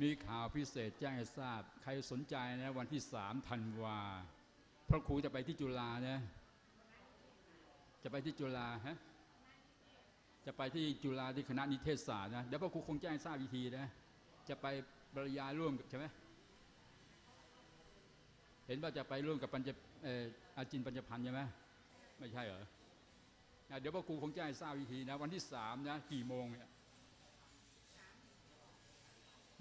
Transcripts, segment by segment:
มีข่าวพิเศษแจ้งให้ทราบ ใครสนใจนะวันที่สามธันวาพระครูจะไปที่จุฬานะจะไปที่จุฬาฮะจะไปที่จุฬาที่คณะนิเทศศาสตร์นะเดี๋ยวพระครูคงแจ้งทราบอีกทีนะจะไปบรรยายร่วมใช่ไหมเห็นว่าจะไปร่วมกับปัญจเอออาจินปัญจพันธ์ใช่ไหมไม่ใช่เหรอเดี๋ยวพระครูคงแจ้งทราบอีกทีนะวันที่สามนะกี่โมงเนี่ย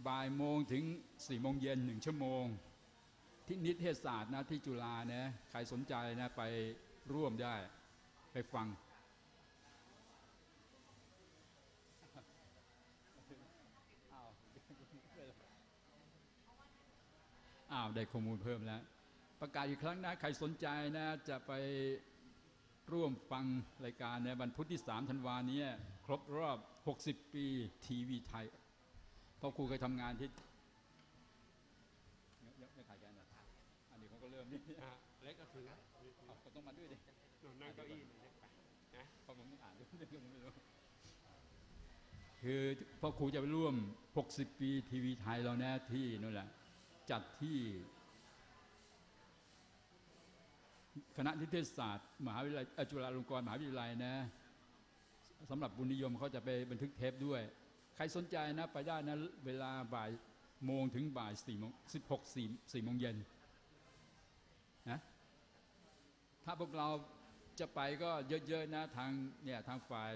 บ่ายโมงถึงสี่โมงเย็นหนึ่งชั่วโมง ที่นิเทศศาสตร์นะที่จุฬานะใครสนใจนะไปร่วมได้ไปฟัง อ้าว ได้ข้อมูลเพิ่มแล้ว ประกาศอีกครั้งนะ ใครสนใจนะจะไปร่วมฟังรายการในวันพุธที่ 3 ธันวาเนี้ครบรอบ 60 ปีทีวีไทย พราะครูเคยทำงานที่ไม่ไม่ขายแกนนะอันนี้ผมก็เริ่มนี่อะเล็กก็ถือเอาก็ต้องมาด้วยดินั่งเก้าอี้เล็กไปนะเพราะผมไม่อ่านด้วยผมไม่รู้คือพ่อครูจะไปร่วม 60 ปีทีวีไทยเราแน่ที่นั่นแหละ จัดที่ คณะนิเทศศาสตร์ มหาวิทยาลัยเอ่อจุฬาลงกรณ์มหาวิทยาลัยนะสำหรับบุญนิยมเขาจะไปบันทึกเทปด้วยใค รสนใจนะไปได้นะเวลาบ่ายโมงถึงบ่ายสี่โมงสิบหกสี่สี่โมงเย็นนะถ้าพวกเราจะไปก็เยอะๆนะทางเนี่ยทางฝ่าย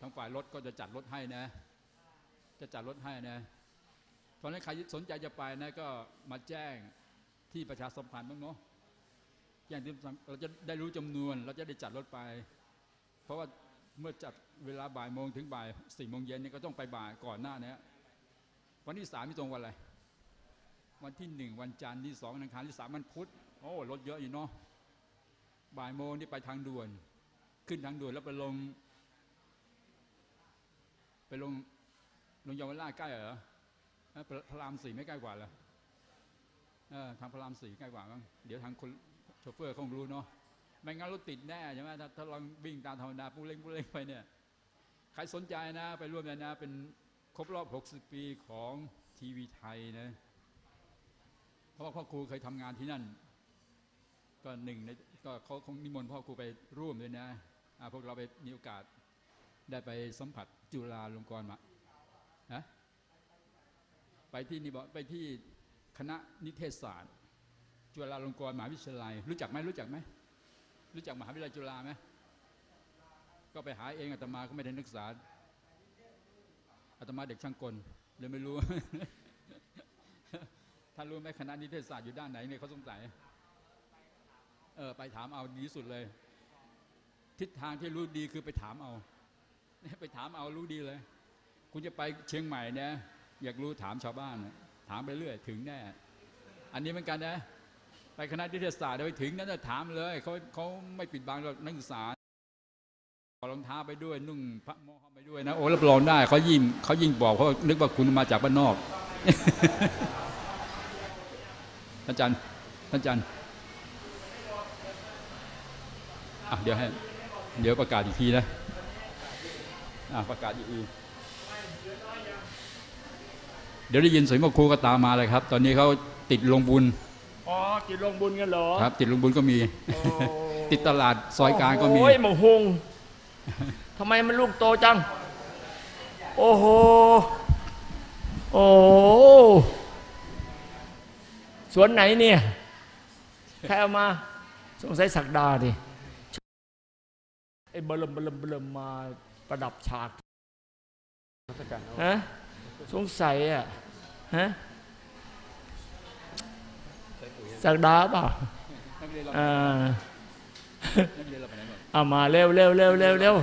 ทางฝ่ายรถก็จะจัดรถให้นะ จะจัดรถให้นะเพราะฉะนั้นใครสนใจจะไปนะก็มาแจ้งที่ประชาสัมพันธ์บ้างเนาะแจ้งที่เราจะได้รู้จำนวนเราจะได้จัดรถไป เพราะว่า เมื่อจัดเวลาบ่ายโมงถึงบ่ายสี่โมงเย็นเนี่ยก็ต้องไปบ่ายก่อนหน้านี้วันที่สามที่ตรงวันอะไร วันที่หนึ่งวันจันทร์ที่สองวันอังคารที่สามวันพุธโอ้รถเยอะอยู่เนาะบ่ายโมงนี่ไปทางด่วน ขึ้นทางด่วนแล้วไปลง ไปลงลงยาวราชใกล้เหรอพระรามสี่ไม่ใกล้กว่าเหรอเออทางพระรามสี่ใกล้กว่ามั้งเดี๋ยวทางคนโชเฟอร์คงรู้เนาะ ไม่งั้นรถติดแน่ใช่ไหมถ้าถ้าลองวิ่งตามธรรมดาปุ้งเล้งปุ้งเล้งไปเนี่ยใครสนใจนะไปร่วมกันนะ เป็นครบรอบ 60 ปีของทีวีไทยนะเพราะว่าพ่อครูเคยทำงานที่นั่น ก็หนึ่งในก็เขาคงนิมนต์พ่อครูไปร่วมด้วยนะพวกเราไปมีโอกาสได้ไปสัมผัสจุฬาลงกรณ์มานะไปที่นี่บอกไปที่คณะนิเทศศาสตร์ จุฬาลงกรณ์มหาวิทยาลัย รู้จักไหมรู้จักไหม รู้จักมหาวิทยาลัยจุฬาไหมก็ไปหาเองอาตมาก็ไม่ได้นักศึกษาอาตมาเด็กช่างกลเลยไม่รู้ท่านรู้ไหมคณะนิเทศศาสตร์อยู่ด้านไหนเนี่ยเขาสงสัยเออไปถามเอาดีที่สุดเลย ทิศทางที่รู้ดีคือไปถามเอาไปถามเอารู้ดีเลย คุณจะไปเชียงใหม่เนี่ยอยากรู้ถามชาวบ้านน่ะถามไปเรื่อยถึงแน่ อันนี้เหมือนกันนะ ไปคณะนิเทศศาสตร์เดี๋ยวไปถึงนั้นน่ะถามเลยเขาเขาไม่ปิดบังหรอกนักศึกษาถอดรองเท้าไปด้วยนุ่งพระโมหะไปด้วยนะโอ้รับรองได้เขายิ่งเขายิ่งบอกเขานึกว่าคุณมาจากบ้านนอกท่านอาจารย์ท่านอาจารย์อะเดี๋ยวให้เดี๋ยวประกาศอีกทีนะอะประกาศอีกทีเดี๋ยวได้ยินเสียงพ่อครูก็ตามมาเลยครับ ตอนนี้เขาติดลงบุญ อ๋อจิตลงบุญกันเหรอครับติดลงบุญก็มีโอ้ติดตลาดซอยกลางก็มีโอ้ยหมหงทำไมมันลูกโตจัง โอ้โหโอ้โหสวนไหนเนี่ยใครเอามา สงสัยสักดาดิไอ้เบลมเบลมเบลมมาประดับฉากฮะสงสัยอะฮะ สักดาเปล่านักเรียนเราอ่านักเรียนเราไปไหนหมดเอามาเร็วเร็วเร็วเร็วเร็ว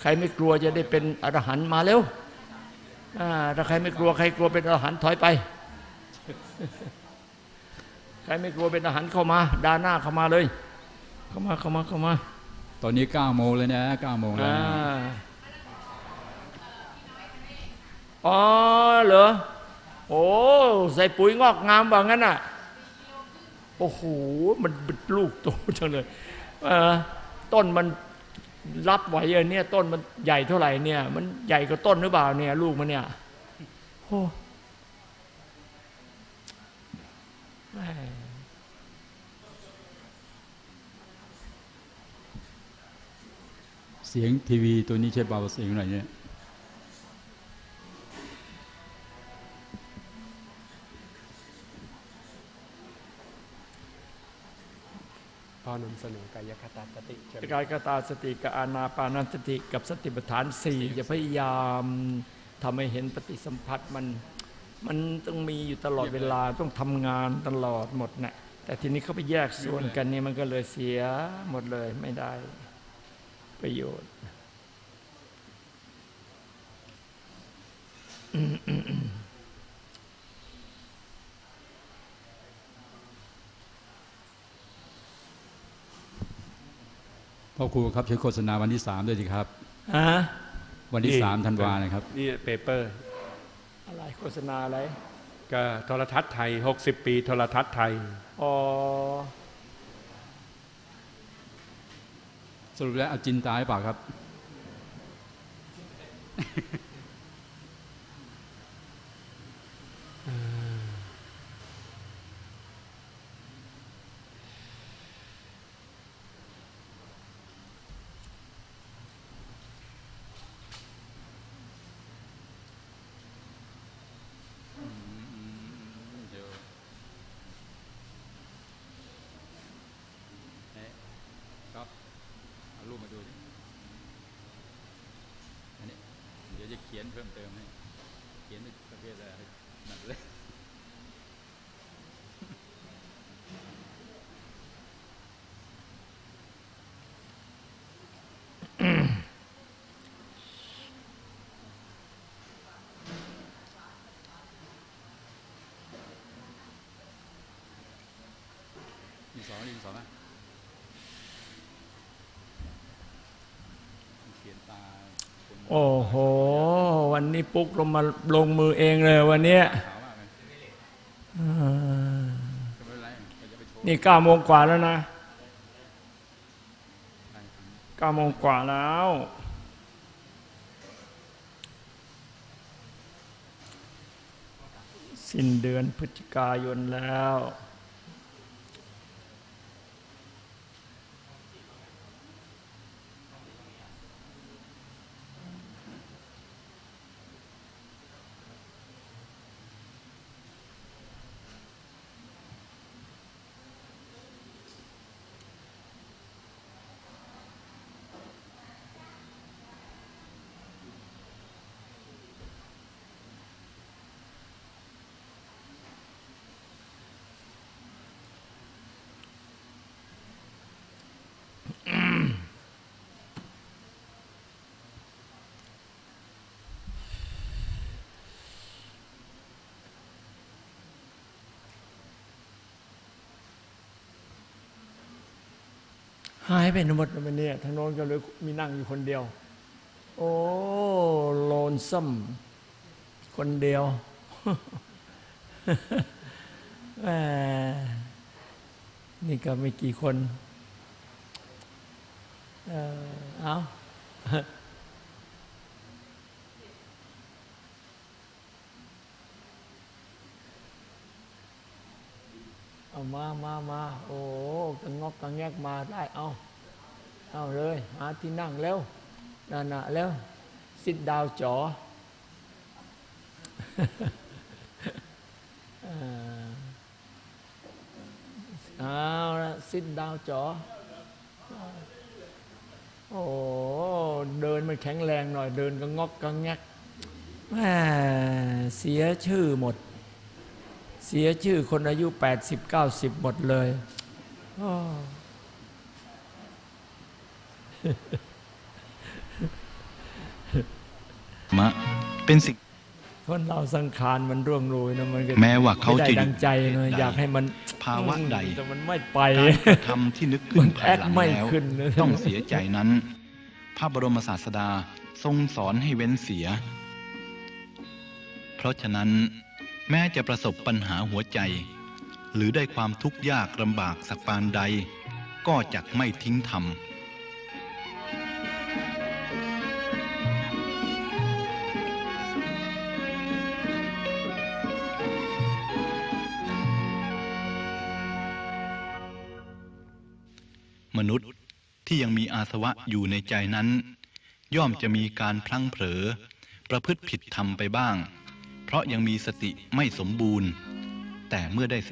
ใครไม่กลัวจะได้เป็นอรหันต์มาเร็วอ่าถ้าใครไม่กลัวใครกลัวเป็นอรหันต์ถอยไป ใครไม่กลัวเป็นอรหันต์เข้ามาดาหน้าเข้ามาเลย เข้ามาเข้ามาเข้ามา ตอนนี้เก้าโมงเลยนะเก้าโมงแล้วอ่านะอ๋อเหรอโอ้ใส่ปุ๋ยงอกงามว่างั้นอะ โอ้โหมันเป็นลูกโตจังเลยต้นมันรับไหวเออเนี่ยต้นมันใหญ่เท่าไหร่เนี่ย มันใหญ่กว่าต้นหรือเปล่าเนี่ย ลูกมันเนี่ยโอ้เสียงทีวีตัวนี้ใช่เบาเสียงหน่อยเนี่ย พ่อนำเสนอกายคตาสติใช่ไหมกายกตาสติกับอานาปานสติกับสติปัฏฐานสี่จะพยายามทำให้เห็นปฏิสัมพัทธ์มันมันต้องมีอยู่ตลอดเวลาต้องทำงานตลอดหมดนะ่ะแต่ทีนี้เขาไปแยกส่วนกันนี่มันก็เลยเสียหมดเลยไม่ได้ประโยชน์ พ่อครูครับช่วยโฆษณาวันที่สามด้วยสิครับฮะวันที่สามธันวานะครับนี่เปเปอร์ อะไรโฆษณาอะไรก็โทรทัศน์ไทย 60 ปี โทรทัศน์ไทยอ๋อสรุปแล้วเอาจินตายเปล่าครับครับเอารูปมาดูดิอันนี้เดี๋ยวจะเขียนเพิ่มเติมให้ เขียนเป็นประเภทอะไรให้นั่นเลย มี สองมีสองนะเขียนตาคนโอ้โห วันนี้ปุ๊กลงมาลงมือเองเลยวันเนี้ยขาวมากเลยอ่าก็ไม่เป็นไรก็จะไปโชว์นี่เก้าโมงกว่าแล้วนะใช่ครับเก้าโมงกว่าแล้วสิ้นเดือนพฤศจิกายนแล้ว หายไปหมดเลยเนี่ยทางโน้นก็เลยมีนั่งอยู่คนเดียว โอ้โลนซัมคนเดียวนี่ก็ไม่กี่คน เออเอา เอา มามามาโอ้กังงอกกังแงกมาได้เอาเอาเลยหาที่นั่งเร็วนั่นนะเร็วสิดดาวจอเอ่อเอาละสิดดาวจอโอ้เดินมันแข็งแรงหน่อย เดินก็งอกก็แงกแหมเสียชื่อหมด เสียชื่อคนอายุ 80 90 หมดเลยอ้อมะเป็นสิ่งคนเราสังขารมันร่วงโรยนะมันก็แม้ว่าเขาไม่ได้จะอยู่ดังใจเนอะใดอยากให้มันภาวะใดแต่มันไม่ไปการกระทำที่นึกขึ้มันนภายหลังแอคไม่แล้วขึ้นเลยต้องเสียใจนั้น พระบรมศาสดาทรงสอนให้เว้นเสีย เพราะฉะนั้น แม้จะประสบปัญหาหัวใจ หรือได้ความทุกข์ยากลำบากสักปานใด ก็จะไม่ทิ้งธรรมมนุษย์ที่ยังมีอาสวะอยู่ในใจนั้น ย่อมจะมีการพลั้งเผลอ ประพฤติผิดธรรมไปบ้าง เพราะยังมีสติไม่สมบูรณ์ แต่เมื่อได้ส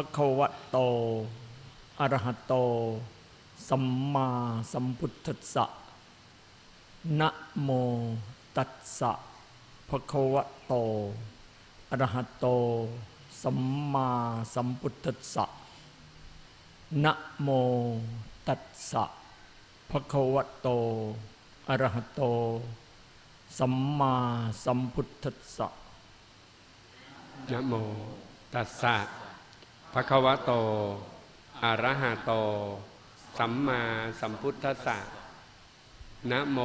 ะควะโตอรหะโต สัมมาสัมพุทธัสสะนะโมตัสสะภะคะวะโตอรหะโต สัมมาสัมพุทธัสสะนะโมตัสสะภะคะวะโตอรหะโต สัมมาสัมพุทธัสสะนะโมตัสสะ ภะควโต อะระหะโต สัมมาสัมพุทธัสสะ นะโม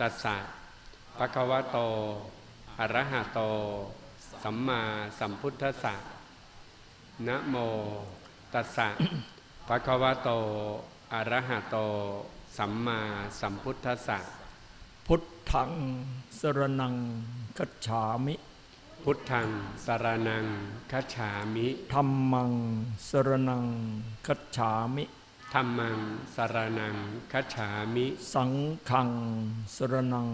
ตัสสะภะควโต อะระหะโต สัมมาสัมพุทธัสสะ นะโม ตัสสะภะควโต อะระหะโต สัมมาสัมพุทธัสสะ พุทธังสรนังคัจฉามิ พุทธังสารนังคัจฉามิธรรมังสรนังคัจฉามิธรรมังสารนังคัจฉามิ สังฆังสรนัง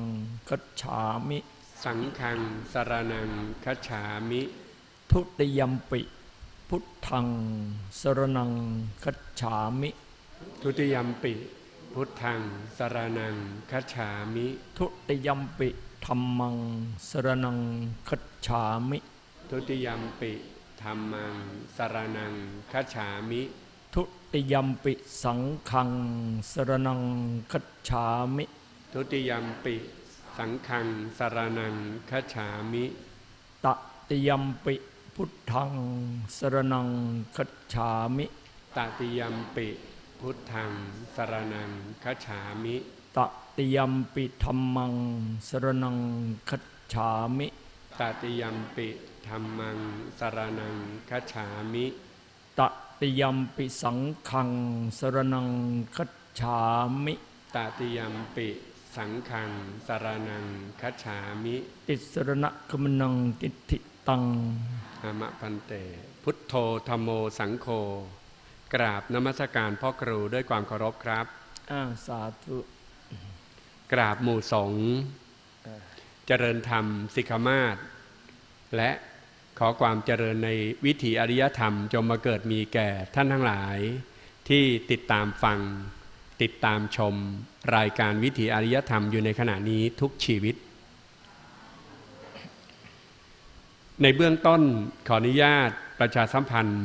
คัจฉามิ สังฆังสารนังคัจฉามิทุติยมปิพุทธังสรนังคัจฉามิ ทุติยมปิ พุทธังสารนังคัจฉามิ ทุติยมปิ ธรรมังสรนังคัจฉามิ ทุติยมปิธรรมังสารนังคัจฉามิ ทุติยมปิสังฆังสรนังคัจฉามิ ทุติยมปิสังฆังสารนังคัจฉามิตติยมปิพุทธังสรนังคัจฉามิตติยมปิพุทธังสารนังคัจฉามิต ติยมปิธรรมัง สรนังคัจฉามิตติยมปิธรรมังสารนังคัจฉามิตติยมปิสังขัง สรนังคัจฉามิตติยมปิสังฆังสารนังคัจฉามิ ติสรณะกมนังติทิตังอามะพันเต พุทโธธรรมโมสังโฆกราบนมัสการพ่อครูด้วยความเคารพครับอ้าสาธุ กราบหมู่สงฆ์เจริญธรรมสิกขมาศและขอความเจริญในวิถีอริยธรรมจงมาเกิดมีแก่ท่านทั้งหลาย ที่ติดตามฟัง ติดตามชม รายการวิถีอริยธรรมอยู่ในขณะนี้ทุกชีวิต ในเบื้องต้นขออนุญาตประชาสัมพันธ์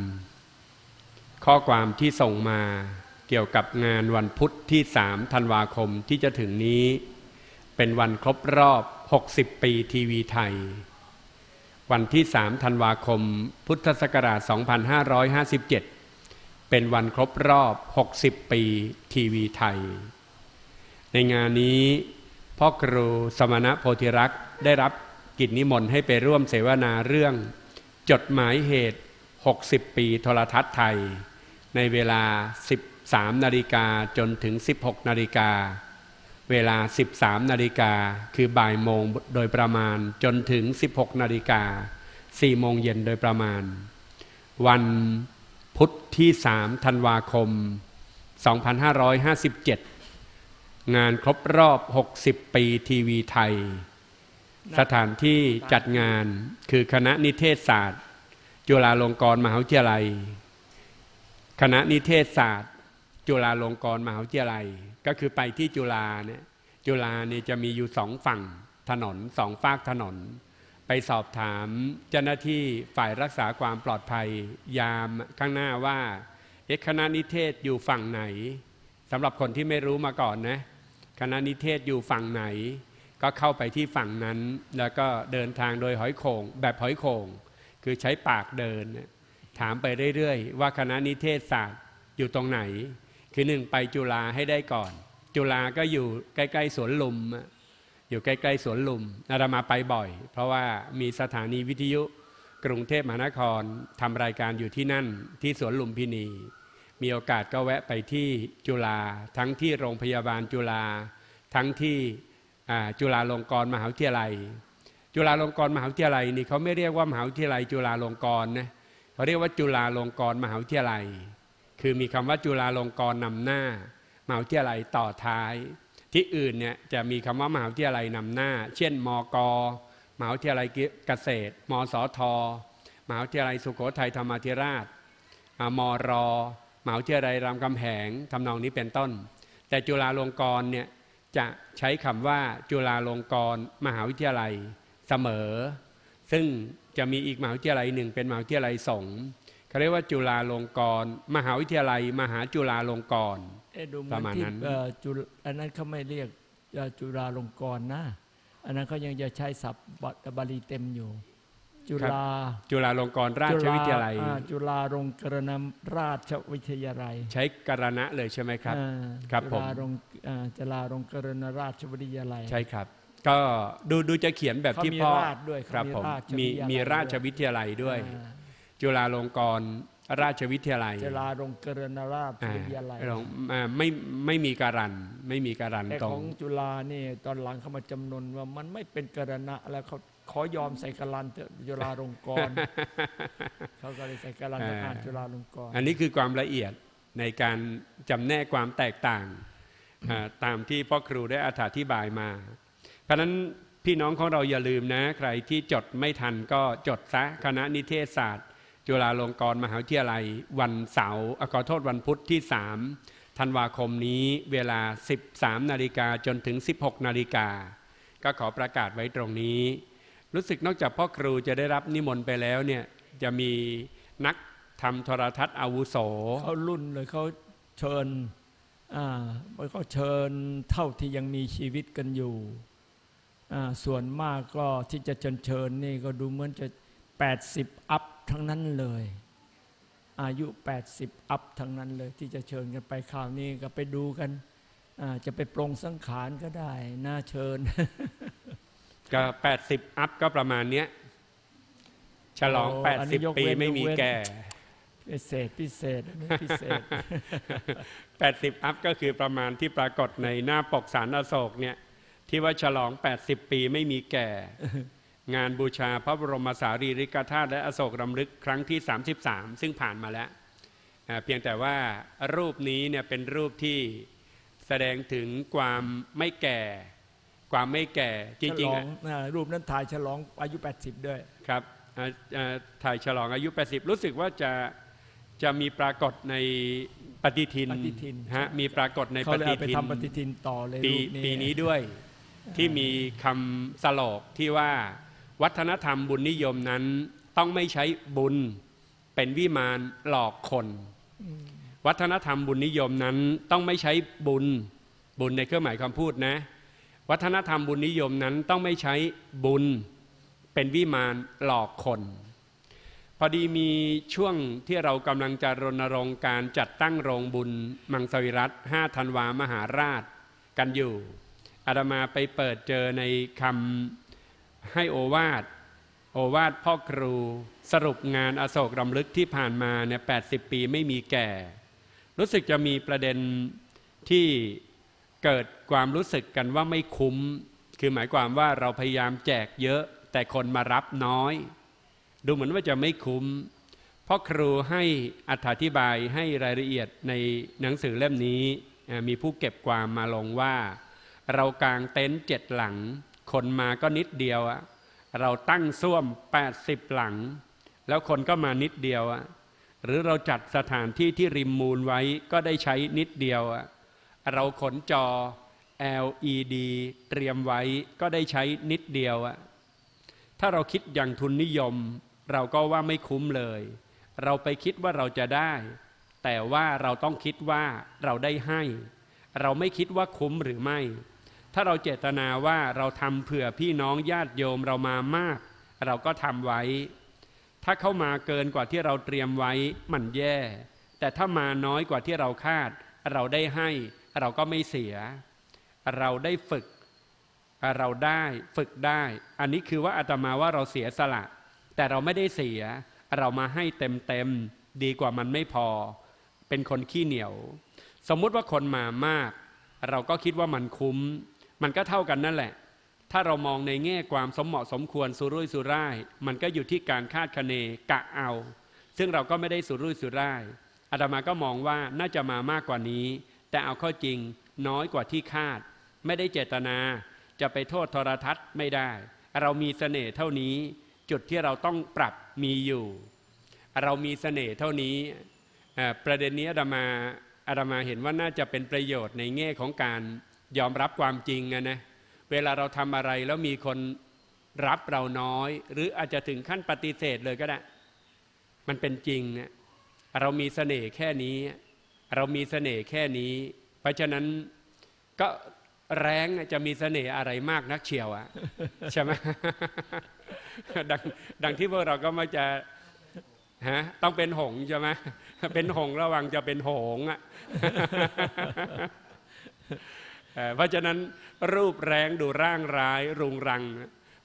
ข้อความที่ส่งมา เกี่ยวกับงานวันพุธที่3ธันวาคมที่จะถึงนี้ เป็นวันครบรอบ 60 ปีทีวีไทย วันที่3ธันวาคม พุทธศักราช 2557 เป็นวันครบรอบ 60 ปีทีวีไทย ในงานนี้พ่อครูสมณะโพธิรักษ์ได้รับกิจนิมนต์ให้ไปร่วมเสวนาเรื่อง จดหมายเหตุ 60 ปีโทรทัศน์ไทย ในเวลา 13นาฬิกาจนถึง 16นาฬิกาเวลา 13นาฬิกาคือบ่ายโมงโดยประมาณจนถึง 16นาฬิกา4โมงเย็นโดยประมาณ วันพุธที่ 3 ธันวาคม 2557 งานครบรอบ 60 ปีทีวีไทย สถานที่จัดงานคือคณะนิเทศศาสตร์ จุฬาลงกรณ์มหาวิทยาลัย คณะนิเทศศาสตร์ จุฬาลงกรณ์มหาวิทยาลัย ก็คือไปที่จุฬาเนี่ยจุฬาเนี่ยจะมีอยู่สองฝั่งถนนสองฝากถนน ไปสอบถามเจ้าหน้าที่ฝ่ายรักษาความปลอดภัย ยามข้างหน้าว่าเอะคณะนิเทศอยู่ฝั่งไหนสำหรับคนที่ไม่รู้มาก่อนนะคณะนิเทศอยู่ฝั่งไหน ก็เข้าไปที่ฝั่งนั้น แล้วก็เดินทางโดยหอยโขงแบบหอยโขงคือใช้ปากเดิน ถามไปเรื่อยๆ ว่าคณะนิเทศศาสตร์อยู่ตรงไหน คือหนึ่งไปจุฬาให้ได้ก่อน จุฬาก็อยู่ใกล้ ๆ สวนลุม อยู่ใกล้ ๆ สวนลุมอาตมาไปบ่อย เพราะว่ามีสถานีวิทยุกรุงเทพมหานครทำรายการอยู่ที่นั่นที่สวนลุมพินี มีโอกาสก็แวะไปที่จุฬาทั้งที่โรงพยาบาลจุฬาทั้งที่จุฬาลงกรณ์มหาวิทยาลัย จุฬาลงกรณ์มหาวิทยาลัยนี่เขาไม่เรียกว่ามหาวิทยาลัย จุฬาลงกรณ์นะเขาเรียกว่าจุฬาลงกรณ์มหาวิทยาลัย คือมีคำว่าจุฬาลงกรณ์นำหน้ามหาวิทยาลัยต่อท้าย ที่อื่นเนี่ยจะมีคำว่ามหาวิทยาลัยนำหน้า เช่น มกมหาวิทยาลัยเกษตร มสทมหาวิทยาลัยสุโขทัยธรรมาธิราชมรมหาวิทยาลัยรามคำแหงทำนองนี้เป็นต้น แต่จุฬาลงกรณ์เนี่ยจะใช้คำว่าจุฬาลงกรณ์มหาวิทยาลัยเสมอ ซึ่งจะมีอีกมหาวิทยาลัยหนึ่งเป็นมหาวิทยาลัยสงฆ์ เขาเรียกว่าจุฬาลงกรณ์มหาวิทยาลัย มหาจุฬาลงกรณ์เอ๊ะดูเหมืปอระนมาณที่นั้นเอ่อจุลอันนั้นเขาไม่เรียกเอ่อจุฬาลงกรณ์นะ อันนั้นเขายังจะใช้ศัพท์บาบาลีเต็มอยู่ จุฬาจุฬาลงกรณราชวิทยาลัยอ่จุฬาลงกรณราชวิทยาลัย ใช้กรณะเลยใช่ไหมครับอ่าครับจุผมฬาลงอ่าจุฬาลงกรณราชวิทยาลัยใช่ครับก็ดูดูจะเขียนแบบเขาที่มีพ่อราชด้วยครับเขาผมราชมีวิทยาลัยมีราชวิทยาลัยด้วยอ่า จุฬาลงกรณราชวิทยาลัยจุฬาลงกรณราชอ่าวิทยาลัยลงอ่าไม่ไม่มีการันไม่มีการันแต่ตรของงจุฬานี่ตอนหลังเขามาจำนวนว่ามันไม่เป็นกรณะแล้วเขาขอยอมใส่กรันเถอะจุฬาลงกรณ์เขาก็เลยใส่กรันแล้วอ่านจุฬาลงกรณ์อันนี้คือความละเอียดในการจำแนกความแตกต่างอ่าตามที่พ่อครูได้อธิบายมา เพราะฉะนั้นพี่น้องของเราอย่าลืมนะ ใครที่จดไม่ทันก็จดซะคณะนิเทศศาสตร์ จุฬาลงกรณ์มหาวิทยาลัย วันเสาร์อะขอโทษวันพุธที่ 3 ธันวาคมนี้เวลา 13 นาฬิกาจนถึง 16 นาฬิกา ก็ขอประกาศไว้ตรงนี้ รู้สึกนอกจากพ่อครูจะได้รับนิมนต์ไปแล้วเนี่ยจะมีนักทำโทรทัศน์อาวุโสเขารุ่นเลยเขาเชิญอ่าเขาเชิญเท่าที่ยังมีชีวิตกันอยู่อ่าส่วนมากก็ที่จะเชิญเชิญนี่ก็ดูเหมือนจะ 80 อัพ ทั้งนั้นเลย อายุ 80 อัพทั้งนั้นเลย ที่จะเชิญกันไปคราวนี้ก็ไปดูกันอ่าจะไปปรงสังขารก็ได้ น่าเชิญ ก็ 80 อัพก็ประมาณเนี้ย ฉลองโอ้อันนี้ยก80 ปีเว้นไม่มียกเว้นแก่พิเศษพิเศษอันนี้พิเศษ 80 อัพก็คือประมาณที่ปรากฏในหน้าปกสารอโศกเนี่ย ที่ว่าฉลอง 80 ปีไม่มีแก่ งานบูชาพระบรมสารีริกธาตุและอโศกรำลึกครั้งที่ 33 ซึ่งผ่านมาแล้วอ่าเพียงแต่ว่ารูปนี้เนี่ยเป็นรูปที่แสดงถึงความไม่แก่ ความไม่แก่จฉริงลๆออะงอ่ารูปนั้นถ่ายฉลองอายุ 80 ด้วยครับอ่าอ่าถ่ายฉลองอายุ 80 รู้สึกว่าจะจะมีปรากฏในปฏิทินปฏิทินฮะมีปรากฏในเขาปเลยฏิเอาไปทินทำปฏิทินต่อเลยปีรูปนี้ปีนี้ด้วยที่มีคำสโลกที่ว่า วัฒนธรรมบุญนิยมนั้นต้องไม่ใช้บุญเป็นวิมานหลอกคน วัฒนธรรมบุญนิยมนั้นต้องไม่ใช้บุญบุญในเครื่องหมายคำพูดนะ วัฒนธรรมบุญนิยมนั้นต้องไม่ใช้บุญเป็นวิมานหลอกคน พอดีมีช่วงที่เรากำลังจะรณรงค์การจัดตั้งโรงบุญ มังสวิรัต5ธันวามหาราชกันอยู่อาตมาไปเปิดเจอในคำ ให้โอวาทโอวาทพ่อครูสรุปงานอโศกรำลึกที่ผ่านมาเนี่ย80ปีไม่มีแก่ รู้สึกจะมีประเด็นที่เกิดความรู้สึกกันว่าไม่คุ้ม คือหมายความว่าเราพยายามแจกเยอะ แต่คนมารับน้อย ดูเหมือนว่าจะไม่คุ้มพราะครูให้อธิบายให้รายละเอียดในหนังสือเล่มนี้มีผู้เก็บความมาลงว่า เรากางเต็นท์เจ็ดหลัง คนมาก็นิดเดียวอะเราตั้งส้วม 80 หลัง แล้วคนก็มานิดเดียวอะหรือเราจัดสถานที่ที่ริมมูลไว้ก็ได้ใช้นิดเดียวอะเราขนจอ LED เตรียมไว้ก็ได้ใช้นิดเดียวอะถ้าเราคิดอย่างทุนนิยม เราก็ว่าไม่คุ้มเลย เราไปคิดว่าเราจะได้ แต่ว่าเราต้องคิดว่าเราได้ให้ เราไม่คิดว่าคุ้มหรือไม่ ถ้าเราเจตนาว่าเราทำเผื่อพี่น้องญาติโยมเรามามาก เราก็ทำไว้ ถ้าเข้ามาเกินกว่าที่เราเตรียมไว้มันแย่ แต่ถ้ามาน้อยกว่าที่เราคาด เราได้ให้เราก็ไม่เสีย เราได้ฝึก เราได้ฝึกได้ อันนี้คือว่าอาตมาว่าเราเสียสละ แต่เราไม่ได้เสีย เรามาให้เต็มเต็มๆดีกว่ามันไม่พอ เป็นคนขี้เหนียว สมมุติว่าคนมามาก เราก็คิดว่ามันคุ้ม มันก็เท่ากันนั่นแหละ ถ้าเรามองในแง่ความสมเหมาะสมควรสุรุ่ยสุร่าย มันก็อยู่ที่การคาดคะเนกะเอา ซึ่งเราก็ไม่ได้สุรุ่ยสุร่ายอาตมาก็มองว่าน่าจะมามากกว่านี้ แต่เอาเข้าจริงน้อยกว่าที่คาด ไม่ได้เจตนา จะไปโทษโทรทัศน์ไม่ได้ เรามีเสน่ห์เท่านี้ จุดที่เราต้องปรับมีอยู่ เรามีเสน่ห์เท่านี้ประเด็นนี้อาตมาอาตมาเห็นว่าน่าจะเป็นประโยชน์ในแง่ของการ ยอมรับความจริงนะเวลาเราทำอะไรแล้วมีคนรับเราน้อย หรืออาจจะถึงขั้นปฏิเสธเลยก็ได้ มันเป็นจริงนี่ยเรามีเสน่ห์แค่นี้ เรามีเสน่ห์แค่นี้ เพราะฉะนั้นก็แรงจะมีเสน่ห์อะไรมากนักเชียวอะใช่ไหมดังดังที่พวกเราก็มักจะฮะต้องเป็นหงใช่ไหมเป็นหงระวังจะเป็นหงอะ เพราะฉะนั้นรูปแรงดูร่างร้ายรุงรัง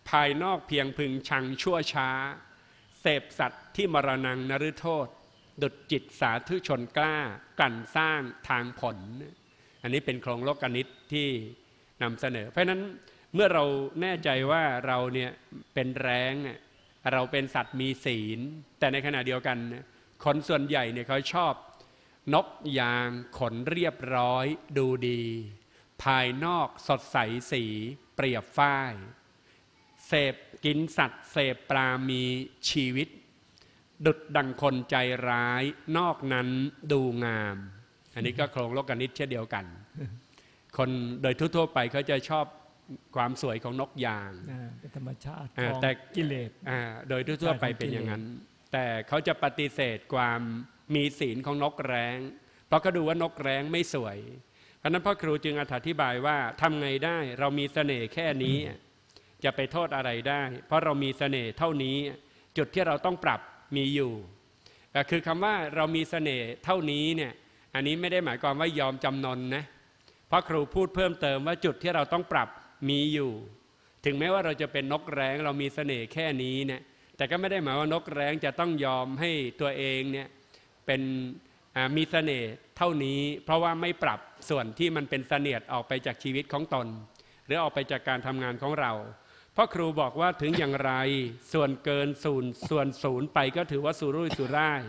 ภายนอกเพียงพึงชังชั่วช้า เสพสัตว์ที่มรณงนฤโทษ ดุดจิตสาธุชนกล้า กั่นสร้างทางผล อันนี้เป็นโครงโลกนิตที่นำเสนอ เพราะฉะนั้นเมื่อเราแน่ใจว่าเราเนี่ยเป็นแรงเราเป็นสัตว์มีศีล แต่ในขณะเดียวกัน คนส่วนใหญ่เนี่ยเขาชอบ นกยางขนเรียบร้อยดูดี ภายนอกสดใสสีเปรียบฝ้ายเสพกินสัตว์เสพปลามีชีวิต ดุดดังคนใจร้ายนอกนั้นดูงาม อันนี้ก็โครงโลกนิตเช่นเดียวกัน คนโดยทั่วๆไปเขาจะชอบความสวยของนกยางอ่าเป็นธรรมชาติอ่าของแต่กิเลสอ่าโดยทั่วๆไปเป็นอย่างนั้น แต่เขาจะปฏิเสธความมีศีลของนกแร้ง เพราะเขาดูว่านกแร้งไม่สวยเพราะนั้นพ่อครูจึงอธิบายว่าทำไงได้ เรามีเสน่ห์แค่นี้ จะไปโทษอะไรได้ เพราะเรามีเสน่ห์เท่านี้ จุดที่เราต้องปรับมีอยู่คือคำว่าเรามีเสน่ห์เท่านี้เนี่ยอันนี้ไม่ได้หมายความว่ายอมจำนนนะพราะครูพูดเพิ่มเติมว่าจุดที่เราต้องปรับมีอยู่ ถึงแม้ว่าเราจะเป็นนกแร้งเรามีเสน่ห์แค่นี้เนี่ยแต่ก็ไม่ได้หมายว่านกแร้งจะต้องยอมให้ตัวเองเนี่ยเป็นมีเสน่ห์เท่านี้ เพราะว่าไม่ปรับ ส่วนที่มันเป็นเสนียดออกไปจากชีวิตของตน หรือออกไปจากการทำงานของเราเพราะครูบอกว่าถึงอย่างไรส่วนเกินศูนย์ส่วนศูนย์ไปก็ถือว่าสุรุ่ยสุร่าย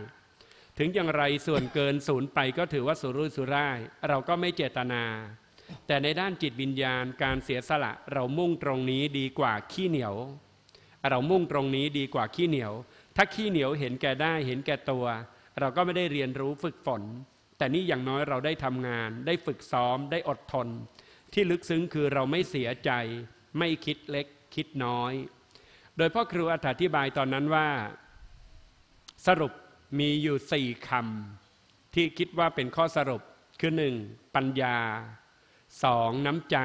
ถึงอย่างไรส่วนเกินศูนย์ไปก็ถือว่าสุรุ่ยสุร่าย เราก็ไม่เจตนา แต่ในด้านจิตวิญญาณการเสียสละเรามุ่งตรงนี้ดีกว่าขี้เหนียว เรามุ่งตรงนี้ดีกว่าขี้เหนียว ถ้าขี้เหนียวเห็นแก่ได้เห็นแก่ตัว เราก็ไม่ได้เรียนรู้ฝึกฝน แต่นี่อย่างน้อยเราได้ทำงาน ได้ฝึกซ้อมได้อดทน ที่ลึกซึ้งคือเราไม่เสียใจ ไม่คิดเล็ก คิดน้อย โดยพ่อครูอธิบายตอนนั้นว่า สรุปมีอยู่สี่คำที่คิดว่าเป็นข้อสรุปคือหนึ่งปัญญาสองน้ำใจ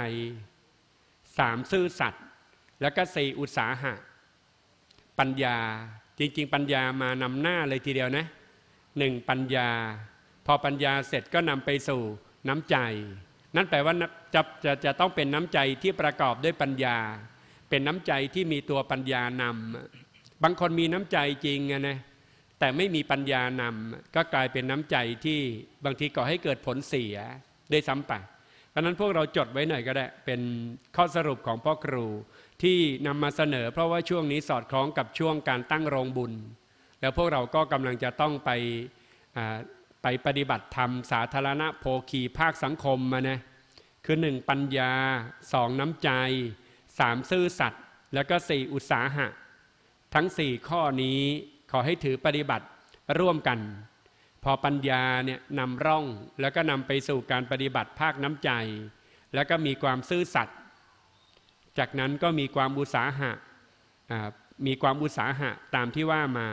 สามซื่อสัตย์แล้วก็สี่อุตสาหะ ปัญญาจริง ๆ ปัญญามานำหน้าเลยทีเดียวนะหนึ่งปัญญา พอปัญญาเสร็จก็นำไปสู่น้ำใจ นั่นแปลว่าจะจะจะต้องเป็นน้ำใจที่ประกอบด้วยปัญญา เป็นน้ำใจที่มีตัวปัญญานำบางคนมีน้ำใจจริงนะแต่ไม่มีปัญญานำก็กลายเป็นน้ำใจที่บางทีก่อให้เกิดผลเสียด้วยซ้ำไปเพราะนั้นพวกเราจดไว้หน่อยก็ได้ เป็นข้อสรุปของพ่อครูที่นำมาเสนอ เพราะว่าช่วงนี้สอดคล้องกับช่วงการตั้งโรงบุญ แล้วพวกเราก็กำลังจะต้องไปอ่า ไปปฏิบัติธรรม สาธารณโภคีภาคสังคมมานะคือหนึ่งปัญญาสองน้ำใจสามซื่อสัตย์แล้วก็สี่อุตสาหะ ทั้งสี่ข้อนี้ขอให้ถือปฏิบัติร่วมกัน พอปัญญาเนี่ยนำร่องแล้วก็นำไปสู่การปฏิบัติภาคน้ำใจ แล้วก็มีความซื่อสัตย์จากนั้นก็มีความอุตสาหะมีความอุตสาหะตามที่ว่ามา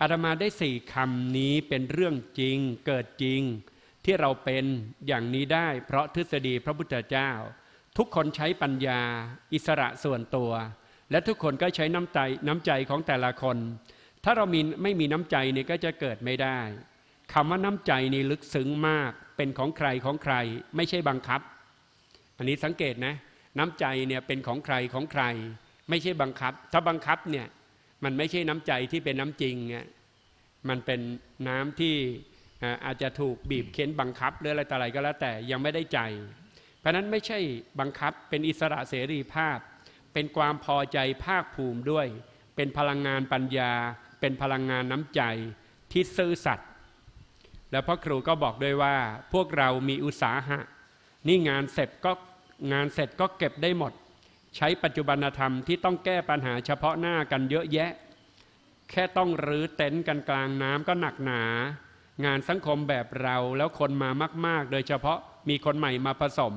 อาตมาได้สี่คำนี้เป็นเรื่องจริงเกิดจริง ที่เราเป็นอย่างนี้ได้ เพราะทฤษฎีพระพุทธเจ้า ทุกคนใช้ปัญญา อิสระส่วนตัว และทุกคนก็ใช้น้ำใจน้ำใจของแต่ละคน ถ้าเรามีไม่มีน้ำใจนี่ก็จะเกิดไม่ได้คำว่าน้ำใจนี่ลึกซึ้งมากเป็นของใครของใคร ไม่ใช่บังคับ อันนี้สังเกตนะ น้ำใจเนี่ยเป็นของใครของใคร ไม่ใช่บังคับ ถ้าบังคับเนี่ย มันไม่ใช่น้ำใจที่เป็นน้ำจริงเนี่ยมันเป็นน้ำที่อาจจะถูกบีบเค้นบังคับหรืออะไรต่ออะไรก็แล้วแต่ยังไม่ได้ใจ เพราะฉะนั้นไม่ใช่บังคับเป็นอิสระเสรีภาพ เป็นความพอใจภาคภูมิด้วย เป็นพลังงานปัญญา เป็นพลังงานน้ำใจที่ซื่อสัตย์แล้วพ่อครูก็บอกด้วยว่าพวกเรามีอุตสาหะ นี่งานเสร็จก็งานเสร็จก็เก็บได้หมด ใช้ปัจจุบันธรรมที่ต้องแก้ปัญหาเฉพาะหน้ากันเยอะแยะ แค่ต้องรื้อเต็นท์กันกลางน้ำก็หนักหนา งานสังคมแบบเราแล้วคนมามาก ๆ โดยเฉพาะมีคนใหม่มาผสม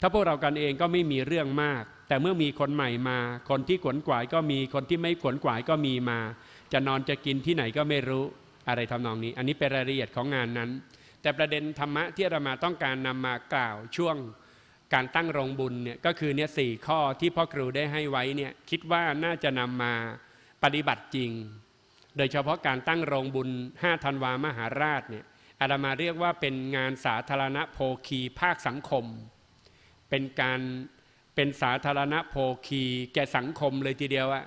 ถ้าพวกเรากันเองก็ไม่มีเรื่องมาก แต่เมื่อมีคนใหม่มา คนที่ขวนขวายก็มีคนที่ไม่ขวนขวายก็มีมา จะนอนจะกินที่ไหนก็ไม่รู้อะไรทำนองนี้ อันนี้เป็นรายละเอียดของงานนั้น แต่ประเด็นธรรมะที่เรามาต้องการนำมากล่าวช่วง การตั้งโรงบุญเนี่ยก็คือเนี่ยสี่ข้อที่พ่อครูได้ให้ไว้เนี่ยคิดว่าน่าจะนำมาปฏิบัติจริง โดยเฉพาะการตั้งโรงบุญ5ธันวามหาราชเนี่ยอาตมาเรียกว่าเป็นงานสาธารณโภคีภาคสังคม เป็นการเป็นสาธารณโภคีแก่สังคมเลยทีเดียวอะ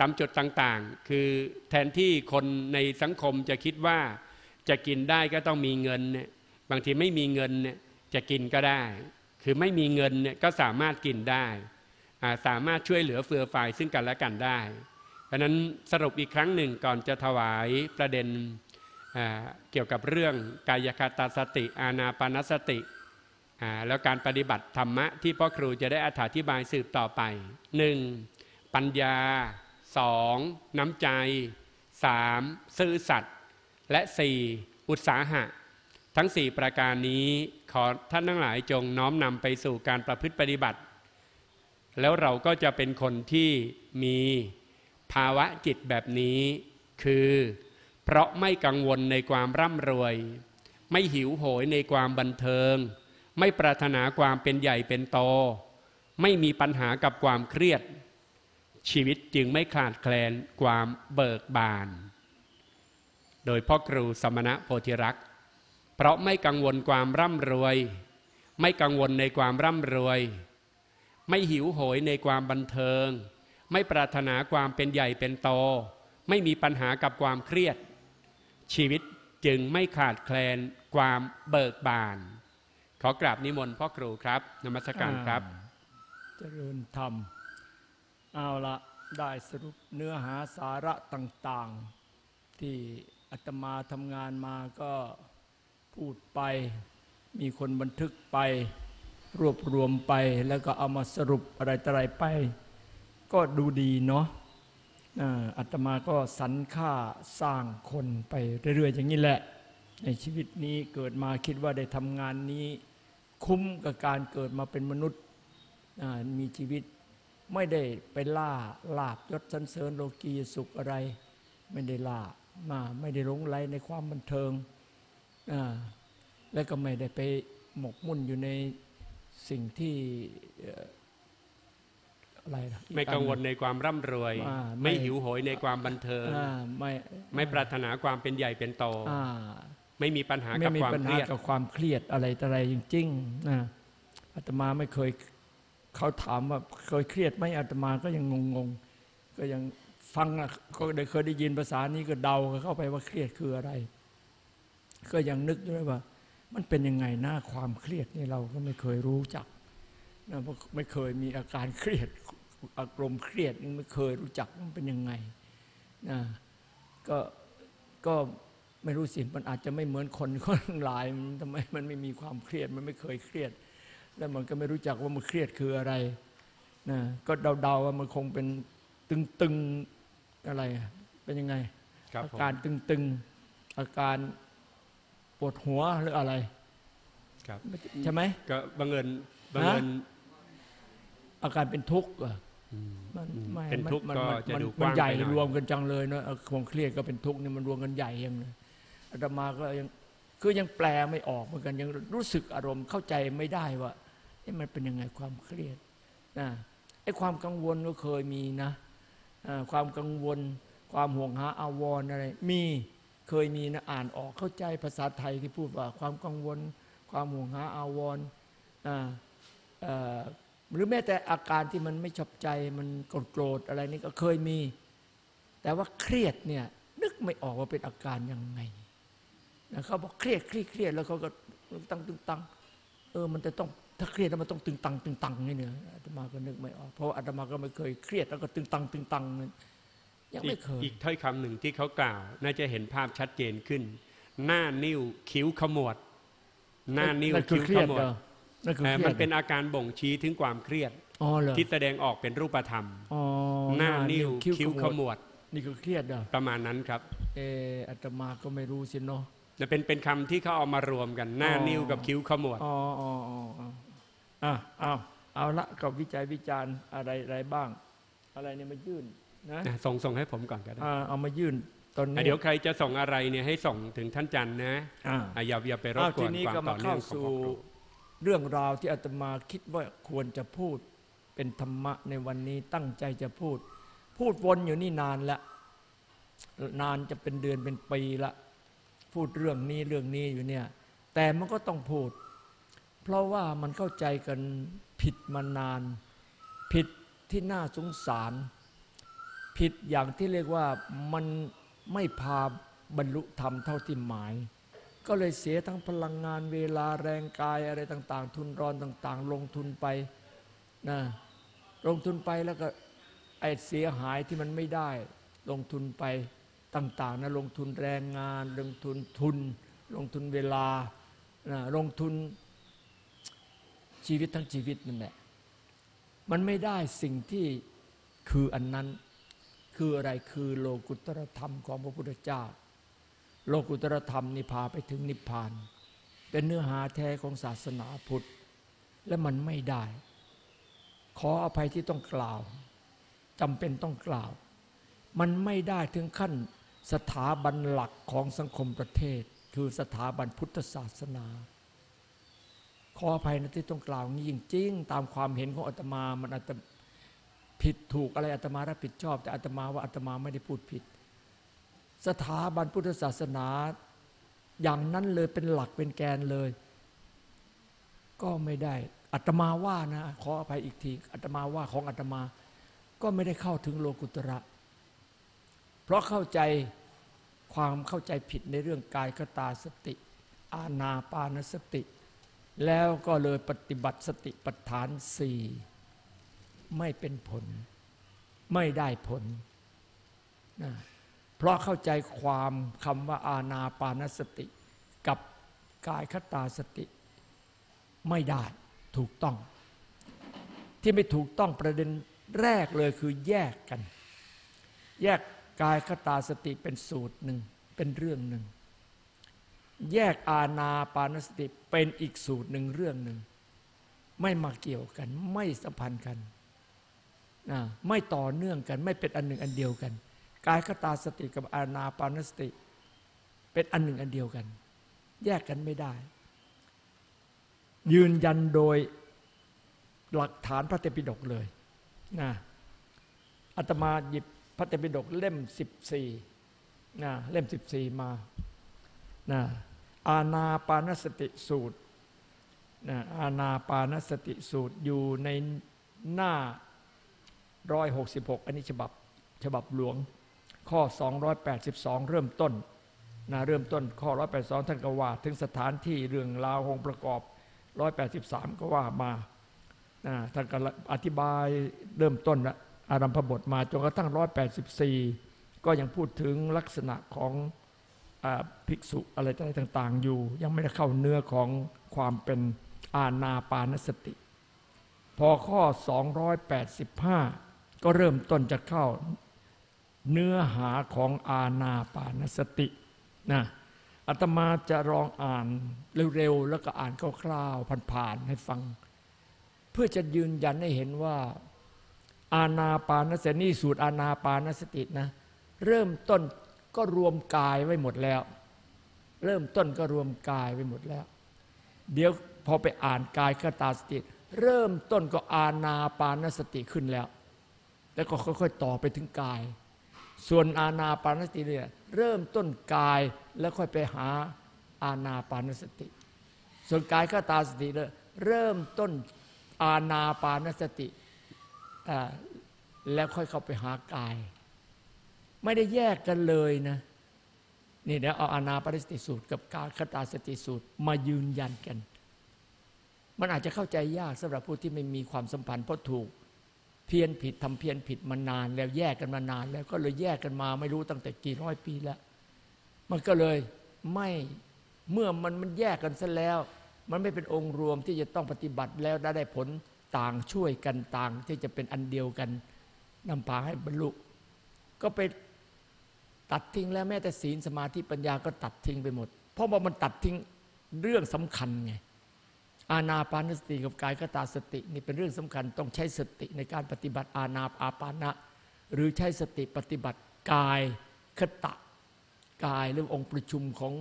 ตามจุดต่างๆ คือแทนที่คนในสังคมจะคิดว่าจะกินได้ก็ต้องมีเงินเนี่ยบางทีไม่มีเงินเนี่ยจะกินก็ได้ คือไม่มีเงินเนี่ยก็สามารถกินได้สามารถช่วยเหลือเฟือฝ่ายซึ่งกันและกันได้ เพราะนั้นสรุปอีกครั้งหนึ่งก่อนจะถวายประเด็นเกี่ยวกับเรื่องกายคตาสติ อานาปานสติ แล้วการปฏิบัติธรรมะที่พ่อครูจะได้อธิบายสืบต่อไป 1. ปัญญา 2. น้ำใจ 3. ซื่อสัตย์และ 4. อุตสาหะ ทั้ง 4 ประการนี้ ขอท่านทั้งหลายจงน้อมนำไปสู่การประพฤติปฏิบัติ แล้วเราก็จะเป็นคนที่มีภาวะจิตแบบนี้ คือเพราะไม่กังวลในความร่ำรวย ไม่หิวโหยในความบันเทิง ไม่ปรารถนาความเป็นใหญ่เป็นโต ไม่มีปัญหากับความเครียด ชีวิตจึงไม่ขาดแคลนความเบิกบาน โดยพ่อครูสมณะโพธิรักษ์ เพราะไม่กังวลความร่ำรวย ไม่กังวลในความร่ำรวย ไม่หิวโหยในความบันเทิง ไม่ปรารถนาความเป็นใหญ่เป็นโต ไม่มีปัญหากับความเครียด ชีวิตจึงไม่ขาดแคลนความเบิกบาน ขอกราบนิมนต์พ่อครูครับนมัสการครับเจริญธรรม เอาละได้สรุปเนื้อหาสาระต่าง ๆ ที่อาตมาทำงานมาก็ พูดไป มีคนบันทึกไป รวบรวมไปแล้วก็เอามาสรุปอะไรต่ออะไรไป ก็ดูดีเนาะอ่าตมาก็สรรค่าสร้างคนไปเรื่อยๆ อย่างนี้แหละ ในชีวิตนี้เกิดมาคิดว่าได้ทำงานนี้ คุ้มกับการเกิดมาเป็นมนุษย์มีชีวิตไม่ได้ไปล่าลาบยศสันเสริญโลกีสุขอะไร ไม่ได้ล่ามาไม่ได้หลงไหลในความบันเทิง และก็ไม่ได้ไปหมกมุ่นอยู่ในสิ่งที่เอ่ออะไรนะอีไม่อันกังวลในความร่ำรวยอ่าไม่ไม่หิวโหยในความบันเทิงอ่าไม่ไม่ปรารถนาความเป็นใหญ่เป็นโตอ่าไม่มีปัญหาไม่กับมีความปัญเคหารียดกับความเครียดอะไรต่ออะไรจริงๆนะอาตมาไม่เคยเขาถามว่าเคยเครียดไหมอาตมาก็ยังงงๆก็ยังฟังอะก็ได้เคยได้ยินภาษานี้ก็เดาเข้าไปว่าเครียดคืออะไร ก็ยังนึกด้วยว่า มันเป็นยังไงหน้าความเครียดนี่เราก็ไม่เคยรู้จักนะเพราะไม่เคยมีอาการเครียดอารมณ์เครียดนี่ไม่เคยรู้จักมันเป็นยังไงนะก็ก็ไม่รู้สิมันอาจจะไม่เหมือนคนคนหลายมันทำไมมันไม่มีความเครียดมันไม่เคยเครียด แล้วมันก็ไม่รู้จักว่ามันเครียดคืออะไรนะก็เดาๆว่ามันคงเป็นตึงๆอะไรอะเป็นยังไงครับอาผมการตึงๆอาการ ปวดหัวหรืออะไรครับใช่ไหมก็บังเอิญบังเอิญอาการเป็นทุกข์เหรออืมมันอืมไม่เป็นทุกข์มันก็มันจะมันดูกมันว้างใหญ่ไปหน่อยรวมกันจังเลยเนอะเอาความเครียดก็เป็นทุกข์นี่มันรวมกันใหญ่ยังเลยอาตมาก็ยังคือยังแปลไม่ออกเหมือนกันยังรู้สึกอารมณ์เข้าใจไม่ได้ว่าเอ๊ะมันเป็นยังไงความเครียดนะไอ้ความกังวลก็เคยมีนะอ่าความกังวล ความห่วงหาอาวรณ์อะไรมี เคยมีนะอ่านออกเข้าใจภาษาไทยที่พูดว่าความกังวล ความห่วงหาอาวรณ์หรือแม้แต่อาการที่มันไม่ชอบใจมันโกรธอะไรนี่ก็เคยมี แต่ว่าเครียดเนี่ยนึกไม่ออกว่าเป็นอาการยังไงนะเขาบอกเครียดเครียดเครียดแล้วเขาก็ตั้งตึงตังเออมันจะต้องถ้าเครียดแล้วมันต้องตึงตังตึงตังนี่เนี่ยอาตมาก็นึกไม่ออกเพราะว่าอาตมาก็ไม่เคยเครียดแล้วก็ตึงตังตึงตังนั่ย งอีไม่กเคยอีกถ้อยคำหนึ่งที่เขากล่าว น่าจะเห็นภาพชัดเจนขึ้น หน้านิ้วคิ้วขมวด หน้านิ้วนั่นคือคิ้วเครีขยดมวเหรดอนั่นคือเอ่อเครียดมันเป็นอาการบ่งชี้ถึงความเครียดอ๋อเหรอที่แสดงออกเป็นรูปธรรมอ๋อหน้านิ้วคิ้วขมวด นี่คือเครียดเหรอประมาณนั้นครับ เอออาตมาก็ไม่รู้สิเนาะจะเป็นเป็นคำที่เขาเอามารวมกัน หน้าอ๋อนิ้วกับคิ้วขมวดอ๋ออ๋ออ๋ออ๋ออะเอาเอาละก็วิจัยวิจารณ์อะไรอะไรบ้าง อะไรเนี่ยมายื่น นะนะส่งส่งให้ผมก่อนก็ได้อ่าเอามายื่นตอนอะนี้เดี๋ยวใครจะส่งอะไรเนี่ยให้ส่งถึงท่านจันทร์นะอ่าอะอย่าอย่าไปรบอ้าวกทีวนนี้ความก็ต่มาอเนื่เข้าองของสู่พ่อครูเรื่องราวที่อาตมาคิดว่าควรจะพูดเป็นธรรมะในวันนี้ตั้งใจจะพูด พูดวนอยู่นี่นานละนานจะเป็นเดือนเป็นปีละพูดเรื่องนี้เรื่องนี้อยู่เนี่ย แต่มันก็ต้องพูด เพราะว่ามันเข้าใจกันผิดมานาน ผิดที่น่าสงสาร ผิดอย่างที่เรียกว่ามันไม่พาบรรลุธรรมเท่าที่หมาย ก็เลยเสียทั้งพลังงานเวลาแรงกายอะไรต่าง ๆ ทุนรอนต่าง ๆ ลงทุนไปนะลงทุนไปแล้วก็ไอ้เสียหายที่มันไม่ได้ ลงทุนไปต่าง ๆนะลงทุนแรงงาน ลงทุนทุน ลงทุนเวลานะลงทุนชีวิตทั้งชีวิตนั่นแหละมันไม่ได้สิ่งที่คืออันนั้น คืออะไรคือโลกุตรธรรมของพระพุทธเจ้า โลกุตรธรรมนี่พาไปถึงนิพพาน เป็นเนื้อหาแท้ของศาสนาพุทธ และมันไม่ได้ ขออภัยที่ต้องกล่าวจำเป็นต้องกล่าว มันไม่ได้ถึงขั้นสถาบันหลักของสังคมประเทศ คือสถาบันพุทธศาสนา ขออภัยนะที่ต้องกล่าวงี้จริงๆตามความเห็นของอาตมามันอาจจะ ผิดถูกอะไรอาตมารับผิดชอบ แต่อาตมาว่าอาตมาไม่ได้พูดผิด สถาบันพุทธศาสนา อย่างนั้นเลยเป็นหลักเป็นแกนเลย ก็ไม่ได้อาตมาว่านะขออภัยอีกทีอาตมาว่าของอาตมา ก็ไม่ได้เข้าถึงโลกุตระ เพราะเข้าใจความเข้าใจผิดในเรื่องกายกตาสติ อาณาปานสติ แล้วก็เลยปฏิบัติสติปัฏฐานสี่ ไม่เป็นผล ไม่ได้ผลนะเพราะเข้าใจความคำว่าอาณาปานสติ กับกายคตาสติ ไม่ได้ถูกต้อง ที่ไม่ถูกต้องประเด็นแรกเลยคือแยกกัน แยกกายคตาสติเป็นสูตรหนึ่งเป็นเรื่องหนึ่ง แยกอาณาปานสติเป็นอีกสูตรหนึ่งเรื่องหนึ่ง ไม่มาเกี่ยวกันไม่สัมพันธ์กัน ไม่ต่อเนื่องกัน ไม่เป็นอันหนึ่งอันเดียวกันกายคตาสติกับอาณาปานสติ เป็นอันหนึ่งอันเดียวกัน แยกกันไม่ได้ ยืนยันโดยหลักฐานพระเตปิฎกเลยนะอาตมาหยิบพระเตปิฎกเล่ม 14นะเล่ม 14 มานะอาณาปานสติสูตรนะอาณาปานสติสูตรอยู่ในหน้า 166 อันนี้ฉบับฉบับหลวง ข้อ 282 เริ่มต้นนะเริ่มต้นข้อ 182 ท่านก็ว่า ถึงสถานที่เรื่องราวองค์ประกอบ 183 ก็ว่ามานะท่านก็อธิบายเริ่มต้นละอารัมพบทมาจนกระทั่ง 184 ก็ยังพูดถึงลักษณะของอภิกษุอะไรต่างๆ อยู่ ยังไม่ได้เข้าเนื้อของความเป็นอาณาปานสติ พอข้อ 285 ก็เริ่มต้นจะเข้าเนื้อหาของอาณาปานสตินะอาตมาจะลองอ่านเร็วๆแล้วก็อ่านคร่าวๆผ่านๆให้ฟัง เพื่อจะยืนยันให้เห็นว่า อาณาปานสตินี่สูตรอาณาปานสตินะ เริ่มต้นก็รวมกายไว้หมดแล้ว เริ่มต้นก็รวมกายไปหมดแล้ว เดี๋ยวพอไปอ่านกายคตาสติ เริ่มต้นก็อาณาปานสติขึ้นแล้ว แล้วก็ค่อยๆต่อไปถึงกาย ส่วนอาณาปานสติเนี่ยเริ่มต้นกายแล้วค่อยไปหาอาณาปานสติ ส่วนกายคตาสติเนี่ยเริ่มต้นอาณาปานสติแล้วค่อยเข้าไปหากาย ไม่ได้แยกกันเลยนะนี่เดี๋ยวเอาอานาปานสติสูตร กับการคตาสติสูตรมายืนยันกัน มันอาจจะเข้าใจยากสำหรับผู้ที่ไม่มีความสัมพันธ์เพราะถูก เพี้ยนผิดทำเพี้ยนผิดมานาน แล้วแยกกันมานาน แล้วก็เลยแยกกันมาไม่รู้ตั้งแต่กี่ร้อยปีแล้ว มันก็เลยไม่เมื่อมันมันแยกกันซะแล้ว มันไม่เป็นองค์รวมที่จะต้องปฏิบัติแล้วได้ได้ผลต่างช่วยกันต่างที่จะเป็นอันเดียวกันนำพาให้บรรลุ ก็ไปตัดทิ้งแล้วแม้แต่ศีลสมาธิปัญญาก็ตัดทิ้งไปหมด เพราะว่ามันตัดทิ้งเรื่องสำคัญไง อาณาปานสติกับกายคตาสตินี่เป็นเรื่องสำคัญต้องใช้สติในการปฏิบัติอาณาอาปานะ หรือใช้สติปฏิบัติกายคตะกายหรือองค์ประชุมของ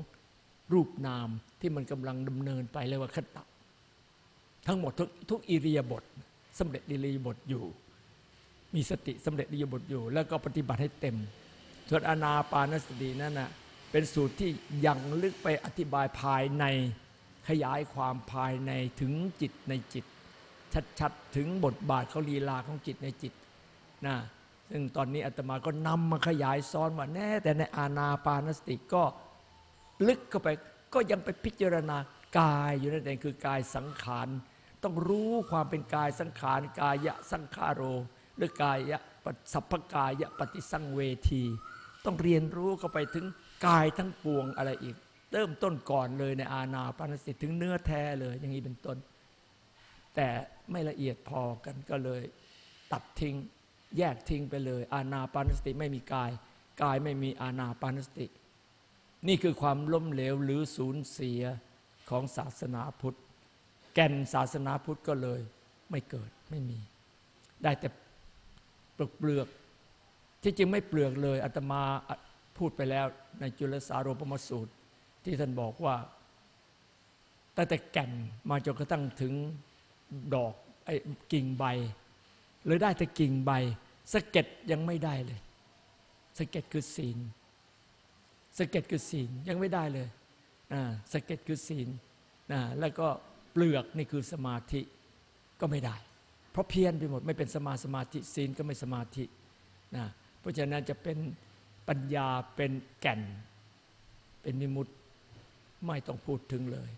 รูปนามที่มันกำลังดำเนินไปเรียกว่าคตะ ทั้งหมดทุกทุกอิริยาบถสำเร็จอิริยาบถอยู่ มีสติสำเร็จอิริยาบถอยู่ แล้วก็ปฏิบัติให้เต็มส่วนอานาปานสตินั่นนะเป็นสูตรที่ยังลึกไปอธิบายภายใน ขยายความภายในถึงจิตในจิต ชัดๆ ถึงบทบาทเขาลีลาของจิตในจิตนะซึ่งตอนนี้อาตมาก็นำมาขยายซ้อนว่าแน่ แต่ในอานาปานสติก็ลึกเข้าไปก็ยังไปพิจารณากายอยู่นั่นเองคือกายสังขาร ต้องรู้ความเป็นกายสังขาร กายะสังขารโรหรือกายะสัพพกายะปฏิสังเวที ต้องเรียนรู้เข้าไปถึงกายทั้งปวงอะไรอีก เริ่มต้นก่อนเลยในอาณาปานสติถึงเนื้อแท้เลยอย่างนี้เป็นต้น แต่ไม่ละเอียดพอกันก็เลย ตัดทิ้งแยกทิ้งไปเลย อาณาปานสติไม่มีกาย กายไม่มีอาณาปานสติ นี่คือความล้มเหลวหรือสูญเสียของศาสนาพุทธ แก่นศาสนาพุทธก็เลย ไม่เกิดไม่มี ได้แต่เปลือกเปลือกที่จริงไม่เปลือกเลยอาตมาพูดไปแล้วในจุลสาโรปมสูตร ที่ท่านบอกว่าตั้งแต่แก่นมาจนกระทั่งถึงดอกไอ้กิ่งใบ หรือได้แต่กิ่งใบสะเก็ดยังไม่ได้เลยสะเก็ดคือศีลสะเก็ดคือศีลยังไม่ได้เลยอ่าสะเก็ดคือศีลนะแล้วก็เปลือกนี่คือสมาธิก็ไม่ได้ เพราะเพี้ยนไปหมดไม่เป็นสมาสมาธิศีลก็ไม่สมาธินะเพราะฉะนั้นจะเป็นปัญญาเป็นแก่น เป็นนิมุต ไม่ต้องพูดถึงเลย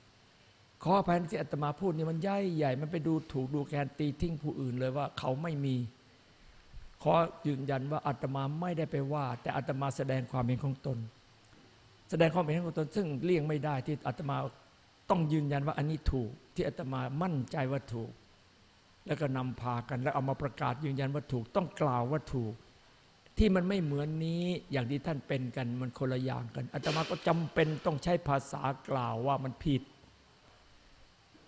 ขออภัยที่อาตมาพูดนี่มันใหญ่ใหญ่ มันไปดูถูกดูแกนตีทิ้งผู้อื่นเลยว่าเขาไม่มี ขอยืนยันว่าอาตมาไม่ได้ไปว่า แต่อาตมาแสดงความเห็นของตน แสดงความเห็นของตน ซึ่งเลี่ยงไม่ได้ที่อาตมาต้องยืนยันว่าอันนี้ถูก ที่อาตมามั่นใจว่าถูก แล้วก็นำพากันแล้วเอามาประกาศยืนยันว่าถูก ต้องกล่าวว่าถูก ที่มันไม่เหมือนนี้อย่างที่ท่านเป็นกันมันคนละอย่างกันอาตมาก็จำเป็นต้องใช้ภาษากล่าวว่ามันผิด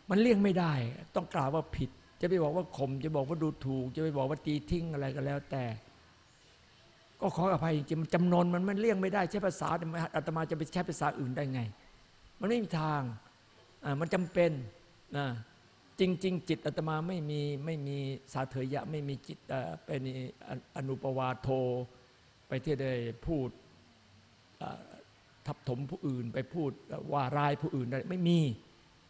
มันเลี่ยงไม่ได้ ต้องกล่าวว่าผิด จะไปบอกว่าข่มจะบอกว่าดูถูก จะไปบอกว่าตีทิ้งอะไรก็แล้วแต่ ก็ขออภัยจริงๆมันจำนนมันมันเลี่ยงไม่ได้ ใช้ภาษาอาตมาจะไปใช้ภาษาอื่นได้ไง มันไม่มีทางมันจำเป็นนะ จริง ๆ จิตอาตมาไม่มีไม่มีสาเถยะไม่มีจิตเอ่อเป็นอนุปวาโท ไปที่ได้พูดเอ่อทับถมผู้อื่น ไปพูดว่าร้ายผู้อื่นอะไรไม่มี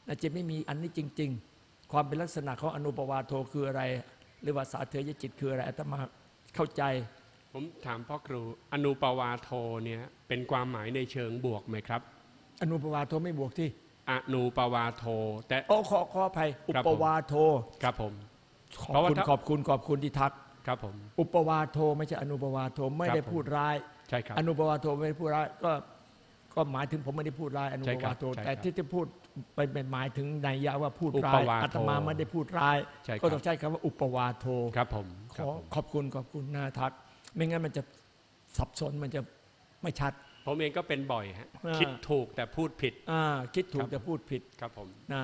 นะจิตไม่มีอันนี้จริง ๆ ความเป็นลักษณะของอนุปวาโทคืออะไร หรือว่าสาเถยจิตคืออะไรอาตมาเข้าใจ ผมถามพ่อครูอนุปวาโทเนี่ยเป็นความหมายในเชิงบวกไหมครับ อนุปวาโทไม่บวกที่ อนุปวาโท แต่โอ้ขอขออภัยอุครับปผมวาโทครับผมขอบเพราะว่าคุณถ้าขอบคุณขอบคุณที่ทักครับผมอุปวาโทไม่ใช่อนุปวาโทไม่ครับได้ผมพูดร้ายใช่ครับอนุปวาโทไม่ได้พูดร้ายก็ก็หมายถึงผมไม่ได้พูดร้ายอนุใช่ปครับวาโทใช่ครับแต่ที่จะพูดไปเป็นหมายถึงนัยยะว่าพูดอุร้าปยวาโทอาตมาไม่ได้พูดร้ายใช่ครับก็ต้องใช้คำว่าอุปวาโทครับผมขครับอผมขอบคุณขอบคุณนาทัก ไม่งั้นมันจะสับสนมันจะไม่ชัด ผมเองก็เป็นบ่อยฮะอ่าคิดถูกแต่พูดผิดอ่าคิดถูครักบแต่พูดผิดครับผมนะ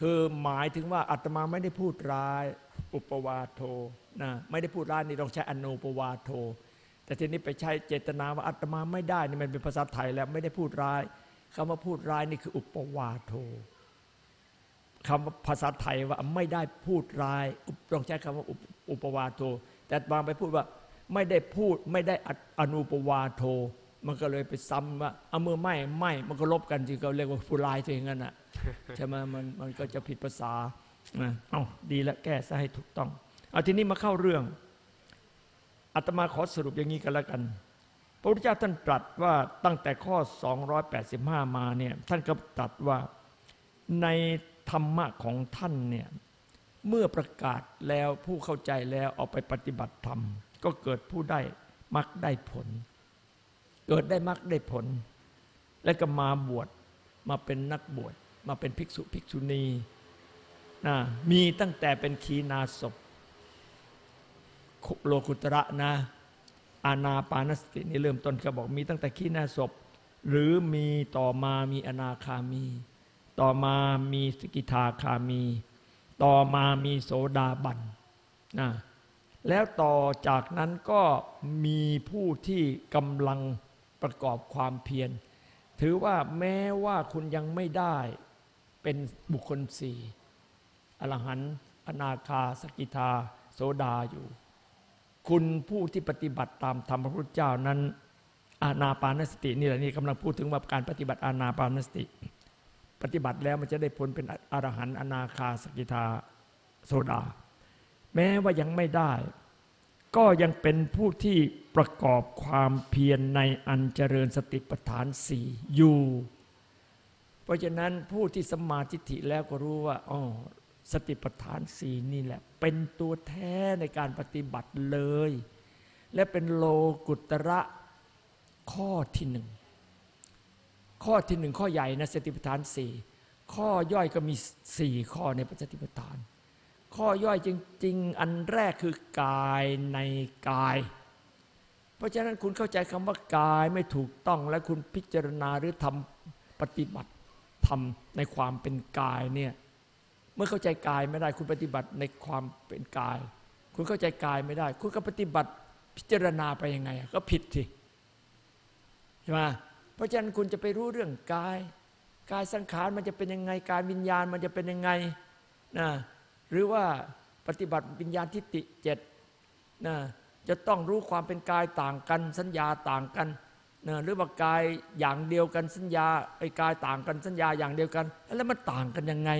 คือหมายถึงว่าอาตมาไม่ได้พูดร้าย อุปวาโทนะไม่ได้พูดร้ายนี่ต้องใช้อนุปวาโท แต่ทีนี้ไปใช้เจตนาว่าอาตมาไม่ได้นี่มันเป็นภาษาไทยแล้วไม่ได้พูดร้ายคำว่าพูดร้ายนี่คืออุปวาโทคำว่าภาษาไทยว่าไม่ได้พูดร้ายอุปต้องใช้คำว่าอุปอุปวาโท แต่บางไปพูดว่าไม่ได้พูดไม่ได้ออนุปวาโท มันก็เลยไปซ้ำว่าเอามือไหม่ไหม่มันก็ลบกันที่เขาเรียกว่าผู้ร้ายตัวอย่างนั้นอะใช่ไหมมันมันก็จะผิดภาษาเอาดีแล้วแก้ซะให้ถูกต้องเอาทีนี้มาเข้าเรื่องอาตมาขอสรุปอย่างนี้กันแล้วกัน พระพุทธเจ้าท่านตรัสว่าตั้งแต่ข้อ 285 มาเนี่ยท่านก็ตรัสว่าในธรรมะของท่านเนี่ยเมื่อประกาศแล้วผู้เข้าใจแล้วเอาไปปฏิบัติธรรม ก็เกิดผู้ได้มักได้ผล เกิดได้มักได้ผล และก็มาบวชมาเป็นนักบวชมาเป็นภิกษุภิกษุณีนะมีตั้งแต่เป็นขีณาศพโลกุตระนะอานาปานสตินี่เริ่มต้นก็บอกมีตั้งแต่ขีณาศพ หรือมีต่อมามีอนาคามี ต่อมามีสกิทาคามี ต่อมามีโสดาบันนะแล้วต่อจากนั้นก็มีผู้ที่กำลัง ประกอบความเพียร ถือว่าแม้ว่าคุณยังไม่ได้เป็นบุคคลสี่อรหันต์อนาคาสกิทา โสดาอยู่ คุณผู้ที่ปฏิบัติตามธรรมพระพุทธเจ้านั้น อานาปานสตินี่แหละนี่กำลังพูดถึงว่าการปฏิบัติอานาปานสติ ปฏิบัติแล้วมันจะได้ผลเป็นอรหันต์อนาคาสกิทา โสดา แม้ว่ายังไม่ได้ ก็ยังเป็นผู้ที่ประกอบความเพียรในอันเจริญสติปัฏฐานสี่อยู่ เพราะฉะนั้นผู้ที่สมาทิฏฐิแล้วก็รู้ว่าอ๋อสติปัฏฐานสี่นี่แหละ เป็นตัวแท้ในการปฏิบัติเลย และเป็นโลกุตระข้อที่หนึ่งข้อที่หนึ่งข้อใหญ่นะสติปัฏฐานสี่ข้อย่อยก็มีสี่ข้อในปฏิปทาน ข้อย่อยจริง ๆ อันแรกคือกายในกาย เพราะฉะนั้นคุณเข้าใจคำว่ากายไม่ถูกต้องและคุณพิจารณาหรือทำปฏิบัติทำในความเป็นกายเนี่ยเมื่อเข้าใจกายไม่ได้คุณปฏิบัติในความเป็นกาย คุณเข้าใจกายไม่ได้ คุณก็ปฏิบัติพิจารณาไปยังไง ก็ผิดสิใช่ไหมเพราะฉะนั้นคุณจะไปรู้เรื่องกาย กายสังขารมันจะเป็นยังไง การวิญญาณมันจะเป็นยังไงนะ หรือว่าปฏิบัติวิญญาณทิฏฐิเจ็ดนะจะต้องรู้ความเป็นกายต่างกัน สัญญาต่างกันนะหรือว่ากายอย่างเดียวกันสัญญาไอ้กายต่างกันสัญญาอย่างเดียวกัน แล้วมันต่างกันยังไง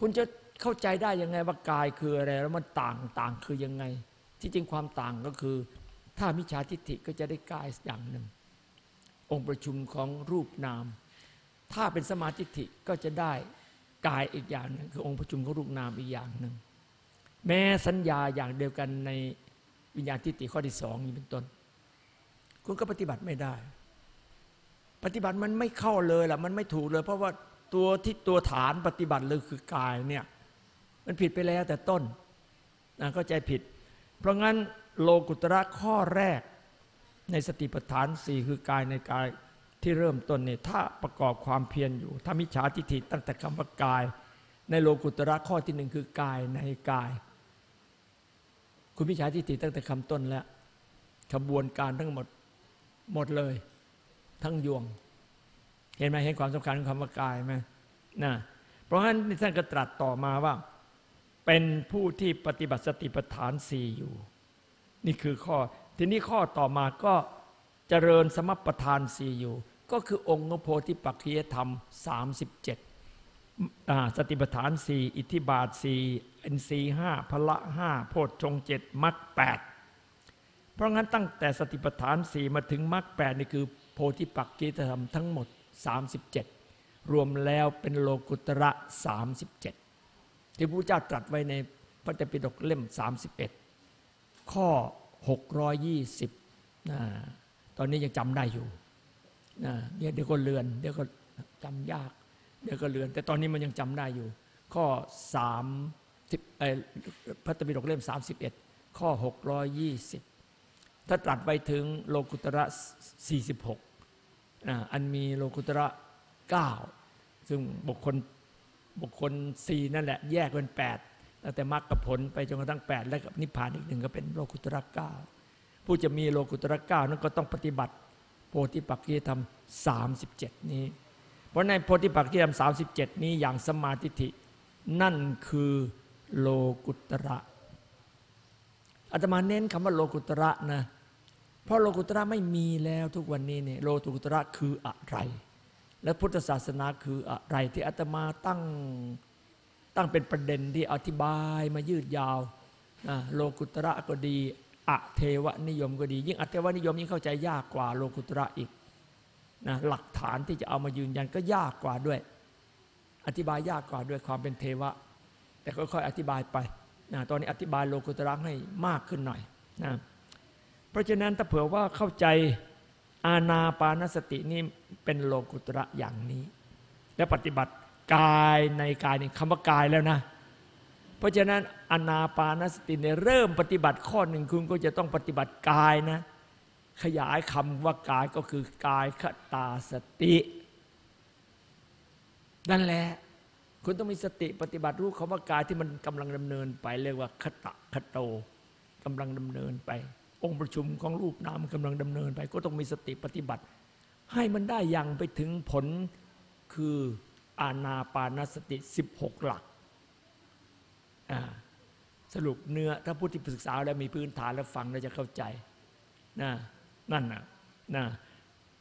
คุณจะเข้าใจได้ยังไงว่ากายคืออะไร แล้วมันต่างต่างคือยังไง ที่จริงความต่างก็คือ ถ้ามิจฉาทิฏฐิก็จะได้กายอย่างหนึ่ง องค์ประชุมของรูปนาม ถ้าเป็นสมาธิฐิก็จะได้ กายอีกอย่างหนึ่งคือองค์ประชุมของรูปนามอีกอย่างหนึ่งแม้สัญญาอย่างเดียวกันในวิญญาณทิฏฐิข้อที่สองนี้เป็นต้น คุณก็ปฏิบัติไม่ได้ ปฏิบัติมันไม่เข้าเลยล่ะมันไม่ถูกเลย เพราะว่าตัวที่ตัวฐานปฏิบัติเลยคือกายเนี่ยมันผิดไปแล้วแต่ต้นนะเข้าใจผิด เพราะงั้นโลกุตระข้อแรกในสติปัฏฐานสี่คือกายในกาย ที่เริ่มต้นเนี่ยถ้าประกอบความเพียรอยู่ ถ้ามิจฉาทิฏฐิตั้งแต่คำว่ากาย ในโลกุตระข้อที่หนึ่งคือกายในกาย คุณมิจฉาทิฏฐิตั้งแต่คำต้นแล้วขบวนการทั้งหมดหมดเลย ทั้งยวง เห็นไหมเห็นความสำคัญของคำว่ากายไหมนะเพราะฉะนั้นท่านก็ตรัสต่อมาว่า เป็นผู้ที่ปฏิบัติสติปัฏฐานสี่อยู่ นี่คือข้อ ทีนี้ข้อต่อมาก็เจริญสมปทานสี่อยู่ ก็คือองค์โพธิปักขียธรรม 37 สติปัฏฐานสี่อิทธิบาทสี่อินทรีห้าพละห้าโพชฌงเจ็ดมรรคแปดเพราะงั้นตั้งแต่สติปัฏฐานสี่มาถึงมรรคแปดนี่คือ โพธิปักขียธรรมทั้งหมด 37 รวมแล้วเป็นโลกุตระ 37 ที่พระเจ้าตรัสไว้ในพระเตปิฎกเล่ม 31 ข้อ 620นะตอนนี้ยังจำได้อยู่ นะเดี๋ยวเดี๋ยวก็เลือน เดี๋ยวก็จำยาก เดี๋ยวก็เลือน แต่ตอนนี้มันยังจำได้อยู่ ข้อ3เอ่อพระตปิฎกเล่ม31ข้อ620ถ้าตรัสไปถึงโลกุตระ46อ่าอันมีโลกุตระ9ซึ่งบุคคลบุคคลสี่นั่นแหละ แยกเป็น8ตั้งแต่มรรคผลไปจนกระทั่ง8และกับนิพพานอีกหนึ่งก็เป็นโลกุตระ9ผู้จะมีโลกุตระ9นั้นก็ต้องปฏิบัติ โพธิปักขียธรรม 37 นี้ เพราะในโพธิปักขียธรรม 37 นี้อย่างสมาธิินั่นคือโลกุตระอาตมาเน้นคำว่าโลกุตระนะเพราะโลกุตระไม่มีแล้วทุกวันนี้เนี่ยโลกุตระคืออะไร และพุทธศาสนาคืออะไรที่อาตมาตั้งตั้งเป็นประเด็นที่อธิบายมายืดยาวโลกุตระก็ดี อเทวนิยมก็ดี ยิ่งอเทวนิยมยิ่งเข้าใจยากกว่าโลกุตระอีกนะหลักฐานที่จะเอามายืนยันก็ยากกว่าด้วย อธิบายยากกว่าด้วยความเป็นเทวะ แต่ค่อยๆอธิบายไปนะตอนนี้อธิบายโลกุตระให้มากขึ้นหน่อยนะเพราะฉะนั้นถ้าเผื่อว่าเข้าใจอาณาปานสตินี่เป็นโลกุตระอย่างนี้ และปฏิบัติกายในกายนี่คำว่ากายแล้วนะ เพราะฉะนั้นอนาปานสติเนี่ยเริ่มปฏิบัติข้อหนึ่งคุณก็จะต้องปฏิบัติกายนะ ขยายคำว่ากายก็คือกายคตาสติ นั่นแหละคุณต้องมีสติปฏิบัติรู้คำว่ากายที่มันกำลังดำเนินไป เรียกว่าคตะคโตกำลังดำเนินไป องค์ประชุมของรูปนามกำลังดำเนินไป ก็ต้องมีสติปฏิบัติ ให้มันได้อย่างไปถึงผลคืออานาปานสติ 16 หลัก สรุปเนื้อถ้าผู้ที่ศึกษาแล้วมีพื้นฐานแล้วฟังแล้วจะเข้าใจนะนั่นนะนะ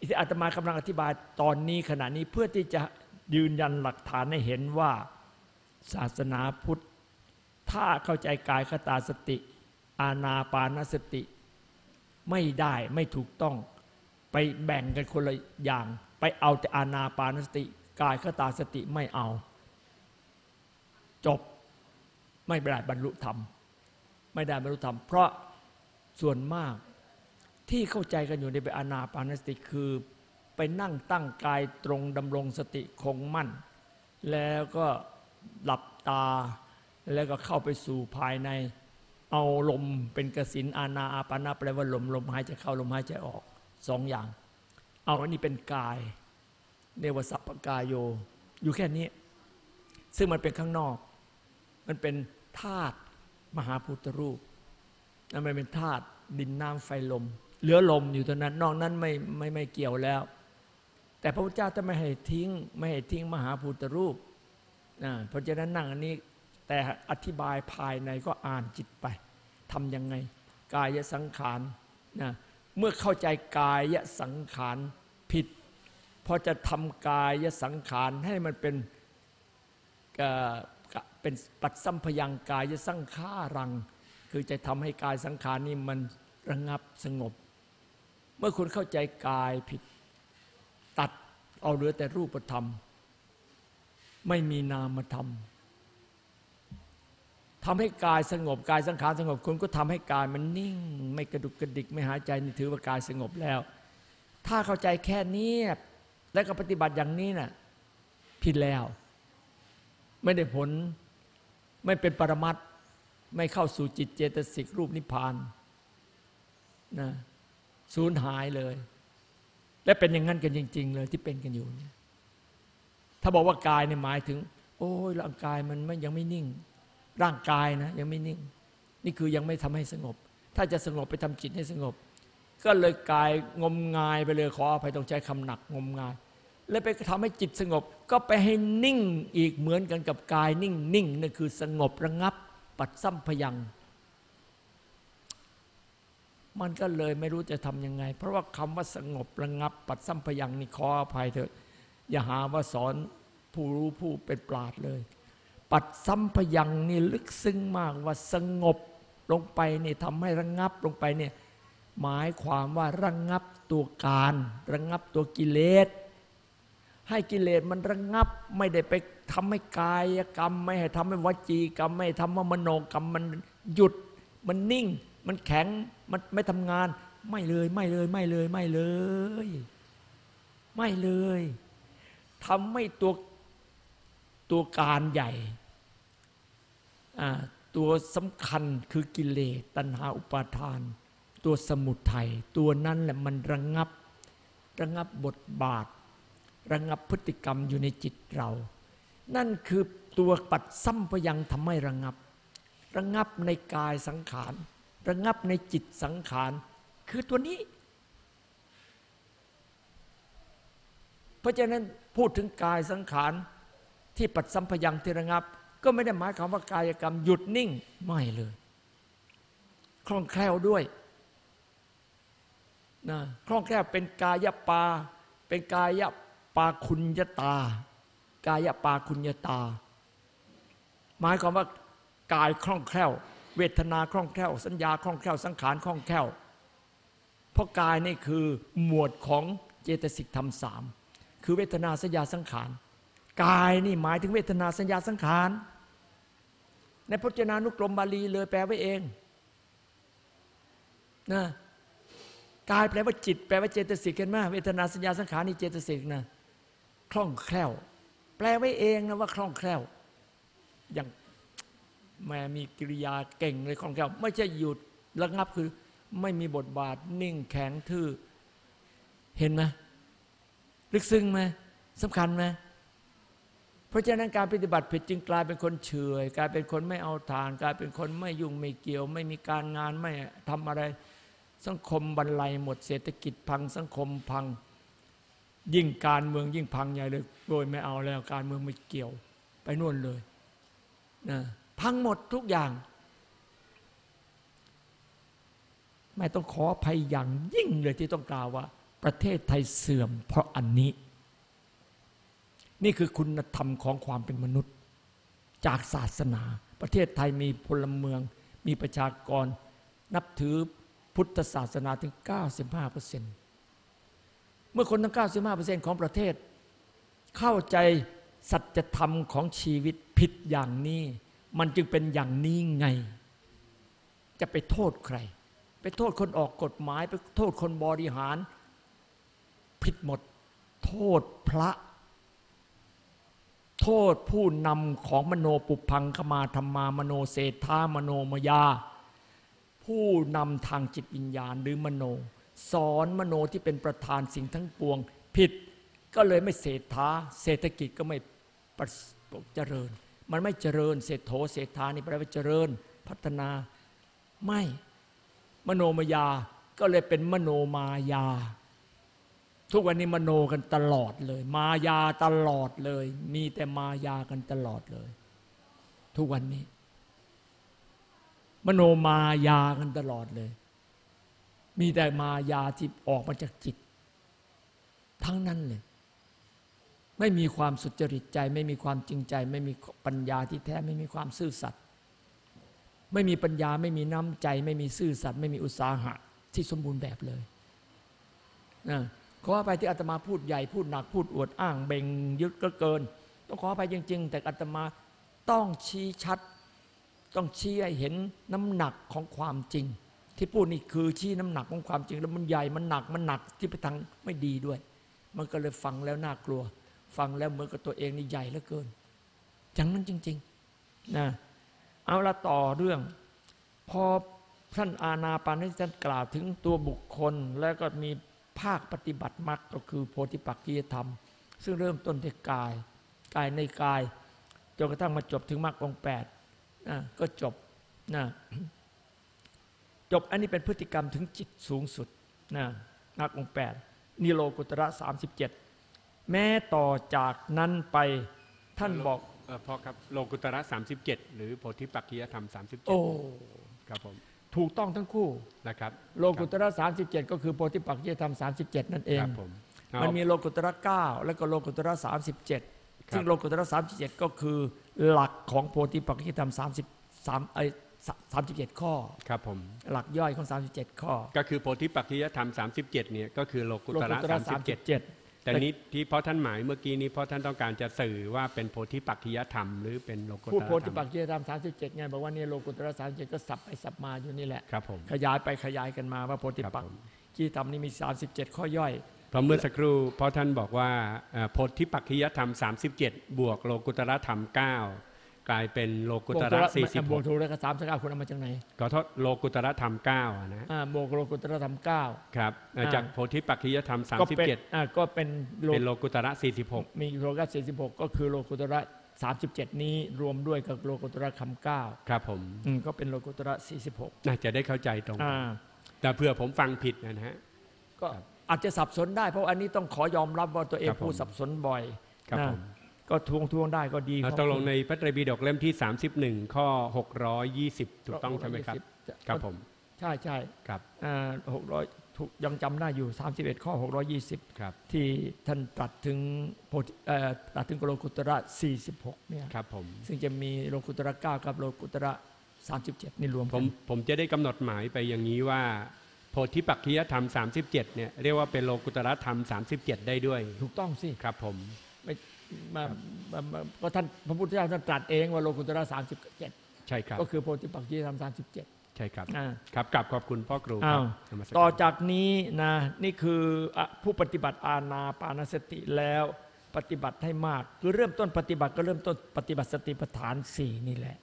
ที่อาตมากำลังอธิบายตอนนี้ขณะนี้เพื่อที่จะยืนยันหลักฐานให้เห็นว่าศาสนาพุทธ ถ้าเข้าใจกายคตาสติ อาณาปานสติ ไม่ได้ไม่ถูกต้อง ไปแบ่งกันคนละอย่าง ไปเอาแต่อาณาปานสติ กายคตาสติไม่เอา จบ ไม่ได้บรรลุธรรม ไม่ได้บรรลุธรรม เพราะส่วนมากที่เข้าใจกันอยู่ในเป็นอนาปานสติคือไปนั่งตั้งกายตรงดำรงสติคงมั่น แล้วก็หลับตา แล้วก็เข้าไปสู่ภายในเอาลมเป็นกสินอาณาอาปานาแปลว่าลมลมหายใจเข้าลมหายใจออกสองอย่าง เอาอันนี้เป็นกายเนวสัพพกายโย อยู่แค่นี้ ซึ่งมันเป็นข้างนอก มันเป็น ธาตุมหาพุทธรูปนั่นมันเป็นธาตุดินน้ำไฟลม เหลือลมอยู่ตรงนั้น นอกนั้นไม่ไม่ไม่เกี่ยวแล้ว แต่พระพุทธเจ้าจะไม่ให้ทิ้ง ไม่ให้ทิ้งมหาพุทธรูปนะเพราะฉะนั้นนั่งอันนี้แต่อธิบายภายในก็อ่านจิตไปทำยังไง กายสังขารนะเมื่อเข้าใจกายสังขารผิดพอจะทำกายสังขารให้มันเป็น เป็นปัดสัมพยังกายจะสังขารัง คือจะทำให้กายสังขารนี่มันระงับสงบ เมื่อคุณเข้าใจกายผิด ตัดเอาเหลือแต่รูปธรรม ไม่มีนามธรรมทำให้กายสงบกายสังขารสงบ คุณก็ทำให้กายมันนิ่ง ไม่กระดุกกระดิกไม่หายใจนี่ถือว่ากายสงบแล้ว ถ้าเข้าใจแค่นี้และก็ปฏิบัติอย่างนี้น่ะผิดแล้ว ไม่ได้ผล ไม่เป็นปรมัตไม่เข้าสู่จิตเจตสิกรูปนิพพานนะสูญหายเลย และเป็นอย่างนั้นกันจริง ๆ เลยที่เป็นกันอยู่เนี่ยถ้าบอกว่ากายเนี่ยหมายถึง โอ้ยร่างกายมันไม่ยังไม่นิ่ง ร่างกายนะยังไม่นิ่ง นี่คือยังไม่ทำให้สงบ ถ้าจะสงบไปทำจิตให้สงบ ก็เลยกายงมงายไปเลยขออภัยต้องใช้คำหนักงมงาย แล้วไปทำให้จิตสงบ ก็ไปให้นิ่งอีกเหมือนกันกับกายนิ่งนิ่งนั่นคือสงบระงับ ปัดซ้ำพยัง มันก็เลยไม่รู้จะทำยังไง เพราะว่าคำว่าสงบระงับ ปัดซ้ำพยังนี่ขออภัยเถอะ อย่าหาว่าสอนผู้รู้ผู้เป็นปราดเลย ปัดซ้ำพยังนี่ลึกซึ้งมากว่าสงบลงไปนี่ทำให้ระงับลงไปเนี่ยหมายความว่าระงับตัวการ ระงับตัวกิเลส ให้กิเลสมันระงับ ไม่ได้ไปทำให้กายกรรม ไม่ให้ทำให้วจีกรรม ไม่ทำให้มโนกรรมมันหยุด มันนิ่ง มันแข็งมันไม่ทำงาน ไม่เลยไม่เลยไม่เลยไม่เลย ไม่เลยทำให้ตัวตัวการใหญ่ตัวสำคัญคือกิเลสตัณหาอุปาทาน ตัวสมุทัยตัวนั้นแหละมันระงับ ระงับบทบาท ระงับพฤติกรรมอยู่ในจิตเรา นั่นคือตัวปัดซ้ำพยังทำให้ระงับ ระงับในกายสังขาร ระงับในจิตสังขาร คือตัวนี้ เพราะฉะนั้นพูดถึงกายสังขารที่ปัดสัมพยังที่ระงับ ก็ไม่ได้หมายความว่ากายกรรมหยุดนิ่งไม่เลยคล่องแคล่วด้วยนะคล่องแคล่วเป็นกายปา เป็นกาย ปาคุณยตา กายปาคุณยตา หมายความว่ากายคล่องแคล่ว เวทนาคล่องแคล่ว สัญญาคล่องแคล่ว สังขารคล่องแคล่ว เพราะกายนี่คือหมวดของเจตสิกธรรมสามคือเวทนาสัญญาสังขารกายนี่หมายถึงเวทนาสัญญาสังขารในพจนานุกรมบาลีเลยแปลไว้เองนะกายแปลว่าจิต แปลว่าเจตสิกเห็นไหมเวทนาสัญญาสังขารนี่เจตสิกนะ คล่องแคล่ว แปลไว้เองนะว่าคล่องแคล่ว อย่างแม่มีกิริยาเก่งเลยคล่องแคล่ว ไม่ใช่หยุดระงับคือ ไม่มีบทบาทนิ่งแข็งทื่อ เห็นไหมลึกซึ้งไหมสำคัญไหมเพราะฉะนั้นการปฏิบัติผิดจึงกลายเป็นคนเฉยกลายเป็นคนไม่เอาทาน กลายเป็นคนไม่ยุ่งไม่เกี่ยว ไม่มีการงานไม่ทำอะไร สังคมบรรลัยหมดเศรษฐกิจพังสังคมพัง ยิ่งการเมืองยิ่งพังใหญ่เลยโดยไม่เอาแล้วการเมืองไม่เกี่ยว ไปนู่นเลยนะพังหมดทุกอย่าง ไม่ต้องขออภัยอย่างยิ่งเลยที่ต้องกล่าวว่า ประเทศไทยเสื่อม เพราะอันนี้ นี่คือคุณธรรมของความเป็นมนุษย์ จากศาสนา ประเทศไทยมีพลเมือง มีประชากร นับถือพุทธศาสนาถึง 95%เเมื่อคนทั้ง 95%ของประเทศ เข้าใจสัจธรรมของชีวิตผิดอย่างนี้ มันจึงเป็นอย่างนี้ไง จะไปโทษใคร ไปโทษคนออกกฎหมาย ไปโทษคนบริหาร ผิดหมด โทษพระ โทษผู้นำของมโนปุพังขมาธรรมามโนเศรษฐามโนมยา ผู้นำทางจิตวิญญาณหรือมโน สอนมโนที่เป็นประธานสิ่งทั้งปวง ผิดก็เลยไม่เศรษฐาเศรษฐกิจก็ไม่ประสบเจริญ มันไม่เจริญเศรษโถเศรษฐานี่แปลว่าเจริญพัฒนาไม่มโนมยาก็เลยเป็นมโนมายา ทุกวันนี้มโนกันตลอดเลย มายาตลอดเลย มีแต่มายากันตลอดเลย ทุกวันนี้ มโนมายากันตลอดเลย มีแต่มายาที่ออกมาจากจิต ทั้งนั้นเลย ไม่มีความสุจริตใจ ไม่มีความจริงใจ ไม่มีปัญญาที่แท้ไม่มีความซื่อสัตย์ไม่มีปัญญาไม่มีน้ำใจ ไม่มีซื่อสัตย์ไม่มีอุตสาหะที่สมบูรณ์แบบเลยนะขออภัยที่อาตมาพูดใหญ่พูดหนักพูดอวดอ้างเบ่งยึดก็เกิน ต้องขออภัยจริง ๆ แต่อาตมาต้องชี้ชัด ต้องชี้ให้เห็นน้ำหนักของความจริง ที่พูดนี่คือชี้น้ำหนักของความจริง แล้วมันใหญ่มันหนักมันหนักที่ไปทางไม่ดีด้วย มันก็เลยฟังแล้วน่ากลัว ฟังแล้วเหมือนกับตัวเองนี่ใหญ่เหลือเกินอย่างนั้นจริงๆนะเอาละต่อเรื่อง พอท่านอาณาปานที่ท่านกล่าวถึงตัวบุคคล แล้วก็มีภาคปฏิบัติมรรคก็คือโพธิปักกิยธรรม ซึ่งเริ่มต้นที่กาย กายในกายจนกระทั่งมาจบถึงมรรคองแปดนะก็จบนะ จบอันนี้เป็นพฤติกรรมถึงจิตสูงสุดนะมรรคองค์แปดนิโรกุตระสามสิบเจ็ดแม้ต่อจากนั้นไปท่านบอกเออพ่อครับโลกุตระ 37 หรือโพธิปักขิยธรรมโอ้37ครับผมถูกต้องทั้งคู่นะครับโลกุตระ 37 ก็คือโพธิปักขิยธรรม 37 นั่นเองครับผมมันมีโลกุตระ 9 แล้วก็โลกุตระ 37 ซึ่งโลกุตระ 37 ก็คือหลักของโพธิปักขิยธรรม 33ไอ้ 37 ข้อครับผมหลักย่อยของ 37 ข้อ ก็คือโพธิปักขิยธรรม 37เนี่ยก็คือโลกุโลตกุระตระ37 37 แต่นี้ที่พ่อท่านหมายเมื่อกี้นี้พ่อท่านต้องการจะสื่อว่าเป็นโพธิปักขิยธรรมหรือเป็นโลกุตพูดระโพธิธรปัรกมขิยธรรม 37ไงบอกว่าเนี่ยโลกุตระ37 ก็สับไปสับมาอยู่นี่แหละครับผมขยายไปขยายกันมาว่าโพธิปักครับผมขิยธรรมนี่มี 37 ข้อย่อยเพราะเมื่อสักครู่พ่อท่านบอกว่าเอ่อโพธิปักขิยธรรม 37 บวกโลกุตระธรรม 9 กลายเป็นโลกุตระบวกถูกแล้วก็สามสก้าคุณเอามาจากไหน46ขอโทษโลกุตระธรรม9อะนะอ่าบวกโลกุตระธรรมเก้าครับเอ่ออ่าจากโพธิปักขิยธรรมก็เป็น37อ่าก็เป็นโลเป็นโลกุตระ46มีโลกุตระ46ก็คือโลกุตระ37นี้รวมด้วยกับโลกุตระคำเก้าครับผมอืมก็เป็นโลกุตระ46น่าจะได้เข้าใจตรงอ่าแต่เพื่อผมฟังผิดนะฮะก็อาจจะสับสนได้เพราะอันนี้ต้องขอยอมรับว่าตัวเองครับผมพูดสับสนบ่อยครับนะผม ก็ทวงทวงได้ก็ดีเอาขอบตกลงคุณในพระไตรปิฎกเล่มที่ 31 ข้อ 620 ถูกต้องใช่ไหมครับ620ครับผม ใช่ใช่ครับหกร้อยถูกยังจำได้อยู่ 31 ข้อ 620 ครับ ที่ท่านตรัสถึงโพธิเอ่อตรัสถึงโลกุตระ 46 เนี่ยครับผมซึ่งจะมีโลกุตระ 9 กับโลกุตระ 37 นี่รวมผกัมนผมจะได้กำหนดหมายไปอย่างนี้ว่าโพธิปักขิยธรรม 37 เนี่ยเรียกว่าเป็นโลกุตระธรรม 37 ได้ด้วย ถูกต้องสิ ครับผมไม่มามามา ก็ท่านพระพุทธเจ้าท่านตรัสเองว่าโลกุตระ37ใช่ครับ ก็คือโพธิปักจีธรรม37ใช่ครับอ่าครับกลับขอบคุณพ่อครูครัอ้าบวนมัสรต่อจากนี้นะนี่คืออะผู้ปฏิบัติอาณาปานสติแล้วปฏิบัติให้มากคือเริ่มต้นปฏิบัติก็เริ่มต้นปฏิบัติสติปัฏฐานสี่นี่แหละ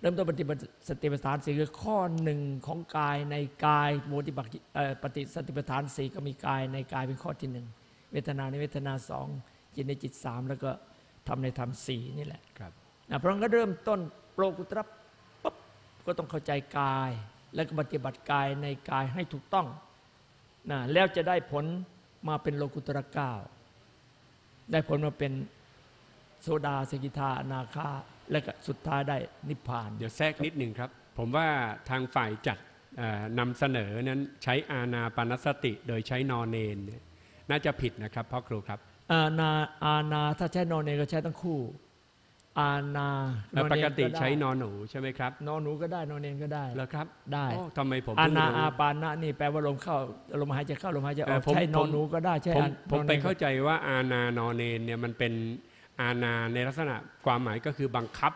เริ่มต้นปฏิบัติสติปัฏฐานสี่คือข้อหนึ่งของกายในกายปฏิบัติเอ่อปฏิสติปัฏฐานสี่ก็มีกายในกายเป็นข้อที่หนึ่งเวทนาในเวทนาสอง จิตในจิตสามแล้วก็ทำในธรรมสี่นี่แหละครับนะเพราะงั้นก็เริ่มต้นโปรกุตระปั๊บก็ต้องเข้าใจกาย แล้วก็ปฏิบัติกายในกายให้ถูกต้องนะแล้วจะได้ผลมาเป็นโลกุตระเก้าได้ผลมาเป็นโซดาสกิทาอนาคาและก็สุดท้ายได้นิพพาน เดี๋ยวแทรกนิดหนึ่งครับ ผมว่าทางฝ่ายจัดเอ่อนำเสนอนั้นใช้อาณาปานสติโดยใช้นอนเนนเนี่ยน่าจะผิดนะครับพ่อครูครับ อาณาอาณาถ้าใช้นอนเนก็ใช้ทั้งคู่ อาณาแล้วนอนปเนกติได้ใช้นอนหนูใช่ไหมครับ นอนหนูก็ได้นอนเนนก็ได้แล้วครับได้โอ้ทำไมผมอาเพิ่งณารู้อาปานะนี่แปลว่าลมเข้าลมหายใจเข้าลมหายใจอเอ่ออกผมใช่นอนผมหนูก็ได้ใช่ผมอันผมนอนไปนนก็เข้าใจว่าอาณานอนเนนเนี่ยมันเป็นอาณาในลักษณะความหมายก็คือบังคับ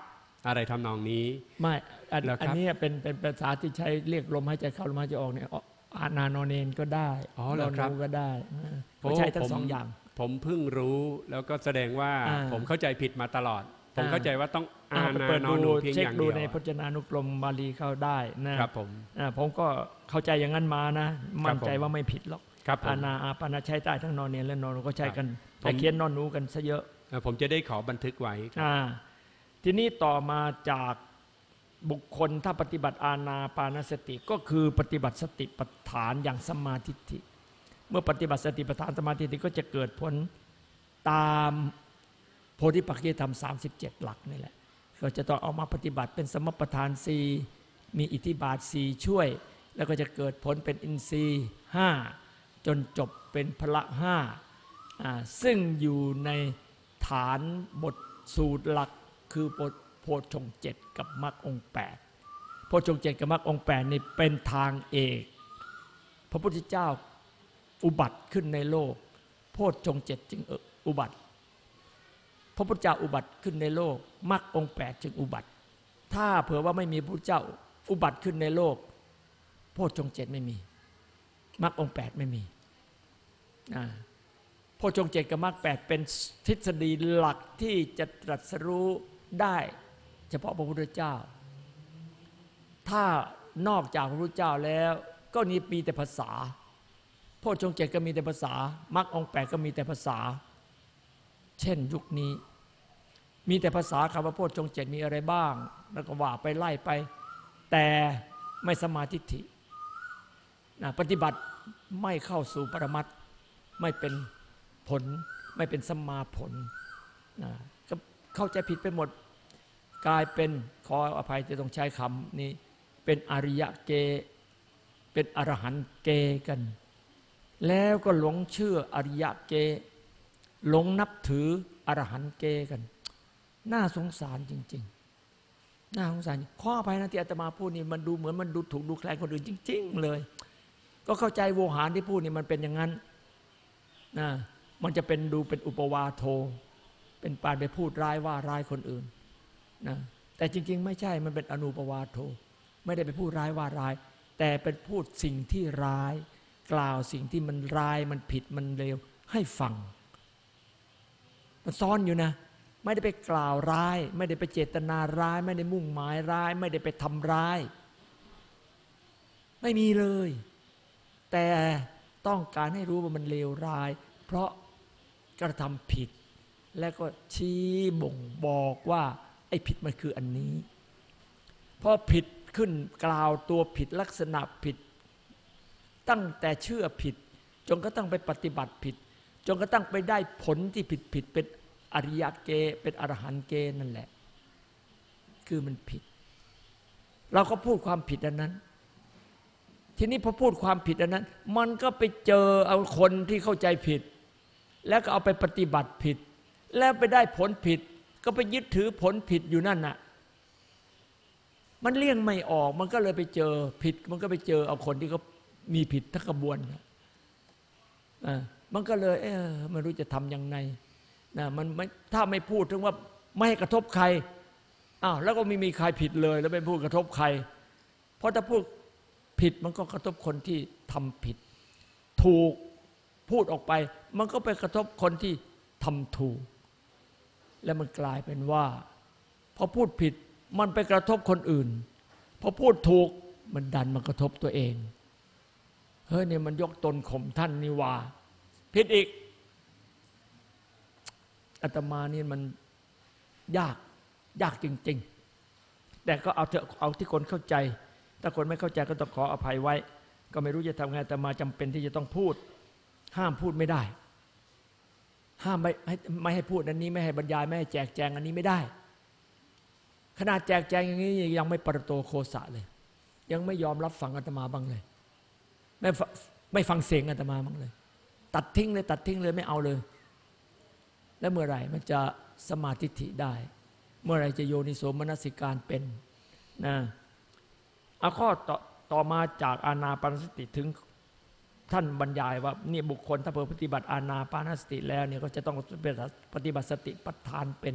อะไรทำนองนี้ไม่อันเหรอครับอันนี้เป็นเป็นภาษาที่ใช้เรียกลมหายใจเข้าลมหายใจออกเนี่ยอ๋ออาณานอนเนนก็ได้อ๋อเหรอครับนนหนูก็ได้เออโอ้ก็ใช้ทั้ผงมสองอย่าง ผมเพิ่งรู้แล้วก็แสดงว่าอ่าผมเข้าใจผิดมาตลอด ผมอ่าเข้าใจว่าต้องอาอ่าไปณาเปิดนอนหดูนูเพียงเช็อคย่างดูเดียวในพจนานุกรมบาลีเข้าได้นะครับผมอ่าผมก็เข้าใจอย่างนั้นมานะมั่นใจผมว่าไม่ผิดหรอกครับผมอาณาอาปานะใช้ได้ทั้งนอนเนนและนอนหนูก็ใช้กันผมแต่เขียนนอนหนูกันซะเยอะเอ่อผมจะได้ขอบันทึกไว้ครับอ่าทีนี้ต่อมาจากบุคคลถ้าปฏิบัติอาณาปานสติก็คือปฏิบัติสติปัฏฐานอย่างสมาธิิ เมื่อปฏิบัติสติปัฏฐานสมาธิก็จะเกิดผลตามโพธิปักขิยธรรม 37 หลักนี่แหละก็จะต้องเอามาปฏิบัติเป็นสมปทานสีมีอิทธิบาทสีช่วย แล้วก็จะเกิดผลเป็นอินทรีย์ห้าจนจบเป็นพละห้าอ่าซึ่งอยู่ในฐานบทสูตรหลักคือบทโพชฌงเจ็ดกับมรรคองแปดโพชฌงเจ็ดกับมรรคองแปดนี่เป็นทางเอก พระพุทธเจ้า อุบัติขึ้นในโลก โพชฌงเจ็ดจึงอุบัติ พระพุทธเจ้าอุบัติขึ้นในโลกมรรคองแปดจึงอุบัติ ถ้าเผื่อว่าไม่มีพระพุทธเจ้าอุบัติขึ้นในโลก โพชฌงเจ็ดไม่มีมรรคองแปดไม่มีโพชฌงเจ็ดกับมรรคแปดเป็นทฤษฎีหลักที่จะตรัสรู้ได้เฉพาะพระพุทธเจ้า ถ้านอกจากพระพุทธเจ้าแล้ว ก็นี่มีแต่ภาษา พชฌงเจ็ดก็มีแต่ภาษามรรคองแปดก็มีแต่ภาษา เช่นยุคนี้ มีแต่ภาษาคำว่าโพชฌงเจ็ดมีอะไรบ้าง แล้วก็ว่าไปไล่ไป แต่ไม่สมาธิินะปฏิบัติไม่เข้าสู่ปรมัตถ์ไม่เป็นผล ไม่เป็นสมาผลนะก็เข้าใจผิดไปหมด กลายเป็นขออภัยจะต้องใช้คำนี้ เป็นอริยะเก เป็นอรหันเกกัน แล้วก็หลงเชื่ออริยะเก หลงนับถืออรหันต์เกกัน น่าสงสารจริง ๆ น่าสงสารข้ออภัยนะที่อาตมาพูดนี่มันดูเหมือนมันดูถูกดูแคลนคนอื่นจริง ๆ เลย ก็เข้าใจโวหารที่พูดนี่มันเป็นอย่างนั้นนะมันจะเป็นดูเป็นอุปวาโท เป็นปานไปพูดร้ายว่าร้ายคนอื่นนะแต่จริง ๆ ไม่ใช่มันเป็นอนุปวาโท ไม่ได้ไปพูดร้ายว่าร้าย แต่เป็นพูดสิ่งที่ร้าย กล่าวสิ่งที่มันร้ายมันผิดมันเลวให้ฟัง มันซ่อนอยู่นะ ไม่ได้ไปกล่าวร้าย ไม่ได้ไปเจตนาร้าย ไม่ได้มุ่งหมายร้าย ไม่ได้ไปทำร้าย ไม่มีเลย แต่ต้องการให้รู้ว่ามันเลวร้าย เพราะกระทำผิด และก็ชี้บ่งบอกว่า ไอ้ผิดมันคืออันนี้พอผิดขึ้นกล่าวตัวผิดลักษณะผิด ตั้งแต่เชื่อผิด จนกระทั่งไปปฏิบัติผิด จนกระทั่งไปได้ผลที่ผิดผิดเป็นอริยเกเป็นอรหันเกนั่นแหละ คือมันผิด เราก็พูดความผิดอันนั้น ทีนี้พอพูดความผิดอันนั้น มันก็ไปเจอเอาคนที่เข้าใจผิด แล้วก็เอาไปปฏิบัติผิด แล้วไปได้ผลผิด ก็ไปยึดถือผลผิดอยู่นั่นน่ะมันเลี่ยงไม่ออก มันก็เลยไปเจอผิด มันก็ไปเจอเอาคนที่เขา มีผิดทั้งกระบวนอ่ามันก็เลย เออไม่รู้จะทำยังไงนะมันไม่ถ้าไม่พูดถึงว่าไม่ให้กระทบใครอ้าวแล้วก็ไม่มีใครผิดเลย แล้วไม่พูดกระทบใคร เพราะถ้าพูดผิดมันก็กระทบคนที่ทำผิด ถูกพูดออกไป มันก็ไปกระทบคนที่ทำถูก แล้วมันกลายเป็นว่า พอพูดผิดมันไปกระทบคนอื่น พอพูดถูกมันดันมากระทบตัวเอง เฮ้ยเนี่ยมันยกตนข่มท่านนี่ว่าผิดอีกอาตมานี่มันยากยากจริง ๆ แต่ก็เอาเถอะเอาที่คนเข้าใจ ถ้าคนไม่เข้าใจก็ต้องขออภัยไว้ ก็ไม่รู้จะทำไงแต่มาจำเป็นที่จะต้องพูด ห้ามพูดไม่ได้ ห้ามไม่ให้ไม่ให้พูดอันนี้ไม่ให้บรรยายไม่ให้แจกแจงอันนี้ไม่ได้ ขนาดแจกแจงอย่างนี้ยังไม่ประโตโคสะเลย ยังไม่ยอมรับฟังอาตมาบ้างเลย ไม่ฟไม่ฟังเสียงอาตมาบ้างเลย ตัดทิ้งเลย ตัดทิ้งเลยไม่เอาเลย แล้วเมื่อไหร่มันจะสมาธิิได้ เมื่อไหร่จะโยนิโสมนสิการเป็นนะเอาข้อต่อต่อมาจากอานาปานสติถึงท่านบรรยายว่านี่บุคคลถ้าเพิ่ปฏิบัติอานาปานสติแล้วเนี่ยก็จะต้องปฏิบัติสติปัฏฐานเป็น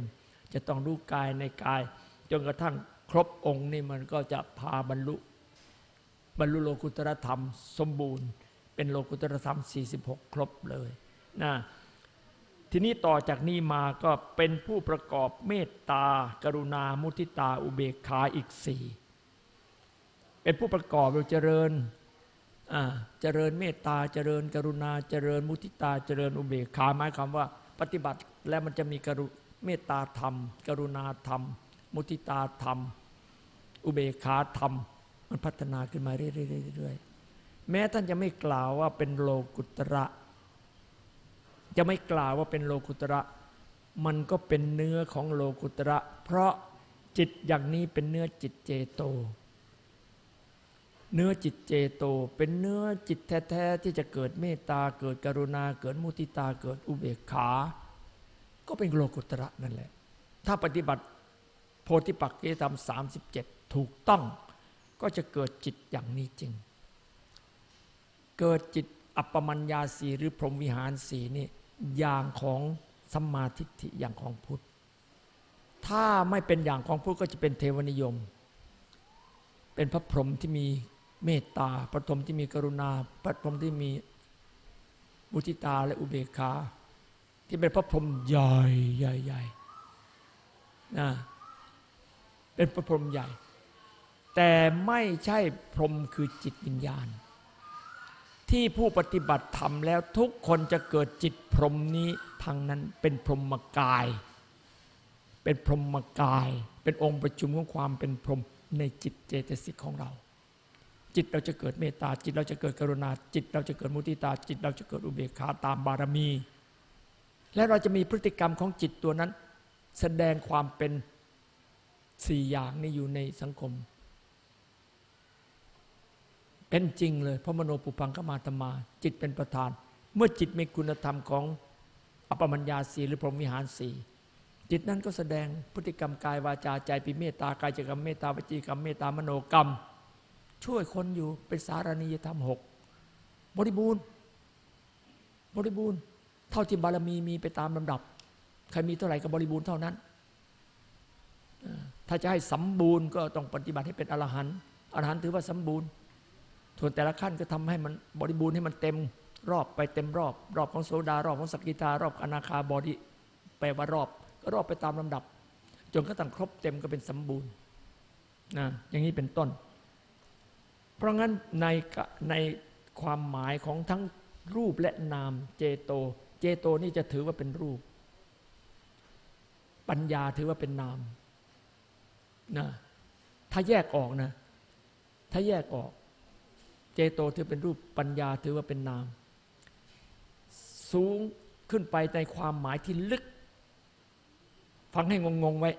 จะต้องรู้กายในกาย จนกระทั่งครบองค์นี่มันก็จะพาบรรลุ บรรลุโลกุตรธรรม สมบูรณ์ เป็นโลกุตรธรรม 46 ครบเลยนะทีนี้ต่อจากนี้มาก็เป็นผู้ประกอบเมตตา กรุณา มุทิตา อุเบกขาอีกสี่เป็นผู้ประกอบเจริญเจริญเมตตาเจริญ กรุณาเจริญมุทิตาเจริญอุเบกขาหมายความว่า ปฏิบัติแล้วมันจะมีกรุเมตตาธรรม กรุณาธรรม มุทิตาธรรม อุเบกขาธรรม มันพัฒนาขึ้นมาเรื่อยๆแม้ท่านจะไม่กล่าวว่าเป็นโลกุตระ จะไม่กล่าวว่าเป็นโลกุตระ มันก็เป็นเนื้อของโลกุตระ เพราะจิตอย่างนี้เป็นเนื้อจิตเจโต เนื้อจิตเจโต เป็นเนื้อจิตแท้ๆที่จะเกิดเมตตาเกิดกรุณาเกิดมุติตาเกิดอุเบกขา ก็เป็นโลกุตระนั่นแหละ ถ้าปฏิบัติโพธิปักกิธรรม37 ถูกต้อง ก็จะเกิดจิตอย่างนี้จริง เกิดจิตอัปปมัญญาสีหรือพรหมวิหารสีนี่อย่างของสัมมาทิฏฐิอย่างของพุทธ ถ้าไม่เป็นอย่างของพุทธก็จะเป็นเทวนิยม เป็นพระพรหมที่มีเมตตา พระพรหมที่มีกรุณา พระพรหมที่มีมุทิตาและอุเบกขาที่เป็นพระพรหมใหญ่ใหญ่ใหญ่นะเป็นพระพรหมใหญ่ แต่ไม่ใช่พรหมคือจิตวิญญาณ ที่ผู้ปฏิบัติธรรมแล้วทุกคนจะเกิดจิตพรหมนี้ทางนั้นเป็นพรหมกาย เป็นพรหมกาย เป็นองค์ประชุมของความเป็นพรหมในจิตเจตสิกของเรา จิตเราจะเกิดเมตตาจิตเราจะเกิดกรุณา จิตเราจะเกิดมุติตา จิตเราจะเกิดอุเบกขาตามบารมี และเราจะมีพฤติกรรมของจิตตัวนั้น แสดงความเป็นสี่อย่างนี้อยู่ในสังคม เป็นจริงเลยเพราะมโนปุพังกมาตมา จิตเป็นประธาน เมื่อจิตมีคุณธรรมของอปมัญญาสีหรือพรหมวิหารสีจิตนั้นก็แสดงพฤติกรรมกายวาจาใจป็นเมตตากายจกรรมเมตตาวจีกรรมเมตตามโนกรรม ช่วยคนอยู่เป็นสารณียธรรมหกบริบูรณ์ บริบูรณ์ เท่าที่บารมีมีไปตามลำดับ ใครมีเท่าไหร่ก็บริบูรณ์เท่านั้น ถ้าจะให้สมบูรณ์ก็ต้องปฏิบัติให้เป็นอรหันต์อรหันต์ถือว่าสมบูรณ์ ส่วนแต่ละขั้นก็ทำให้มันบริบูรณ์ให้มันเต็มรอบไปเต็มรอบ รอบของโสดารอบของสกิทารอบอนาคาบอดีแปลว่ารอบ ก็รอบไปตามลำดับ จนกระทั่งครบเต็มก็เป็นสมบูรณ์นะอย่างนี้เป็นต้น เพราะงั้นในในความหมายของทั้งรูปและนามเจโต เจโตนี่จะถือว่าเป็นรูป ปัญญาถือว่าเป็นนามนะถ้าแยกออกนะ ถ้าแยกออก เจโตถือเป็นรูปปัญญาถือว่าเป็นนาม สูงขึ้นไปในความหมายที่ลึก ฟังให้งงๆไว้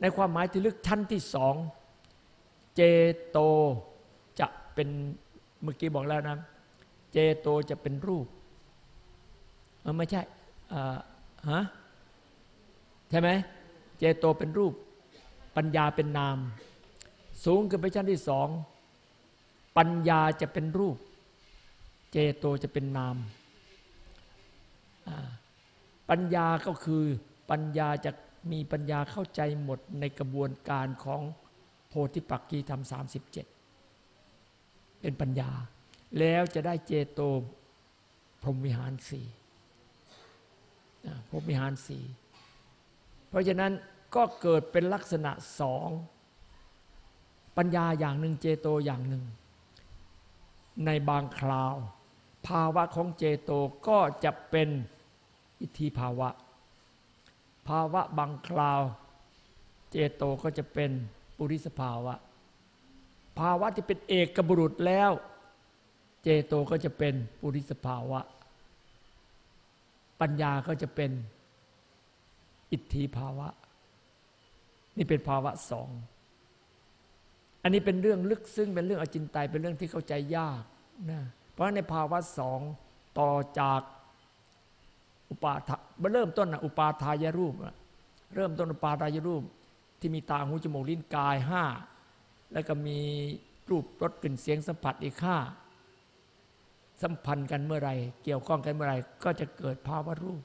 ในความหมายที่ลึกชั้นที่สองเจโตจะเป็นเมื่อกี้บอกแล้วนะเจโตจะเป็นรูปเออไม่ใช่ฮะใช่ไหมเจโตเป็นรูป ปัญญาเป็นนาม สูงขึ้นไปชั้นที่สอง ปัญญาจะเป็นรูป เจโตจะเป็นนาม ปัญญาก็คือปัญญาจะมีปัญญาเข้าใจหมดในกระบวนการของโพธิปักกีธรรมสามสิบเจ็ดเป็นปัญญา แล้วจะได้เจโตพรหมวิหารสี่พรหมวิหารสี่เพราะฉะนั้นก็เกิดเป็นลักษณะสองปัญญาอย่างหนึ่งเจโตอย่างหนึ่ง ในบางคราว ภาวะของเจโตก็จะเป็นอิทธิภาวะ ภาวะบางคราว เจโตก็จะเป็นปุริสภาวะ ภาวะที่เป็นเอกบุรุษแล้ว เจโตก็จะเป็นปุริสภาวะ ปัญญาก็จะเป็นอิทธิภาวะ นี่เป็นภาวะสอง อันนี้เป็นเรื่องลึกซึ้งเป็นเรื่องอจินไตยเป็นเรื่องที่เข้าใจยากนะเพราะในภาวะสองต่อจากอุปาทะเริ่มต้นนะอุปาทายรูปเริ่มต้นอุปาทายรูปที่มีตาหูจมูกลิ้นกายห้าแล้วก็มีรูปรสกลิ่นเสียงสัมผัสอีกห้าสัมพันธ์กันเมื่อไรเกี่ยวข้องกันเมื่อไรก็จะเกิดภาวะรูป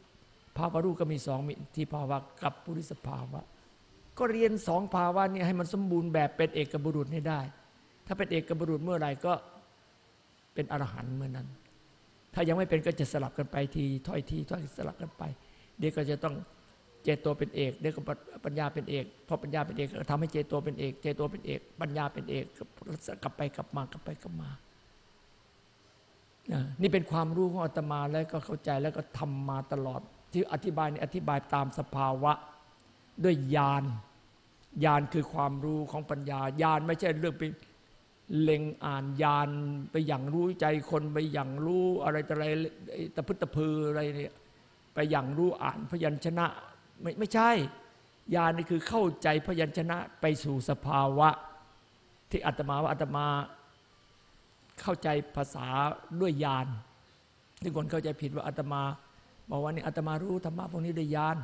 ภาวะรูปก็มีสองมีที่ภาวะกับปุริสภาวะ ก็เรียนสองภาวะนี้ให้มันสมบูรณ์แบบเป็นเอกบุรุษให้ได้ ถ้าเป็นเอกบุรุษเมื่อไหร่ก็เป็นอรหันต์เมื่อนั้น ถ้ายังไม่เป็นก็จะสลับกันไปทีถ้อยทีถ้อยสลับกันไป เดี๋ยวก็จะต้องเจโตเป็นเอกเดี๋ยวก็ปัญญาเป็นเอกพอปัญญาเป็นเอกก็ทำให้เจโตเป็นเอกเจโตเป็นเอก ปัญญาเป็นเอกกลับไปกลับมากลับไปกลับมานี่เป็นความรู้ของอาตมาแล้วก็เข้าใจแล้วก็ทำมาตลอด ที่อธิบายนี่อธิบายตามสภาวะด้วยญาณ ญาณคือความรู้ของปัญญาญาณไม่ใช่เรื่องไปเล็งอ่านญาณไปอย่างรู้ใจคนไปอย่างรู้อะไรแต่อะไรตะพึตะพืออะไรเนี่ยไปอย่างรู้อ่านพยัญชนะไม่ไม่ใช่ญาณนี่คือเข้าใจพยัญชนะไปสู่สภาวะ ที่อาตมาว่าอาตมา เข้าใจภาษาด้วยญาณที่คนเข้าใจผิดว่าอาตมาบอกว่านี่อาตมารู้ธรรมะพวกนี้ด้วยญาณ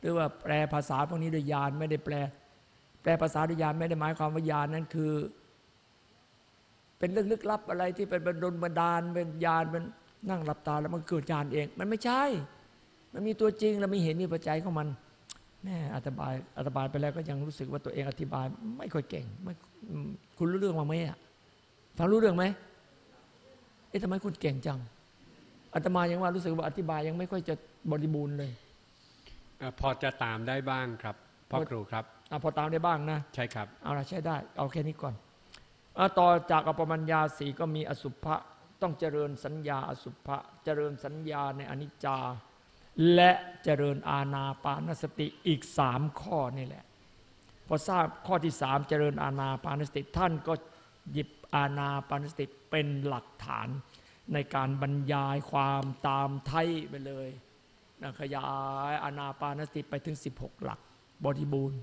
หรือว่าแปลภาษาพวกนี้ด้วยญาณไม่ได้แปล แปลภาษาด้วยญาณไม่ได้หมายความว่าญาณนั้นคือ เป็นเรื่องลึกลับอะไรที่เป็นดลบันดาลเป็นญาณเป็นนั่งหลับตาแล้วมันเกิดญาณเอง มันไม่ใช่ มันมีตัวจริงแล้วมีเห็นมีปัจจัยของมันแม่อธิบายอธิบายไปแล้วก็ยังรู้สึกว่าตัวเองอธิบาย ไม่ค่อยเก่งไม่คุณรู้เรื่องมาไหมอะฟังรู้เรื่องไหมเอ๊ะทำไมคุณเก่งจังอาตมายังว่ารู้สึกว่าอธิบายยังไม่ค่อยจะบริบูรณ์เลย พอจะตามได้บ้างครับ พ่อครูครับอะพอตามได้บ้างนะ ใช่ครับ เอาละใช้ได้ เอาแค่นี้ก่อนอะต่อจากอปมัญญาสีก็มีอสุภะต้องเจริญสัญญาอสุภะเจริญสัญญาในอนิจจา และเจริญอาณาปานสติอีกสามข้อนี่แหละพอทราบข้อที่สามเจริญอาณาปานสติท่านก็หยิบอาณาปานสติเป็นหลักฐานในการบรรยายความตามไทยไปเลยนะขยายอาณาปานสติไปถึง 16 หลัก บริบูรณ์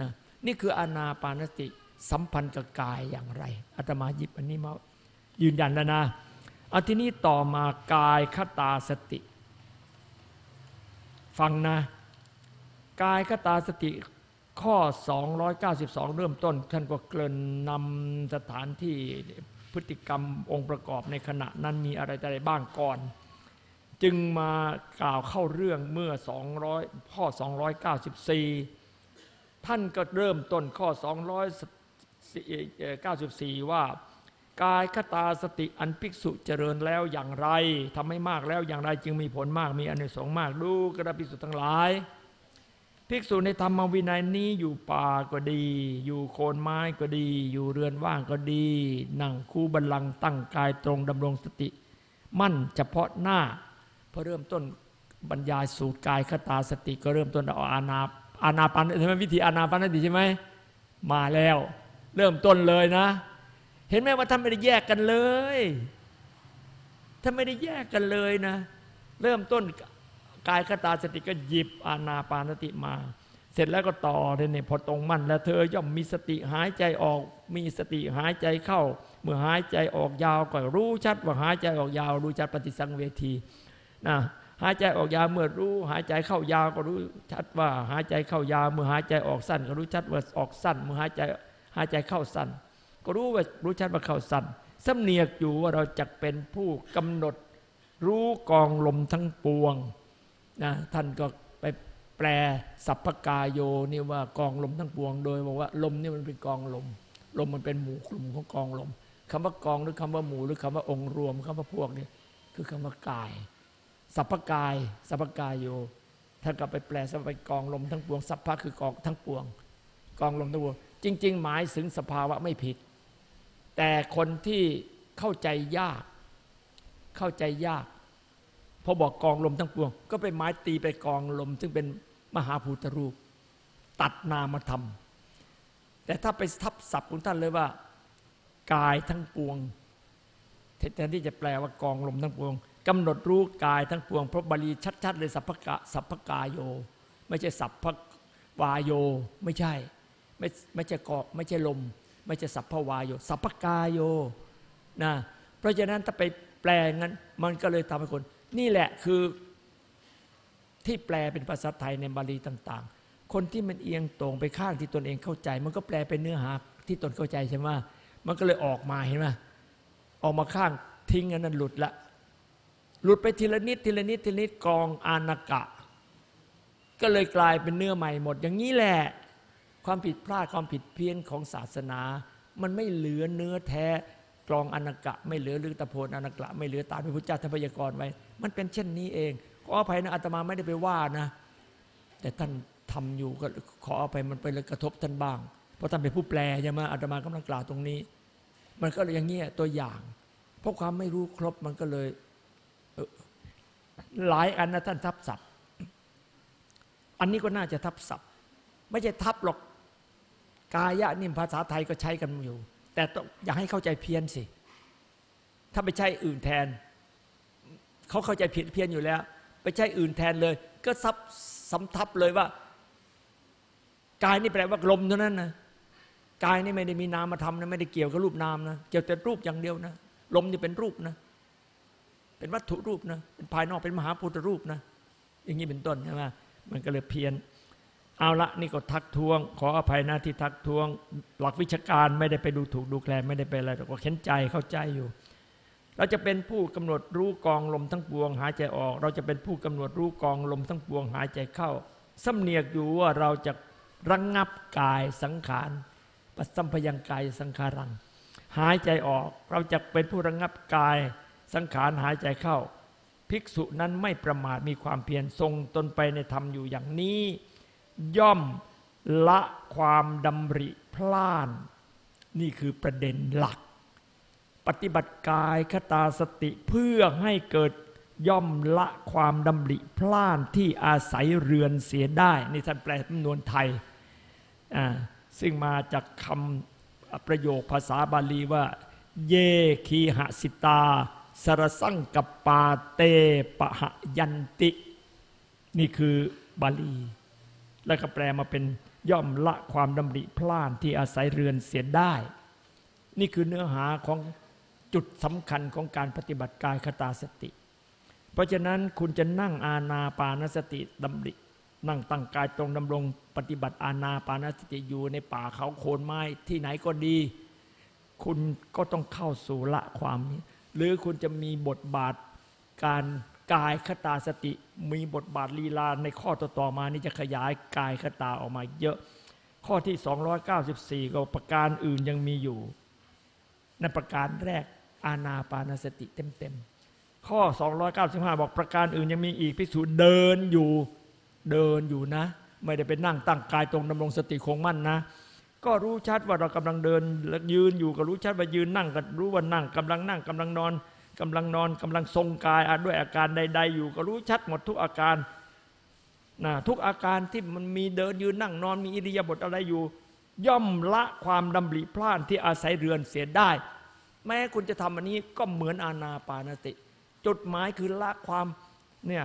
นะนี่คืออาณาปานสติสัมพันธ์กับกายอย่างไรอาตมาหยิบอันนี้มายืนยันแล้วนะเอาทีนี้ต่อมากายคตาสติ ฟังนะ กายคตาสติข้อ 292 เริ่มต้น ท่านก็เกริ่นนำสถานที่พฤติกรรมองค์ประกอบในขณะนั้นมีอะไรอะไรบ้างก่อน จึงมากล่าวเข้าเรื่องเมื่อ 200 ข้อ 294 ท่านก็เริ่มต้นข้อ 294 ว่ากายคตาสติอันภิกษุเจริญแล้วอย่างไรทำให้มากแล้วอย่างไรจึงมีผลมากมีอนิสงส์มากดูกระภิกษุทั้งหลาย ภิกษุในธรรมวินัยนี้อยู่ป่าก็ดี อยู่โคนไม้ก็ดี อยู่เรือนว่างก็ดี นั่งคู่บัลลังก์ตั้งกายตรงดำรงสติ มั่นเฉพาะหน้า พอเริ่มต้นบรรยายสูตรกายคตาสติก็เริ่มต้นเอาอานาอานาปานใช่ไหมวิธีอานาปานสติใช่ไหมมาแล้ว เริ่มต้นเลยนะ เห็นไหมว่าท่านไม่ได้แยกกันเลยถ้านไม่ได้แยกกันเลยนะ เริ่มต้นกายคตาสติก็หยิบอานาปานสติมา เสร็จแล้วก็ต่อเลยเนี่ยพอตรงมั่นแล้วเธอย่อมมีสติหายใจออก มีสติหายใจเข้า เมื่อหายใจออกยาวก็รู้ชัดว่าหายใจออกยาว รู้ชัดปฏิสังเวที นะหายใจออกยาวเมื่อรู้ หายใจเข้ายาวก็รู้ชัดว่า หายใจเข้ายาวเมื่อหายใจออกสั้น ก็รู้ชัดว่าออกสั้น เมื่อหายใจหายใจเข้าสั้น ก็รู้ว่ารู้ชัดว่าเข้าสั้นสำเนียกอยู่ว่าเราจะเป็นผู้กำหนดรู้กองลมทั้งปวงนะท่านก็ไปแปลสัพพกายโยนี่ว่ากองลมทั้งปวง โดยบอกว่าลมนี่มันเป็นกองลม ลมมันเป็นหมู่กลุ่มของกองลมคำว่ากองหรือคำว่าหมู่หรือคำว่าองค์รวมคำว่าพวกนี่คือคำว่ากาย สัพพกาย สัพพกายโยท่านก็ไปแปลสัพพกองลมทั้งปวง สัพพะคือกองทั้งปวง กองลมทั้งปวง จริง ๆ หมายถึงสภาวะไม่ผิด แต่คนที่เข้าใจยาก เข้าใจยากพอบอกกองลมทั้งปวง ก็ไปไม้ตีไปกองลม ซึ่งเป็นมหาภูตรูป ตัดนามธรรม แต่ถ้าไปทับศัพท์ของท่านเลยว่า กายทั้งปวงแทนที่จะแปลว่ากองลมทั้งปวง กำหนดรู้กายทั้งปวงพระบาลีชัด ๆ เลยสัพพกะสัพพกายโย ไม่ใช่สัพพวายโยไม่ใช่ ไม่ไม่ใช่เกาะไม่ใช่ลม ไม่ใช่สัพพวายโย สัพพกายโยนะเพราะฉะนั้นถ้าไปแปลงั้น มันก็เลยทำให้คน นี่แหละคือที่แปลเป็นภาษาไทยในบาลีต่าง ๆ คนที่มันเอียงตรงไปข้างที่ตนเองเข้าใจ มันก็แปลเป็นเนื้อหาที่ตนเข้าใจใช่ไหมมันก็เลยออกมาเห็นไหมออกมาข้างทิ้งอันนั้นหลุดละ หลุดไปทีละนิดทีละนิดทีละนิดกองอานากะ ก็เลยกลายเป็นเนื้อใหม่หมด อย่างนี้แหละ ความผิดพลาดความผิดเพี้ยนของศาสนา มันไม่เหลือเนื้อแท้กรองอนากะ ไม่เหลือลือตะโพนอนากะ ไม่เหลือตาพระพุทธเจ้าทพยากรไว้ มันเป็นเช่นนี้เอง ขออภัยนะอาตมาไม่ได้ไปว่านะ แต่ท่านทำอยู่ก็ขออภัยมันไปเลยกระทบท่านบ้าง เพราะท่านเป็นผู้แปลใช่ไหมอาตมากำลังกล่าวตรงนี้ มันก็เลยอย่างเงี้ยตัวอย่าง เพราะความไม่รู้ครบมันก็เลย หลายอันนะท่านทับศัพท์ อันนี้ก็น่าจะทับศัพท์ ไม่ใช่ทับหรอกกายะนี่ภาษาไทยก็ใช้กันอยู่ แต่ต้องอย่าให้เข้าใจเพี้ยนสิ ถ้าไปใช้อื่นแทน เขาเข้าใจผิดเพี้ยนอยู่แล้ว ไปใช้อื่นแทนเลย ก็ซับสำทับเลยว่า กายนี่แปลว่าลมเท่านั้นนะกายนี่ไม่ได้มีนามธรรมนะไม่ได้เกี่ยวกับรูปนามนะเกี่ยวแต่รูปอย่างเดียวนะลมนี่เป็นรูปนะ เป็นวัตถุรูปนะเป็นภายนอกเป็นมหาพุทธรูปนะ อย่างนี้เป็นต้นใช่ไหมมันก็เลยเพี้ยน เอาละนี่ก็ทักท้วง ขออภัยนะที่ทักท้วง หลักวิชาการไม่ได้ไปดูถูกดูแคลนไม่ได้ไปอะไรแต่ก็เข็นใจเข้าใจอยู่ เราจะเป็นผู้กำหนดรู้กองลมทั้งปวง หายใจออก เราจะเป็นผู้กำหนดรู้กองลมทั้งปวง หายใจเข้าสำเนียกอยู่ว่าเราจะระงงับกายสังขารปัสสัมพยังกายสังขารัง หายใจออกเราจะเป็นผู้ระงงับกาย สังขารหายใจเข้า ภิกษุนั้นไม่ประมาทมีความเพียรทรงตนไปในธรรมอยู่อย่างนี้ ย่อมละความดำริพลาน นี่คือประเด็นหลัก ปฏิบัติกายคตาสติเพื่อให้เกิดย่อมละความดำริพลานที่อาศัยเรือนเสียได้นี่ท่านแปลจำนวนไทย ซึ่งมาจากคำประโยคภาษาบาลีว่า เยคีหสิตา สรสังกปปาเตปะหยันติ นี่คือบาลี แล้วก็แปลมาเป็นย่อมละความดำริพลานที่อาศัยเรือนเสียได้ นี่คือเนื้อหาของจุดสำคัญของการปฏิบัติกายคตาสติ เพราะฉะนั้นคุณจะนั่งอาณาปานสติดำริ นั่งตั้งกายตรงดำรงปฏิบัติอาณาปานสติอยู่ในป่าเขาโคนไม้ที่ไหนก็ดี คุณก็ต้องเข้าสู่ละความนี้ หรือคุณจะมีบทบาทการกายคตาสติ มีบทบาทลีลาในข้อต่อๆมานี่จะขยายกายคตาออกมาเยอะ ข้อที่ 294ก็ประการอื่นยังมีอยู่ในประการแรกอาณาปานสติเต็มๆข้อ 295 บอกประการอื่นยังมีอีกพิสูจน์เดินอยู่เดินอยู่นะ ไม่ได้ไปนั่งตั้งกายตรงดำรงสติคงมั่นนะ ก็รู้ชัดว่าเรากำลังเดินและยืนอยู่ก็รู้ชัดว่ายืนนั่งก็รู้ว่านั่งกำลังนั่งกำลังนอนกำลังนอนกำลังทรงกายด้วยอาการใด ๆ อยู่ ก็รู้ชัดหมดทุกอาการนะทุกอาการที่มันมีเดินยืนนั่งนอนมีอิริยาบถอะไรอยู่ ย่อมละความดำริพลานที่อาศัยเรือนเสียได้ แม้คุณจะทำอันนี้ก็เหมือนอาณาปานสติ จุดหมายคือละความเนี่ย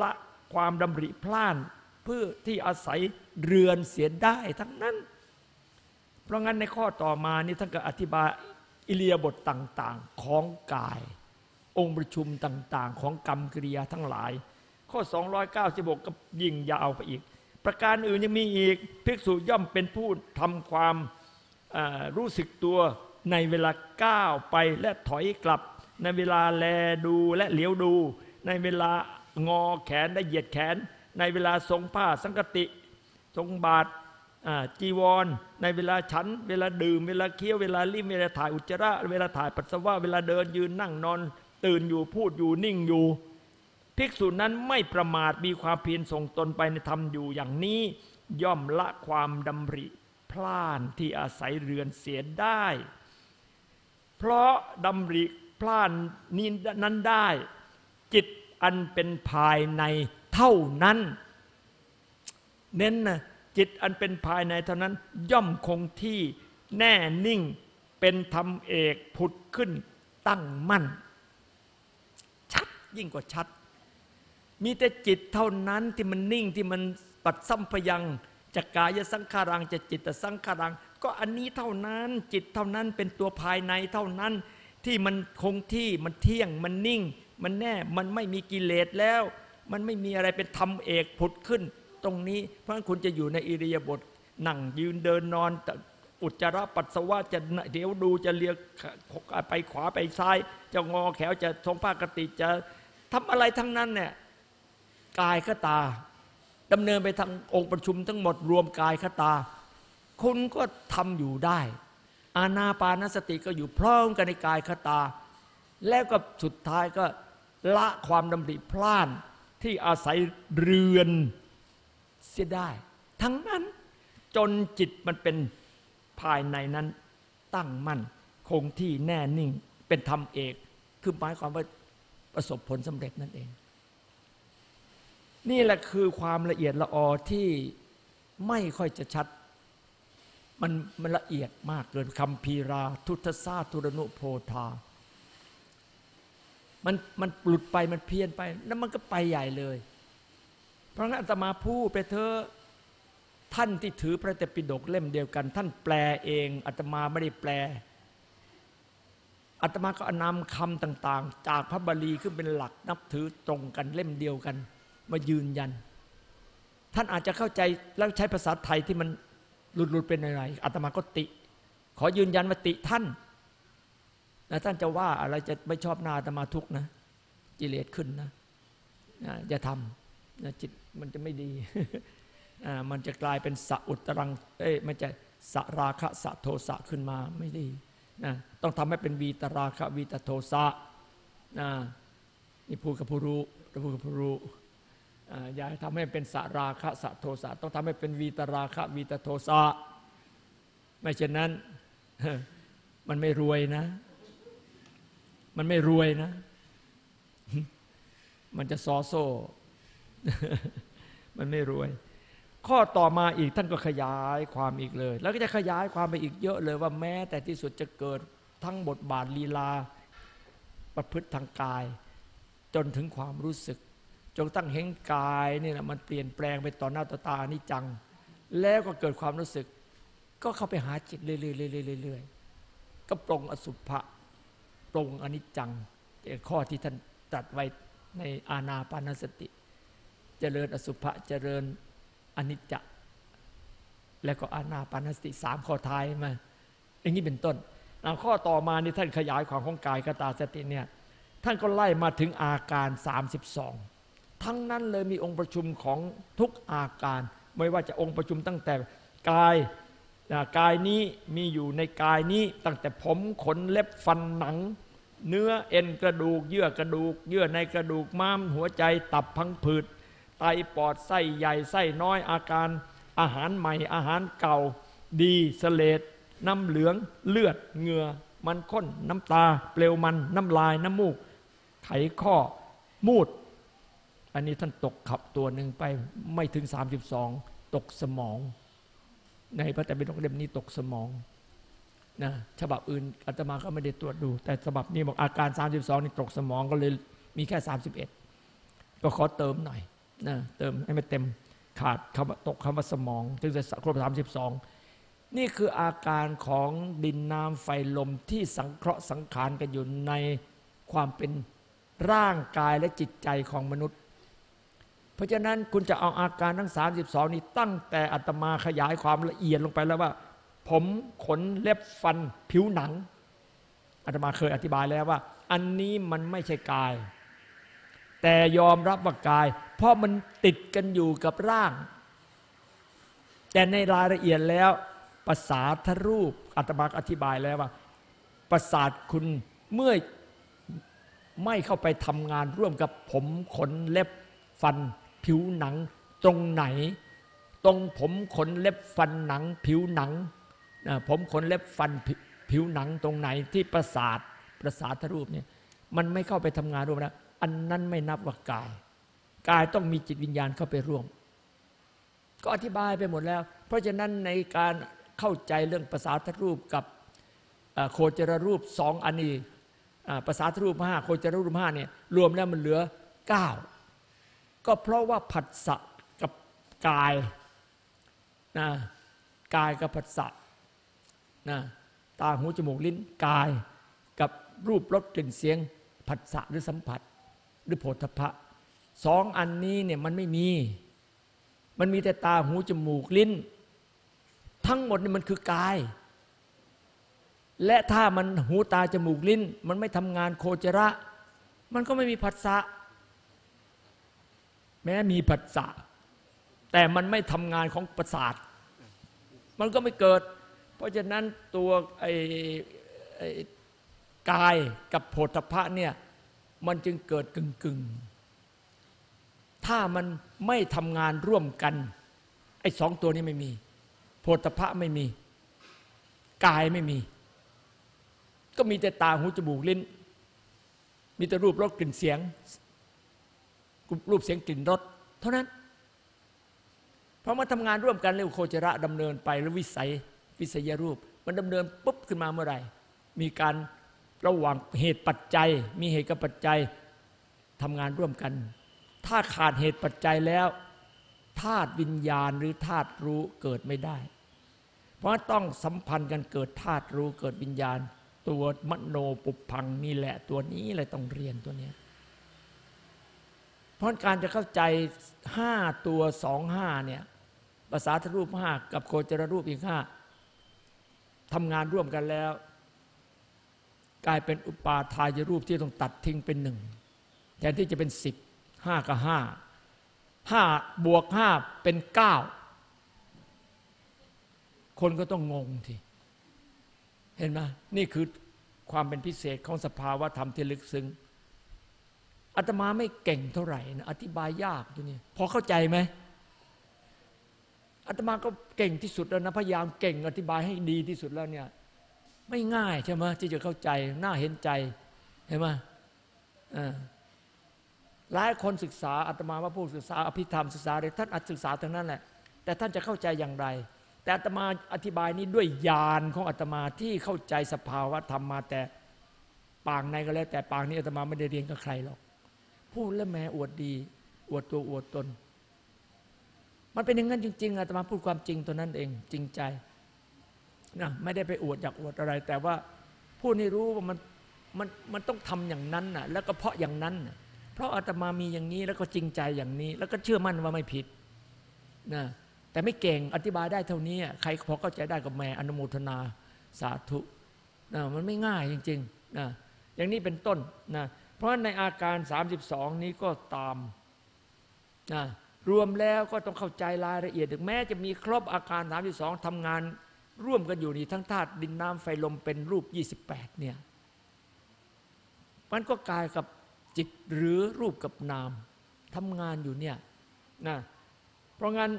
ละความดำริพลานเพื่อที่อาศัยเรือนเสียได้ทั้งนั้น เพราะงั้นในข้อต่อมานี่ท่านก็อธิบายอิเลียบทต่างๆของกาย องค์ประชุมต่างๆ ของกรรมกิริยาทั้งหลาย ข้อ 296 ก็ยิ่งยาวไปอีก ประการอื่นยังมีอีกภิกษุย่อมเป็นผู้ทำความรู้สึกตัวในเวลาก้าวไปและถอยกลับ ในเวลาแลดูและเหลียวดู ในเวลางอแขนและเหยียดแขน ในเวลาทรงผ้าสังกติ ทรงบาท จีวร ในเวลาฉัน เวลาดื่ม เวลาเคี้ยว เวลาลิ้มเวลาถ่ายอุจจาระ เวลาถ่ายปัสสาวะ เวลาเดินยืนนั่งนอน ตื่นอยู่พูดอยู่นิ่งอยู่ ภิกษุนั้นไม่ประมาทมีความเพียรส่งตนไปในธรรมอยู่อย่างนี้ ย่อมละความดำริพลานที่อาศัยเรือนเสียได้ เพราะดำริพลานนี้นั้นได้ จิตอันเป็นภายในเท่านั้น เน้นนะ จิตอันเป็นภายในเท่านั้นย่อมคงที่แน่นิ่งเป็นธรรมเอกผุดขึ้นตั้งมั่น ชัดยิ่งกว่าชัด มีแต่จิตเท่านั้นที่มันนิ่งที่มันปัดซ้ำพยังจักกายสังขารังจะจิตสังขารัง ก็อันนี้เท่านั้นจิตเท่านั้นเป็นตัวภายในเท่านั้นที่มันคงที่มันเที่ยงมันนิ่ง มันแน่มันไม่มีกิเลสแล้ว มันไม่มีอะไรเป็นธรรมเอกผุดขึ้น ตรงนี้ เพราะฉะนั้นคุณจะอยู่ในอิริยาบถนั่งยืนเดินนอนอุจจาระปัสสาวะจะเดี๋ยวดูจะเลียไปขวาไปซ้าย จะงอแขวจะทรงผ้ากติจะทำอะไรทั้งนั้นเนี่ยกายขตาดำเนินไปทางองค์ประชุมทั้งหมดรวมกายขตา คุณก็ทำอยู่ได้ อาณาปานสติก็อยู่พร้อมกันในกายขตา แล้วก็สุดท้ายก็ละความดำริพลานที่อาศัยเรือน สียได้ ทั้งนั้นจนจิตมันเป็นภายในนั้นตั้งมั่นคงที่แน่นิ่งเป็นธรรมเอกคือหมายความว่าประสบผลสำเร็จนั่นเอง นี่แหละคือความละเอียดละออที่ไม่ค่อยจะชัด มันมันละเอียดมากเกินคำพีราทุตสาทุรนุโพธามันมันหลุดไปมันเพี้ยนไป แล้วมันก็ไปใหญ่เลย เพราะงั้นอาตมาพูดไปเถอะท่านที่ถือพระเตปิฎกเล่มเดียวกัน ท่านแปลเองอาตมาไม่ได้แปลอาตมาก็นำคำต่าง ๆ จากพระบาลีขึ้นเป็นหลักนับถือตรงกันเล่มเดียวกัน มายืนยัน ท่านอาจจะเข้าใจแล้วใช้ภาษาไทยที่มันหลุดๆเป็นอะไรอาตมาก็ติ ขอยืนยันว่าติท่านนะท่านจะว่าอะไรจะไม่ชอบหน้าอาตมาทุกนะกิเลสขึ้นนะนะอย่าทำนะจิต มันจะไม่ดีอ่ามันจะกลายเป็นสะอุตรัง เอ้ยมันจะสะราคะสะโทสะขึ้นมาไม่ดีนะต้องทำให้เป็นวีตราคะวีตโทสะนะนี่พูดกับผู้รู้พูดกับผู้รู้อ่าย่าทำให้เป็นสราคะสะโทสะต้องทำให้เป็นวีตราคะวีตโทสะไม่เช่นนั้น มันไม่รวยนะ มันไม่รวยนะ มันจะซอโซ่ มันไม่รวย ข้อต่อมาอีกท่านก็ขยายความอีกเลย แล้วก็จะขยายความไปอีกเยอะเลยว่าแม้แต่ที่สุดจะเกิดทั้งบทบาทลีลา ประพฤติทางกาย จนถึงความรู้สึก จนตั้งเห็นกายนี่แหละมันเปลี่ยนแปลงไปต่อหน้าต่อตานี่จัง แล้วก็เกิดความรู้สึก ก็เข้าไปหาจิตเรื่อยๆเรื่อยๆก็ปรงอสุภะปรงอนิจจังข้อที่ท่านตรัสไว้ในอาณาปานสติ เจริญอสุภะเจริญอนิจจะ แล้วก็อานาปานสติสามข้อท้ายมาอย่างนี้เป็นต้นข้อต่อมานี่ท่านขยายความของกายกตาสติเนี่ยท่านก็ไล่มาถึงอาการ 32 ทั้งนั้นเลยมีองค์ประชุมของทุกอาการ ไม่ว่าจะองค์ประชุมตั้งแต่กายกายนี้มีอยู่ในกายนี้ตั้งแต่ผมขนเล็บฟันหนัง เนื้อเอ็นกระดูก เยื่อกระดูก เยื่อในกระดูกม้ามหัวใจตับพังผืด ไตปอดไส้ใหญ่ไส้น้อยอาการ อาหารใหม่อาหารเก่า ดีสเลดน้ำเหลืองเลือดเหงื่อมันข้นน้ำตา เปลวมันน้ำลายน้ำมูก ไขข้อมูด อันนี้ท่านตกขับตัวหนึ่งไปไม่ถึง 32 ตกสมอง ในพระแต่เป็นเล่มนี้ตกสมองนะฉบับอื่นอาตมาก็ไม่ได้ตรวจดู แต่ฉบับนี้บอกอาการ 32 นี่ตกสมองก็เลยมีแค่ 31 ก็ขอเติมหน่อย นะเติมให้มันเต็มขาดคำว่าตกคำว่าสมองถึงจะครบ32นี่คืออาการของดินน้ำไฟลมที่สังเคราะห์สังขารกันอยู่ในความเป็นร่างกายและจิตใจของมนุษย์ เพราะฉะนั้นคุณจะเอาอาการทั้ง 32 นี้ตั้งแต่อัตมาขยายความละเอียดลงไปแล้วว่า ผมขนเล็บฟันผิวหนังอาตมาเคยอธิบายแล้วว่า อันนี้มันไม่ใช่กาย แต่ยอมรับว่ากาย เพราะมันติดกันอยู่กับร่าง แต่ในรายละเอียดแล้วภาษาทรูปอาตมาอธิบายแล้วว่าประสาทคุณเมื่อไม่เข้าไปทำงานร่วมกับผมขนเล็บฟัน ผิวหนัง ตรงไหน ตรงผมขนเล็บฟันหนัง ผิวหนังผมขนเล็บฟันผิวหนังตรงไหนที่ประสาทประสาทรูปเนี่ยมันไม่เข้าไปทำงานร่วมนะ อันนั้นไม่นับว่ากาย กายต้องมีจิตวิญญาณเข้าไปร่วม ก็อธิบายไปหมดแล้ว เพราะฉะนั้นในการเข้าใจเรื่องภาษาทรูปกับโคจรรูปสองอันนี้ภาษาทรูปห้าโคจรรูปห้าเนี่ยรวมแล้วมันเหลือเก้าก็เพราะว่าผัสสะกับกายนะกายกับผัสสะนะตาหูจมูกลิ้นกายกับรูปรสกลิ่นเสียงผัสสะหรือสัมผัส หรือโผฏฐัพะสองอันนี้เนี่ยมันไม่มี มันมีแต่ตาหูจมูกลิ้น ทั้งหมดนี่มันคือกาย และถ้ามันหูตาจมูกลิ้น มันไม่ทำงานโคจระ มันก็ไม่มีผัสสะแม้มีผัสสะแต่มันไม่ทำงานของประสาท มันก็ไม่เกิด เพราะฉะนั้นตัวไอ้ไอ้กายกับโผฏฐัพพะเนี่ย มันจึงเกิดกึ่งกึ่งๆถ้ามันไม่ทำงานร่วมกัน ไอ้สองตัวนี้ไม่มี โพธพะไม่มี กายไม่มี ก็มีแต่ตาหูจมูกลิ้น มีแต่รูปรสกลิ่นเสียง รูปเสียงกลิ่นรสเท่านั้น เพราะมันทำงานร่วมกันเรียกว่าโคจระดำเนินไปแล้ววิสัยวิสัยรูป มันดำเนินปุ๊บขึ้นมาเมื่อไหร่ มีการ ระหว่างเหตุปัจจัย มีเหตุกับปัจจัยทำงานร่วมกัน ถ้าขาดเหตุปัจจัยแล้วธาตุวิญญาณหรือธาตุรู้เกิดไม่ได้ เพราะต้องสัมพันธ์กันเกิดธาตุรู้เกิดวิญญาณ ตัวมโนปุพังนี่แหละตัวนี้เลยต้องเรียนตัวเนี้ยเพราะการจะเข้าใจห้าตัวสองห้าเนี่ยภาษาทรูปห้ากับโคจรรูปอีกห้าทำงานร่วมกันแล้ว กลายเป็นอุปาทายรูปที่ต้องตัดทิ้งเป็นหนึ่งแทนที่จะเป็นสิบห้ากับห้าห้าบวกห้าเป็นเก้าคนก็ต้องงงทีเห็นไหมนี่คือความเป็นพิเศษของสภาวะธรรมที่ลึกซึ้งอาตมาไม่เก่งเท่าไหร่นะอธิบายยากตัวนี้พอเข้าใจไหมอาตมาก็เก่งที่สุดแล้วนะพยายามเก่งอธิบายให้ดีที่สุดแล้วเนี่ย ไม่ง่ายใช่ไหมที่จะเข้าใจน่าเห็นใจเห็นไหมหลายคนศึกษาอาตมาว่าผู้ศึกษาอภิธรรมศึกษาอะไรท่านอาจศึกษาทั้งนั้นแหละ แต่ท่านจะเข้าใจอย่างไร แต่อาตมาอธิบายนี้ด้วยญาณของอาตมาที่เข้าใจสภาวะธรรมมาแต่ปางในก็แล้ว แต่ปางนี้อาตมาไม่ได้เรียนกับใครหรอกพูดแล้วแม้อวดดี อวดตัวอวดตน มันเป็นอย่างนั้นจริง ๆอาตมาพูดความจริงตัวนั้นเอง จริงใจ นะไม่ได้ไปอวดอยากอวดอะไร แต่ว่าผู้นี้รู้ว่ามันมันมันต้องทำอย่างนั้นน่ะ แล้วก็เพราะอย่างนั้นนะเพราะอาตมามีอย่างนี้แล้วก็จริงใจอย่างนี้ แล้วก็เชื่อมั่นว่าไม่ผิดนะแต่ไม่เก่งอธิบายได้เท่านี้ ใครพอเข้าใจได้กับแม่อนุโมทนาสาธุนะมันไม่ง่ายจริงๆนะอย่างนี้เป็นต้นนะเพราะในอาการ 32 นี้ก็ตามนะรวมแล้วก็ต้องเข้าใจรายละเอียดถึงแม้จะมีครบอาการ 32ทำงาน ร่วมกันอยู่นี่ทั้งธาตุดินน้ำไฟลมเป็นรูป 28 เนี่ย มันก็กายกับจิตหรือรูปกับนามทำงานอยู่เนี่ยนะเพราะงั้น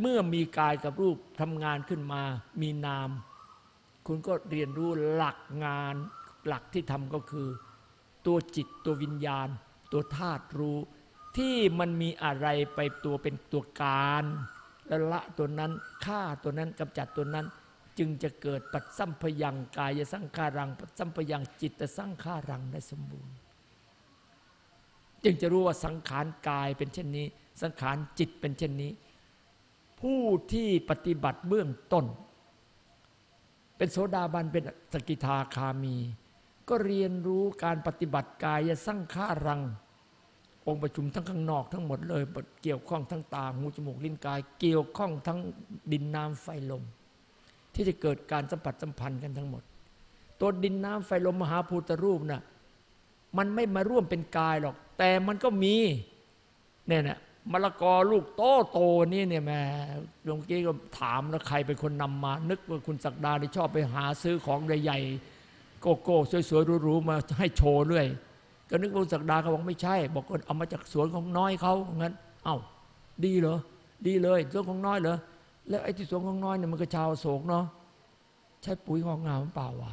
เมื่อมีกายกับรูปทำงานขึ้นมา มีนาม คุณก็เรียนรู้หลักงานหลักที่ทำก็คือ ตัวจิตตัววิญญาณ ตัวธาตุรู้ ที่มันมีอะไรไปตัวเป็นตัวการ และละตัวนั้นฆ่าตัวนั้นกำจัดตัวนั้น จึงจะเกิดปัจสัมพยังกายสังขารัง ปัจสัมพยังจิตสังขารังได้สมบูรณ์ จึงจะรู้ว่าสังขารกายเป็นเช่นนี้ สังขารจิตเป็นเช่นนี้ ผู้ที่ปฏิบัติเบื้องต้น เป็นโสดาบันเป็นสกิทาคามี ก็เรียนรู้การปฏิบัติกายสร้างขารัง องค์ประชุมทั้งข้างนอกทั้งหมดเลยเกี่ยวข้องทั้งตาหูจมูกลิ้นกาย เกี่ยวข้องทั้งดินน้ำไฟลม ที่จะเกิดการสัมผัสสัมพันธ์กันทั้งหมด ตัวดินน้ำไฟลมมหาภูตรูปน่ะมันไม่มาร่วมเป็นกายหรอก แต่มันก็มีเนี่ยนะมะละกอลูกโตโตนี่เนี่ยแม่หลวงกี้ก็ถามแล้วใครเป็นคนนำมา นึกว่าคุณศักดาที่ชอบไปหาซื้อของใหญ่ๆโกโก้สวยๆหรูๆมาให้โชว์ด้วย ก็นึกว่าคุณศักดาเขาบอกไม่ใช่ บอกว่าเอามาจากสวนของน้อยเขางั้น เอ้าดีเหรอดีเลยสวนของน้อยเหรอแล้วไอ้ที่สวนของน้อยเนี่ยมันก็ชาวโศกเนาะใช้ปุ๋ยงอกงามเปล่าวะ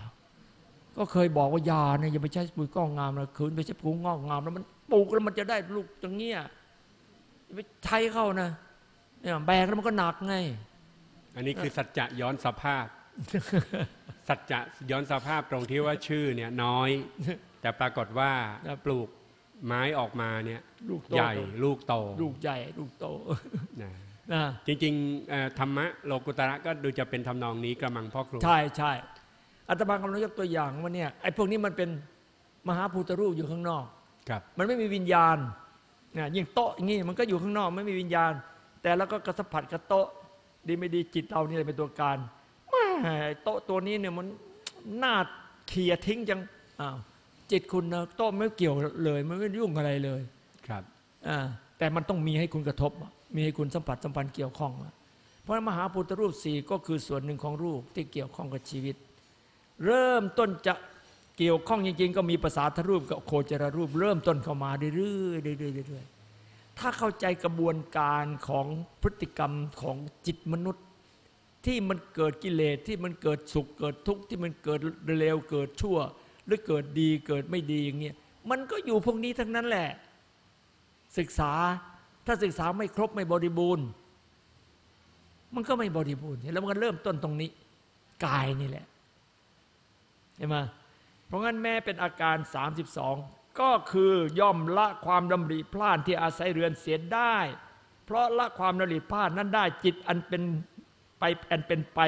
ก็เคยบอกว่ายาเนี่ยอย่าไปใช้ปุ๋ยงอกงามนะคืนไปใช้ปุ๋ยงอกงามแล้วมันปลูกแล้วมันจะได้ลูกอย่างเงี้ยอย่าไปใช้เข้านะเนี่ยแบกแล้วมันก็หนักไง อันนี้คือสัจจะย้อนสภาพ สัจจะย้อนสภาพตรงที่ว่าชื่อเนี่ยน้อย แต่ปรากฏว่าครับปลูกไม้ออกมาเนี่ยลูกโตใหญ่ลูกโต ลูกใหญ่ลูกโตนะนะจริงๆเอ่อธรรมะโลกุตระก็ดูจะเป็นทำนองนี้กระมังพ่อครูใช่ใช่อาตมากำลังยกตัวอย่างว่าเนี่ยไอ้พวกนี้มันเป็นมหาภูตรูปอยู่ข้างนอกครับ มันไม่มีวิญญาณนะยิ่งโต๊ะอย่างงี้มันก็อยู่ข้างนอกไม่มีวิญญาณ แต่แล้วก็กระสัมผัสกับโต๊ะดีไม่ดีจิตเรานี่แหละเป็นตัวการแม่โต๊ะตัวนี้เนี่ยมันน่าเขี่ยทิ้งจังอ้าว จิตคุณนะโต๊ะไม่เกี่ยวเลยมันไม่ยุ่งอะไรเลยครับอ่าแต่มันต้องมีให้คุณกระทบอะมีให้คุณสัมผัสสัมพันธ์เกี่ยวข้องอะเพราะฉะนั้นมหาพุทธรูปสี่ก็คือส่วนหนึ่งของรูปที่เกี่ยวข้องกับชีวิต เริ่มต้นจะเกี่ยวข้องจริงๆ ก็มีภาษาทรูปกับโคจรรูป เริ่มต้นเข้ามาเรื่อยๆเรื่อยๆเรื่อยๆถ้าเข้าใจกระบวนการของพฤติกรรมของจิตมนุษย์ ที่มันเกิดกิเลสที่มันเกิดสุขเกิดทุกข์ที่มันเกิดเร็วเกิดชั่ว หรือเกิดดีเกิดไม่ดีอย่างเงี้ยมันก็อยู่พวกนี้ทั้งนั้นแหละ ศึกษาถ้าศึกษาไม่ครบไม่บริบูรณ์ มันก็ไม่บริบูรณ์แล้วมันก็เริ่มต้นตรงนี้ กายนี่แหละเห็นไหมเพราะงั้นแม้เป็นอาการ 32 ก็คือย่อมละความดำริพลานที่อาศัยเรือนเสียได้ เพราะละความดำริพลานนั้นได้จิตอันเป็นไปอันเป็นไป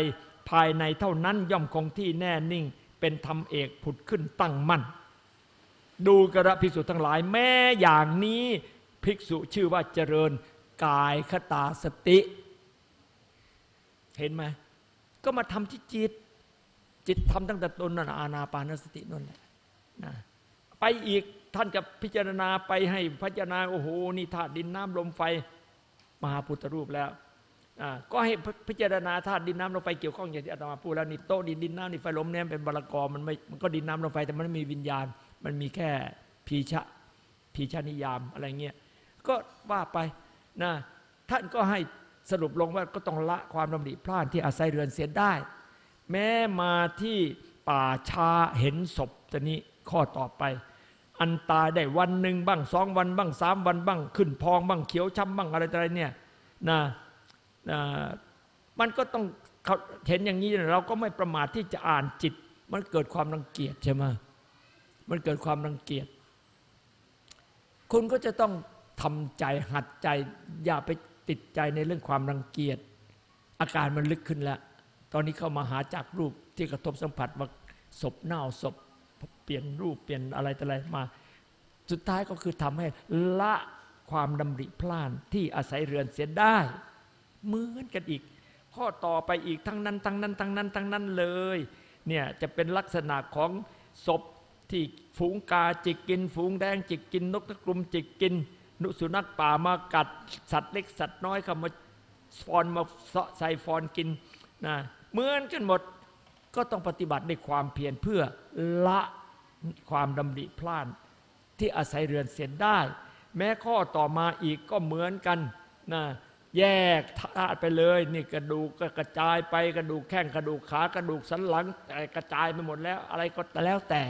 ภายในเท่านั้นย่อมคงที่แน่นิ่ง เป็นธรรมเอกผุดขึ้นตั้งมั่น ดูกระภิกษุทั้งหลาย แม้อย่างนี้ภิกษุชื่อว่าเจริญกายคตาสติ เห็นไหมก็มาทำที่จิต จิตทำตั้งแต่ต้นนั่นอานาปานสตินั่นแหละนะไปอีกท่านจะพิจารณาไปให้พิจารณาโอ้โหนี่ธาตุดินน้ำลมไฟ มหาพุทธรูปแล้ว ก็ให้พิจารณาธาตุดินน้ำลมไฟเกี่ยวข้องอย่างที่อาตมาพูดแล้วนี่โต๊ะดินดินน้ำนี่ไฟลมเนี่ยเป็นบาลกรมันไม่มันก็ดินน้ำลมไฟแต่มันไม่มีวิญญาณ มันมีแค่พีชะพีชะนิยามอะไรเงี้ยก็ว่าไปนะท่านก็ให้สรุปลงว่าก็ต้องละความดำริพลานที่อาศัยเรือนเสียได้ แม้มาที่ป่าชาเห็นศพตอนนี้ข้อต่อไป อันตายได้วันหนึ่งบ้างสองวันบ้างสามวันบ้าง ขึ้นพองบ้างเขียวช้ำบ้างอะไรอะไรเนี่ยนะ มันก็ต้องเขาเห็นอย่างนี้เราก็ไม่ประมาทที่จะอ่านจิต มันเกิดความรังเกียจใช่ไหมมันเกิดความรังเกียจ คุณก็จะต้องทำใจหัดใจ อย่าไปติดใจในเรื่องความรังเกียจ อาการมันลึกขึ้นแล้ว ตอนนี้เข้ามาหาจากรูปที่กระทบสัมผัสว่าศพเน่าศพเปลี่ยนรูปเปลี่ยนอะไรต่ออะไรมา สุดท้ายก็คือทำให้ละความดำริพลานที่อาศัยเรือนเสียได้ เหมือนกันอีก ข้อต่อไปอีกทั้งนั้นทั้งนั้นทั้งนั้นทั้งนั้นเลยเนี่ยจะเป็นลักษณะของศพที่ฝูงกาจิกกิน ฝูงแดงจิกกิน นกตะกรุมจิกกิน นุสุนัขป่ามากัดสัตว์เล็กสัตว์น้อยเข้ามาฟอนมาเสาะใส่ฟอนกินนะเหมือนกันหมดก็ต้องปฏิบัติด้วยความเพียรเพื่อละความดำริพลานที่อาศัยเรือนเสียได้ แม้ข้อต่อมาอีกก็เหมือนกันนะ แยกธาตุไปเลย นี่กระดูกก็กระจายไปกระดูกแข้งกระดูกขากระดูกสันหลังกระจายไปหมดแล้ว อะไรก็แล้วแต่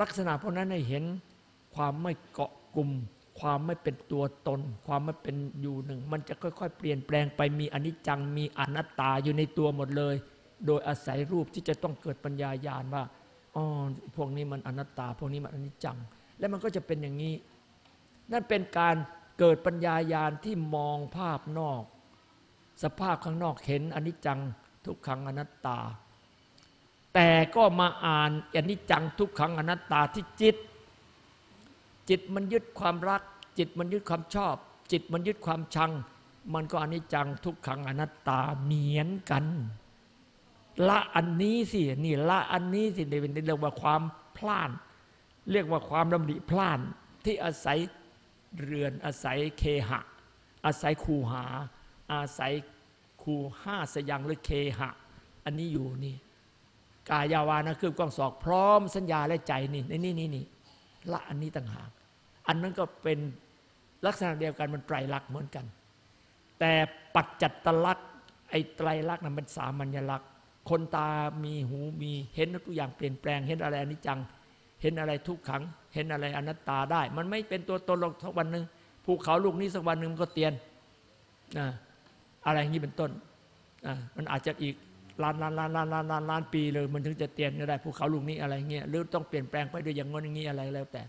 ลักษณะพวกนั้นให้เห็นความไม่เกาะกลุ่ม ความไม่เป็นตัวตน ความไม่เป็นอยู่หนึ่ง มันจะค่อย ๆ เปลี่ยนแปลงไปมีอนิจจังมีอนัตตาอยู่ในตัวหมดเลย โดยอาศัยรูปที่จะต้องเกิดปัญญาญาณว่าอ๋อพวกนี้มันอนัตตา พวกนี้มันอนิจจัง และมันก็จะเป็นอย่างนี้ นั่นเป็นการ เกิดปัญญายาณที่มองภาพนอก สภาพข้างนอกเห็นอนิจจังทุกขังอนัตตา แต่ก็มาอ่านอนิจจังทุกขังอนัตตาที่จิต จิตมันยึดความรัก จิตมันยึดความชอบ จิตมันยึดความชัง มันก็อนิจจังทุกขังอนัตตาเหมือนกัน ละอันนี้สินี่ละอันนี้สิเรียกเรียกว่าความพลาดเรียกว่าความดำริพลาดที่อาศัย เรือน อาศัยเคหะ อาศัยคูหา อาศัยคูห้าสยังหรือเคหะ อันนี้อยู่นี่กายาวานะคือกล้องศอกพร้อมสัญญาและใจนี่นี่นี่นี่นี่ละอันนี้ต่างหากอันนั้นก็เป็นลักษณะเดียวกันมันไตรลักษณ์เหมือนกัน แต่ปัจจัตตลักษณ์ไอ้ไตรลักษณ์นั้นเป็นสามัญลักษณ์คนตามีหูมีเห็นทุกอย่างเปลี่ยนแปลงเห็นอะไรอนิจจัง ห็นอะไรทุกขัง เห็นอะไรอนัตตาได้ มันไม่เป็นตัวตนหรอกสักวันหนึ่งภูเขาลูกนี้สักวันหนึ่งมันก็เตียนนะอะไรอย่างนี้เป็นต้นอะมันอาจจะอีกล้านล้านล้านล้านล้านล้านล้านปีเลย มันถึงจะเตียนก็ได้ภูเขาลูกนี้อะไรเงี้ยหรือต้องเปลี่ยนแปลงไปด้วยอย่างงี้นอย่างนี้อะไรแล้วแต่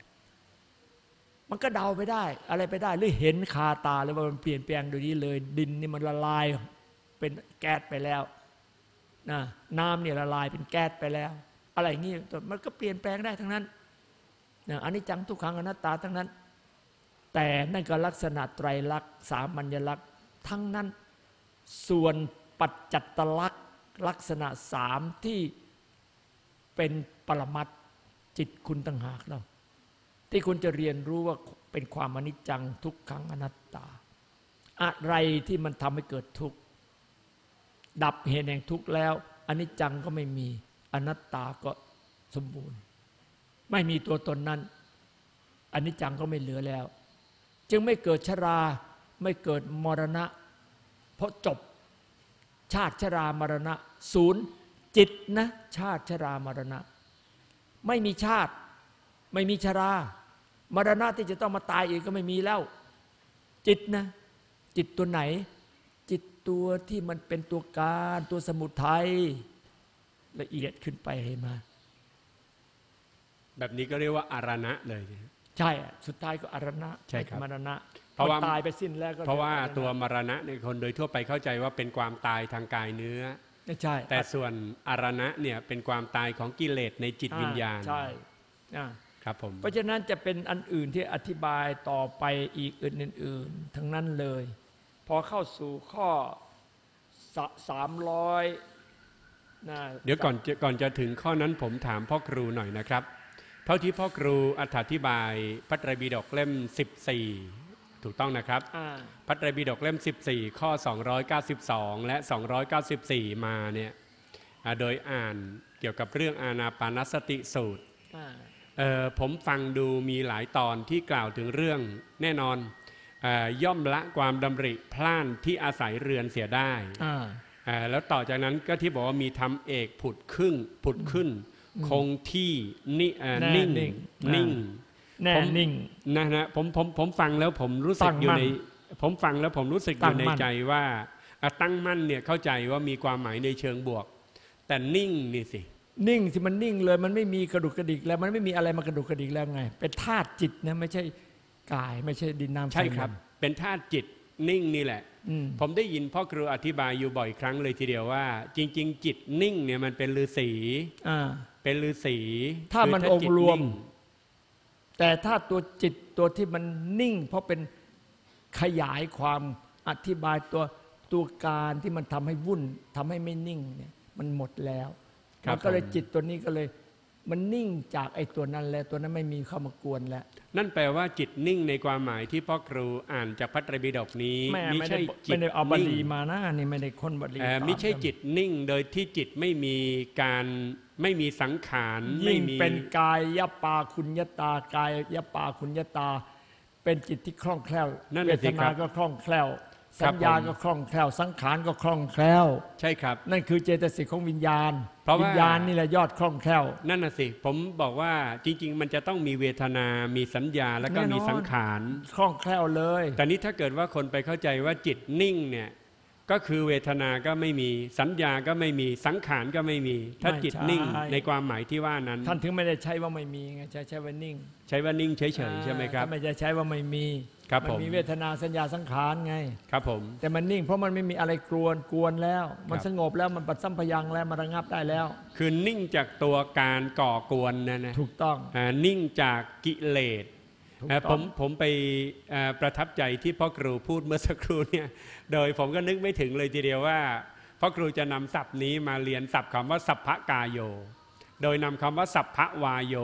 มันก็เดาไปได้ อะไรไปได้ หรือเห็นคาตาเลยว่ามันเปลี่ยนแปลงโดยนี้เลย ดินนี่มันละลายเป็นแก๊สไปแล้วนะน้ำเนี่ยละลายเป็นแก๊สไปแล้ว อะไรอย่างนี้มันก็เปลี่ยนแปลงได้ทั้งนั้นนะอันนี้จังทุกขังอนัตตาทั้งนั้น แต่นั่นก็ลักษณะไตรลักษณ์สามัญลักษณ์ทั้งนั้น ส่วนปัจจัตลักษณ์ลักษณะสามที่เป็นปรมัตจิตคุณต่างหากเราที่คุณจะเรียนรู้ว่าเป็นความอนิจจังทุกขังอนัตตา อะไรที่มันทำให้เกิดทุกข์ดับเหตุแห่งทุกข์แล้วอนิจจังก็ไม่มี อนัตตาก็สมบูรณ์ ไม่มีตัวตนนั้นอนิจจังก็ไม่เหลือแล้ว จึงไม่เกิดชราไม่เกิดมรณะ เพราะจบชาติชรามรณะ ศูนย์จิตนะชาติชรามรณะ ไม่มีชาติ ไม่มีชรามรณะที่จะต้องมาตายอีกก็ไม่มีแล้ว จิตนะ จิตตัวไหน จิตตัวที่มันเป็นตัวการตัวสมุทัย ละเอียดขึ้นไปเห็นไหมา แบบนี้ก็เรียกว่าอารณะเลยนะใช่อะสุดท้ายก็อรณะใช่ครับมรณะเพราะว่าพอตายไปสิ้นแล้วก็เพราะว่าอณตัวมรณะในยคนโดยทั่วไปเข้าใจว่าเป็นความตายทางกายเนื้อไม่ใช่แต่ส่วนอารณะเนี่ยเป็นความตายของกิเลสในจิตวิญญาณอ่ใช่อ่าครับผมเพราะฉะนั้นจะเป็นอันอื่นที่อธิบายต่อไปอีกอื่น ๆ ทั้งนั้นเลย พอเข้าสู่ข้อสามร้อยนะ เดี๋ยวก่อนจะก่อนจะถึงข้อนั้นผมถามพ่อครูหน่อยนะครับ เท่าที่พ่อครูอธิบายพระไตรปิฎกเล่ม 14 ถูกต้องนะครับอ่าพระไตรปิฎกเล่ม 14 ข้อ 292 และ 294 มาเนี่ยอ่าโดยอ่านเกี่ยวกับเรื่องอานาปานสติสูตรอ่าเอ่อผมฟังดูมีหลายตอนที่กล่าวถึงเรื่องแน่นอนเอ่อย่อมละความดำริพล่านที่อาศัยเรือนเสียได้อ่าเอ่อ แล้วต่อจากนั้นก็ที่บอกว่ามีทำเอกผุดขึ้นผุดขึ้น คงที่นิเอ่อแน่นิ่งนิ่งนิ่งแน่ผมนิ่งนะนะผมผมผมฟังแล้วผมรู้สึตั้กงอยู่มั่นใน ผมฟังแล้วผมรู้สึกอตั้ยู่งในมั่นใจว่าอะตั้งมั่นเนี่ยเข้าใจว่ามีความหมายในเชิงบวก แต่นิ่งนี่สินิ่งสิมันนิ่งเลยมันไม่มีกระดุกกระดิกแล้วมันไม่มีอะไรมากระดุกกระดิกแล้วไง เป็นธาตุจิตนะไม่ใช่กายไม่ใช่ดินน้ำไฟใช่ครับลมเป็นธาตุจิตนิ่งนี่แหละอืม ผมได้ยินพ่อครูอธิบายอยู่บ่อยครั้งเลยทีเดียวว่า จริง ๆ จิตนิ่งเนี่ยมันเป็นฤาษีอ่าเป็นฤาษีถ้ามันคืองค์รวมจิตนิ่งแต่ถ้าตัวจิตตัวที่มันนิ่ง เพราะเป็นขยายความอธิบายตัวตัวการที่มันทำให้วุ่นทำให้ไม่นิ่งเนี่ยมันหมดแล้วครับมันก็เลยผมจิตตัวนี้ก็เลย มันนิ่งจากไอ้ตัวนั้นแล้วตัวนั้นไม่มีเข้ามากวนแล้ว นั่นแปลว่าจิตนิ่งในความหมายที่พ่อครูอ่านจากพระไตรปิฎกนี้แม่ไม่ไม่ใช่ได้จิตไม่ได้เอาบาลีนิ่งมานะนี่ไม่ได้ค้นบาลีเอ่อตาไม่ใช่จิตนิ่งโดยที่จิตไม่มีการไม่มีสังขารไม่ยิ่งมีเป็นกายยปาคุณยตากายยปาคุณยตา เป็นจิตที่คล่องแคล่วนั่นเวแหละทสิคนารับก็คล่องแคล่วครั สับญญาผมก็คล่องแคล่วสังขารก็คล่องแคล่วใช่ครับ นั่นคือเจตสิกของวิญญาณเพราะว่าวิญญาณนี่แหละยอดคล่องแคล่วนั่นน่ะสิผมบอกว่าจริง ๆ มันจะต้องมีเวทนา มีสัญญาแล้วก็แน่นอนมีสังขารคล่องแคล่วเลย แต่นี้ถ้าเกิดว่าคนไปเข้าใจว่าจิตนิ่งเนี่ยก็คือเวทนาก็ไม่มีสัญญาก็ไม่มีสังขารก็ไม่มี ถ้าจิตนิ่งในความหมายที่ว่านั้น ท่านถึงไม่ได้ใช้ว่าไม่มีไงใช้ใช้ว่านิ่ง ใช้ว่านิ่งเฉยๆใช่ไหมครับถ้าไม่ได้ใช้ว่าไม่มี ครับมันผม มีเวทนาสัญญาสังขารไง ครับผม แต่มันนิ่งเพราะมันไม่มีอะไรกวนกวนแล้ว มันครับ สงบแล้วมันปัดสัมพยังแล้วมันระงับได้แล้ว คือนิ่งจากตัวการก่อกวนนะนะถูกต้อง อ่านิ่งจากกิเลสถูกอ่าต้ผองมผมไปอ่าประทับใจที่พ่อครูพูดเมื่อสักครู่เนี่ย โดยผมก็นึกไม่ถึงเลยทีเดียวว่าพ่อครูจะนำศัพท์นี้มาเรียนศัพท์คำว่าสัพพกายโย โดยนำคำว่าสัพพวายโย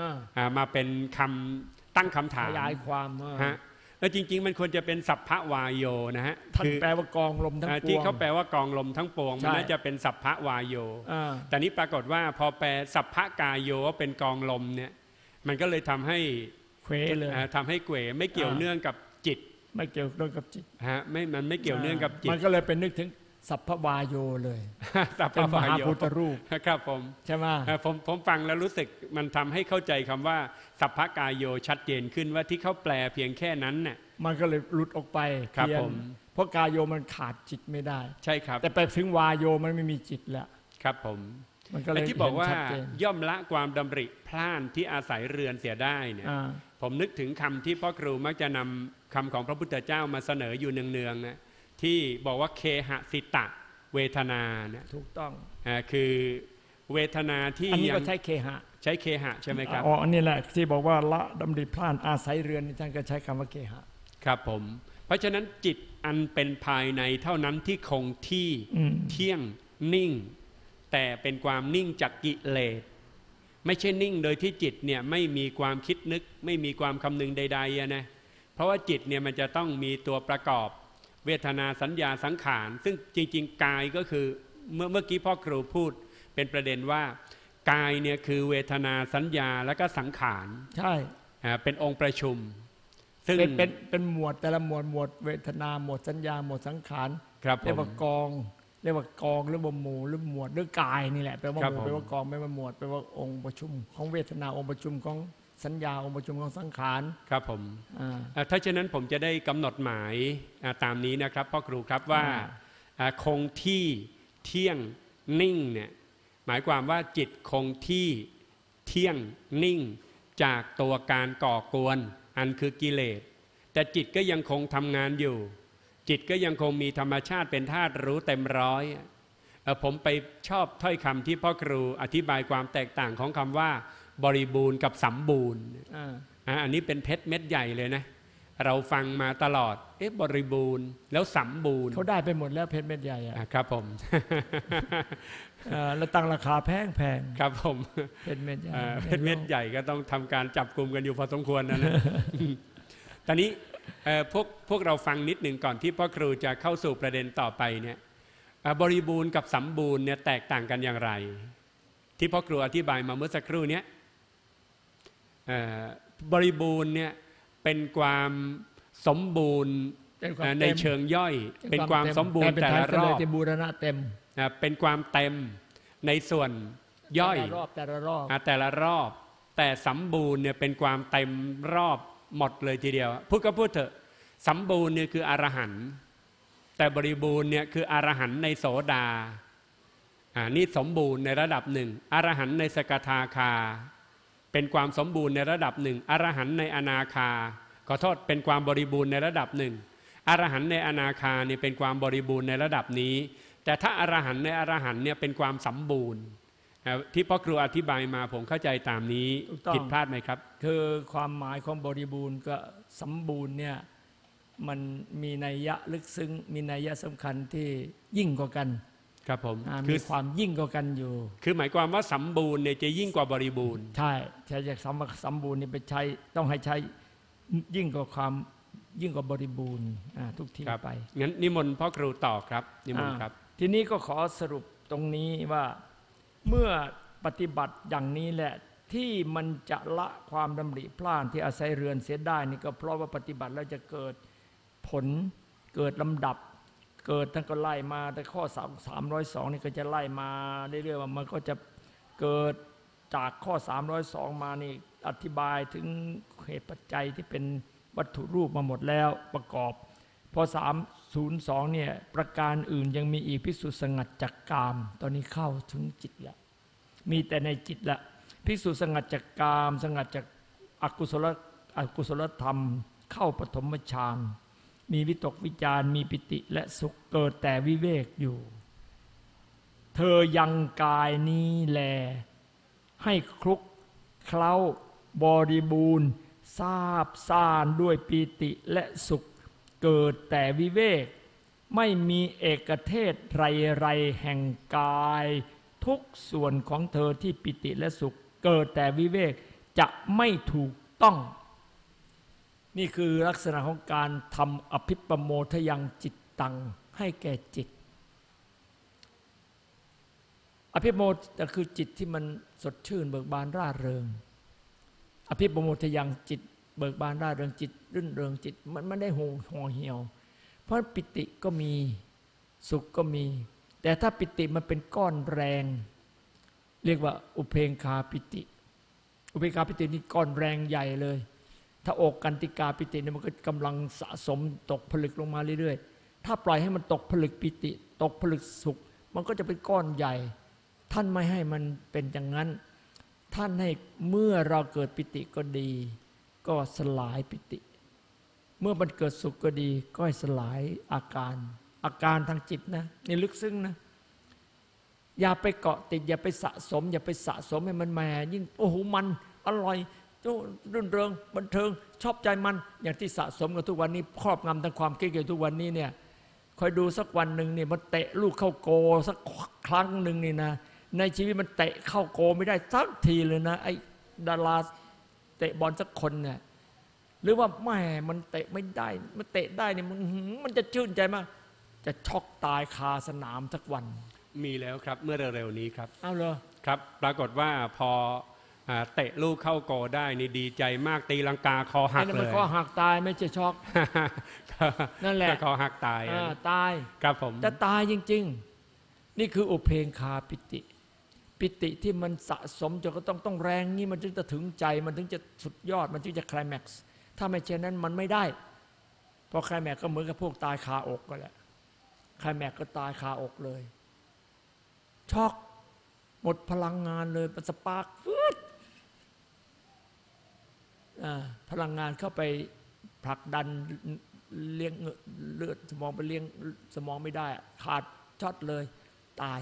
อ่าอ่ามาเป็นคำตั้งคำถามขยายความเออฮะ แล้วจริง ๆ มันควรจะเป็นสัพพวายโยนะฮะท่านคือแปลว่ากองลมทั้งอ่าปวงที่เขาแปลว่ากองลมทั้งปวง มันใช่น่าจะเป็นสัพพวายโยอ่าแต่นี้ปรากฏว่าพอแปลสัพพกายโยว่าเป็นกองลมเนี่ยมันก็เลยทำให้เควเลยอ่าทำให้เกวไม่เกี่ยวอ่าเนื่องกับจิต ไม่เกี่ยวด้วยกับจิตฮะไม่มันไม่เกี่ยวเนื่องกับจิต มันก็เลยเป็นนึกถึง สัพพวายโยเลยสัพพเป็นมวาหายโยพุทธรูปครับผมใช่ไหมอ่าผมผมฟังแล้วรู้สึกมันทำให้เข้าใจคำว่า สัพพกายโยชัดเจนขึ้นว่าที่เขาแปลเพียงแค่นั้นน่ะมันก็เลยหลุดออกไปครับเพี้ยนผมเพราะกายโยมันขาดจิตไม่ได้ ใช่ครับ แต่ไปถึงวายโยมันไม่มีจิตแล้วครับผมมันก็เลยไอ้ที่บอกว่าเห็นชัดเจนย่อมละความดำริพล่านที่อาศัยเรือนเสียได้เนี่ยอ่าผมนึกถึงคำที่พ่อครูมักจะนำคำของพระพุทธเจ้ามาเสนออยู่เนืองๆนะ ที่บอกว่าเคหสิตะเวทนาเนี่ยถูกต้องอ่าคือเวทนาที่อันนี้ยัก็งใช้เคหะ ใช้เคหะใช่ไหมครับอ๋ออันนี้แหละที่บอกว่าละดำริพล่านอาศัยเรือนนี่ท่านก็ใช้คำว่าเคหะ ครับผม เพราะฉะนั้นจิตอันเป็นภายในเท่านั้นที่คงที่อืมเที่ยงนิ่ง แต่เป็นความนิ่งจากกิเลสไม่ใช่นิ่งโดยที่จิตเนี่ยไม่มีความคิดนึก ไม่มีความคำนึงใดๆอะนะเพราะว่าจิตเนี่ยมันจะต้องมีตัวประกอบ เวทนาสัญญาสังขาร ซึ่งจริง ๆ กายก็คือเมื่อเมื่อกี้พ่อครูพูดเป็นประเด็นว่ากายเนี่ยคือเวทนาสัญญาและก็สังขารใช่อ่าเป็นองค์ประชุม ซึ่งเป็นเป็นเป็นหมวดแต่ละหมวดหมวดเวทนาหมวดสัญญาหมวดสังขารครับผเรียกมว่ากองเรียกว่ากองหรือว่าหมู่หรือหมวดหรือกายนี่แหละแปลว่าครับหมู่ผมแปลว่ากองแปลว่าหมวดแปลว่าองค์ประชุม ของเวทนาองค์ประชุมของ สัญญาองค์ประชุมของสังขารครับผมอ่าอ่าถ้าเช่นนั้นผมจะได้กำหนดหมายอ่าตามนี้นะครับพ่อครูครับว่าอ่าอ่าคงที่เที่ยงนิ่งเนี่ยหมายความว่าจิตคงที่เที่ยงนิ่ง จากตัวการก่อกวน อันคือกิเลส แต่จิตก็ยังคงทำงานอยู่ จิตก็ยังคงมีธรรมชาติเป็นธาตุรู้เต็มร้อยเอ่อผมไปชอบถ้อยคำที่พ่อครูอธิบายความแตกต่างของคำว่า บริบูรณ์กับสมบูรณ์อ่าอะอันนี้เป็นเพชรเม็ดใหญ่เลยนะ เราฟังมาตลอด เอ๊ะบริบูรณ์แล้วสมบูรณ์เขาได้ไปหมดแล้วเพชรเม็ดใหญ่อะอะครับผมเอ่อแล้วตั้งราคาแพงแพงครับผมเพชรเม็ดใหญ่อ่าเพชรเม็ดใหญ่ก็ต้องทำการจับกลุ่มกันอยู่พอสมควรนะนะตอนนี้เอ่อพวกพวกเราฟังนิดหนึ่งก่อนที่พ่อครูจะเข้าสู่ประเด็นต่อไปเนี่ยอ่าบริบูรณ์กับสมบูรณ์เนี่ยแตกต่างกันอย่างไร ที่พ่อครูอธิบายมาเมื่อสักครู่เนี้ยเอ่อ บริบูรณ์เนี่ยเป็นความสมบูรณ์เป็นความอ่าในต็มเชิงย่อย เป็นความสมบูรณ์เป็นแต่ท้ายละก็รเลอยบจะบูรณะเต็มอ่าเป็นความเต็มในส่วนย่อยแต่ละรอบแต่ละรอบอ่าแต่ละรอบ แต่สมบูรณ์เนี่ยเป็นความเต็มรอบหมดเลยทีเดียว พูดก็พูดเถอะสมบูรณ์เนี่ยคืออรหันต์แต่บริบูรณ์เนี่ยคืออรหันต์ในโสดาอ่านี่สมบูรณ์ในระดับหนึ่งอรหันต์ในสกทาคา เป็นความสมบูรณ์ในระดับหนึ่งอรหันต์ในอนาคา ขอโทษเป็นความบริบูรณ์ในระดับหนึ่งอรหันต์ในอนาคาเนี่ยเป็นความบริบูรณ์ในระดับนี้ แต่ถ้าอรหันต์ในอรหันต์เนี่ยเป็นความสมบูรณ์อ่าที่พ่อครูอธิบายมาผมเข้าใจตามนี้ถูกต้องผิดพลาดไหมครับ คือความหมายของบริบูรณ์ก็สมบูรณ์เนี่ยมันมีนัยยะลึกซึ้งมีนัยยะสำคัญที่ยิ่งกว่ากัน ครับผมอ่าคืมีอความยิ่งกว่ากันอยู่ คือหมายความว่าสมบูรณ์เนี่ยจะยิ่งกว่าบริบูรณ์ ใช่ใช้จากสมสมบูรณ์นี่ไปใช้ต้องให้ใช้ยิ่งกว่าความยิ่งกว่าบริบูรณ์อ่าทุกทีครับไปงั้นนิมนต์พ่อครูต่อครับนิมนต์ครับอ่าทีนี้ก็ขอสรุปตรงนี้ว่าเมื่อปฏิบัติอย่างนี้แหละที่มันจะละความดำริพล่านที่อาศัยเรือนเสียได้นี่ก็เพราะว่าปฏิบัติแล้วจะเกิดผลเกิดลำดับ เกิดท่านก็ไล่มา แต่ข้อ3 302นี่ก็จะไล่มาเรื่อยๆว่ามันก็จะเกิดจากข้อ 302 มานี่อธิบายถึงเหตุปัจจัยที่เป็นวัตถุรูปมาหมดแล้วประกอบ พอสาม02 เนี่ยประการอื่นยังมีอีกพิกษุสงัดจากกาม ตอนนี้เข้าถึงจิตล้วมีแต่ในจิตละพิกษุสงัดจากกาม สงัดจากอกุศลอกุศลธรรม เข้าปฐมฌาน มีวิตกวิจารมีปิติและสุขเกิดแต่วิเวกอยู่ เธอยังกายนี้แล ให้คลุกเคล้าบริบูรณ์ทราบซ่านด้วยปีติและสุข เกิดแต่วิเวก ไม่มีเอกเทศไรไรแห่งกาย ทุกส่วนของเธอที่ปิติและสุข เกิดแต่วิเวกจะไม่ถูกต้อง นี่คือลักษณะของการทำอภิปโมทยังจิตตังให้แก่จิต อภิปโมทคือจิตที่มันสดชื่นเบิกบานร่าเริง อภิปโมทยังจิตเบิกบานร่าเริงจิต รื่นเริงจิตมันไม่ได้หงห่อเหี่ยว เพราะปิติก็มีสุขก็มี แต่ถ้าปิติมันเป็นก้อนแรง เรียกว่าอุเพงคาปิติ อุเพงคาปิตินี่ก้อนแรงใหญ่เลย ถ้าอกกันติกาปิติเนี่ยมันก็กำลังสะสมตกผลึกลงมาเรื่อยๆ ถ้าปล่อยให้มันตกผลึกปิติ ตกผลึกสุข มันก็จะเป็นก้อนใหญ่ ท่านไม่ให้มันเป็นอย่างนั้น ท่านให้เมื่อเราเกิดปิติก็ดี ก็สลายปิติ เมื่อมันเกิดสุขก็ดี ก็ให้สลายอาการ อาการทางจิตนะนี่ลึกซึ้งนะอย่าไปเกาะติดอย่าไปสะสม อย่าไปสะสมให้มันแหมยิ่งโอ้โหมันอร่อย รื่นเริงบันเทิงชอบใจมันอย่างที่สะสมกันทุกวันนี้ครอบงำทางความคิดกันทุกวันนี้เนี่ยคอยดูสักวันหนึ่งเนี่ยมันเตะลูกเข้าโกสักครั้งหนึ่งนี่นะ ในชีวิตมันเตะเข้าโกไม่ได้สักทีเลยนะไอ้ดาราเตะบอลสักคนเนี่ยหรือว่าแหม่มันเตะไม่ได้ มันเตะได้เนี่ยมันหืมมันจะชื่นใจมาก จะช็อกตายคาสนามสักวัน มีแล้วครับเมื่อเร็วๆนี้ครับเอาเลยครับ ปรากฏว่าพออ่า เตะลูกเข้าโกได้นี่ดีใจมากตีลังกาคอหัไอ้กนั่นเลมันยก็หักตายไม่ใช่ช็อกนั่นแหละก็คอหักตายอ่าตายครับผมแต่ตายจริง ๆ นี่คืออุพเพงคาปีติ ปีติที่มันสะสมจนก็ต้องต้องแรงนี่มันถึงจะถึงใจมันถึงจะสุดยอดมันถึงจะคลายแม็กซ์ถ้าไม่เช่นนั้นมันไม่ได้เพราะคลายแม็กซ์ก็เหมือนกับพวกตายคาอกก็แหละคลายแม็กซ์ก็ตายคาอกเลยช็อกหมดพลังงานเลยมัน spark ฟืดอ่า พลังงานเข้าไปผลักดันเลี้ยงเลือดสมองไปเลี้ยงสมองไม่ได้ ขาดช็อตเลยตาย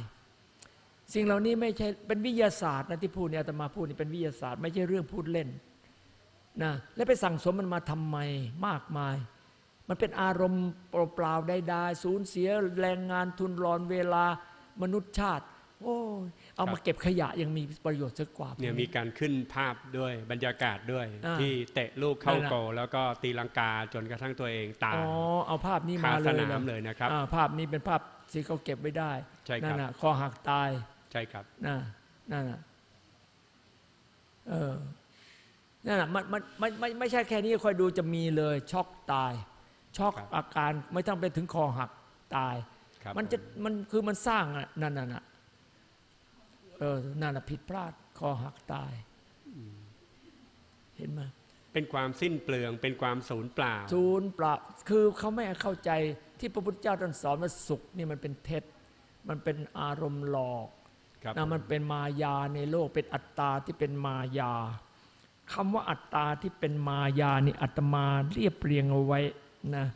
สิ่งเหล่านี้ไม่ใช่เป็นวิทยาศาสตร์นะที่พูดเนี่ยอาตมาพูดนี่เป็นวิทยาศาสตร์ ไม่ใช่เรื่องพูดเล่นนะแล้วไปสั่งสมมันมาทำไมมากมาย มันเป็นอารมณ์เปล่าๆได้ๆสูญเสียแรงงานทุนรอนเวลามนุษยชาติ โอ้ยเอามาเก็บขยะยังมีประโยชน์สักกว่าเนี่ยมีการขึ้นภาพด้วยบรรยากาศด้วยอ่าที่เตะลูกเข้านั่นน่ะโกแล้วก็ตีลังกาจนกระทั่งตัวเองตายอ๋อเอาภาพนี้คามาเลสยนามหอเลยนะครับอ่าภาพนี้เป็นภาพที่เขาเก็บไว้ได้ใช่ครับนั่นน่ะคอหักตายใช่ครับนั่นน่ะนั่นน่ะเออนั่นน่ะมันมันมันไม่ไม่ใช่แค่นี้คอยดูจะมีเลยช็อกตาย ช็อกครับอาการไม่ต้องไปถึงคอหักตายครับมันจะมันคือมันสร้างอะนั่นน่ะน่ะ เออนั่นน่ะผิดพลาดคอหักตายเห็นไหมเป็นความสิ้นเปลืองเป็นความสูญเปล่าศูนย์เปล่าคือเขาไม่เข้าใจที่พระพุทธเจ้าตรัสสอนว่าสุขนี่มันเป็นเท็จ มันเป็นอารมณ์หลอกครับนะมันเป็นมายาในโลกเป็นอัตตาที่เป็นมายาคำว่าอัตตาที่เป็นมายานี่อัตมาเรียบเรียงเอาไว้นะ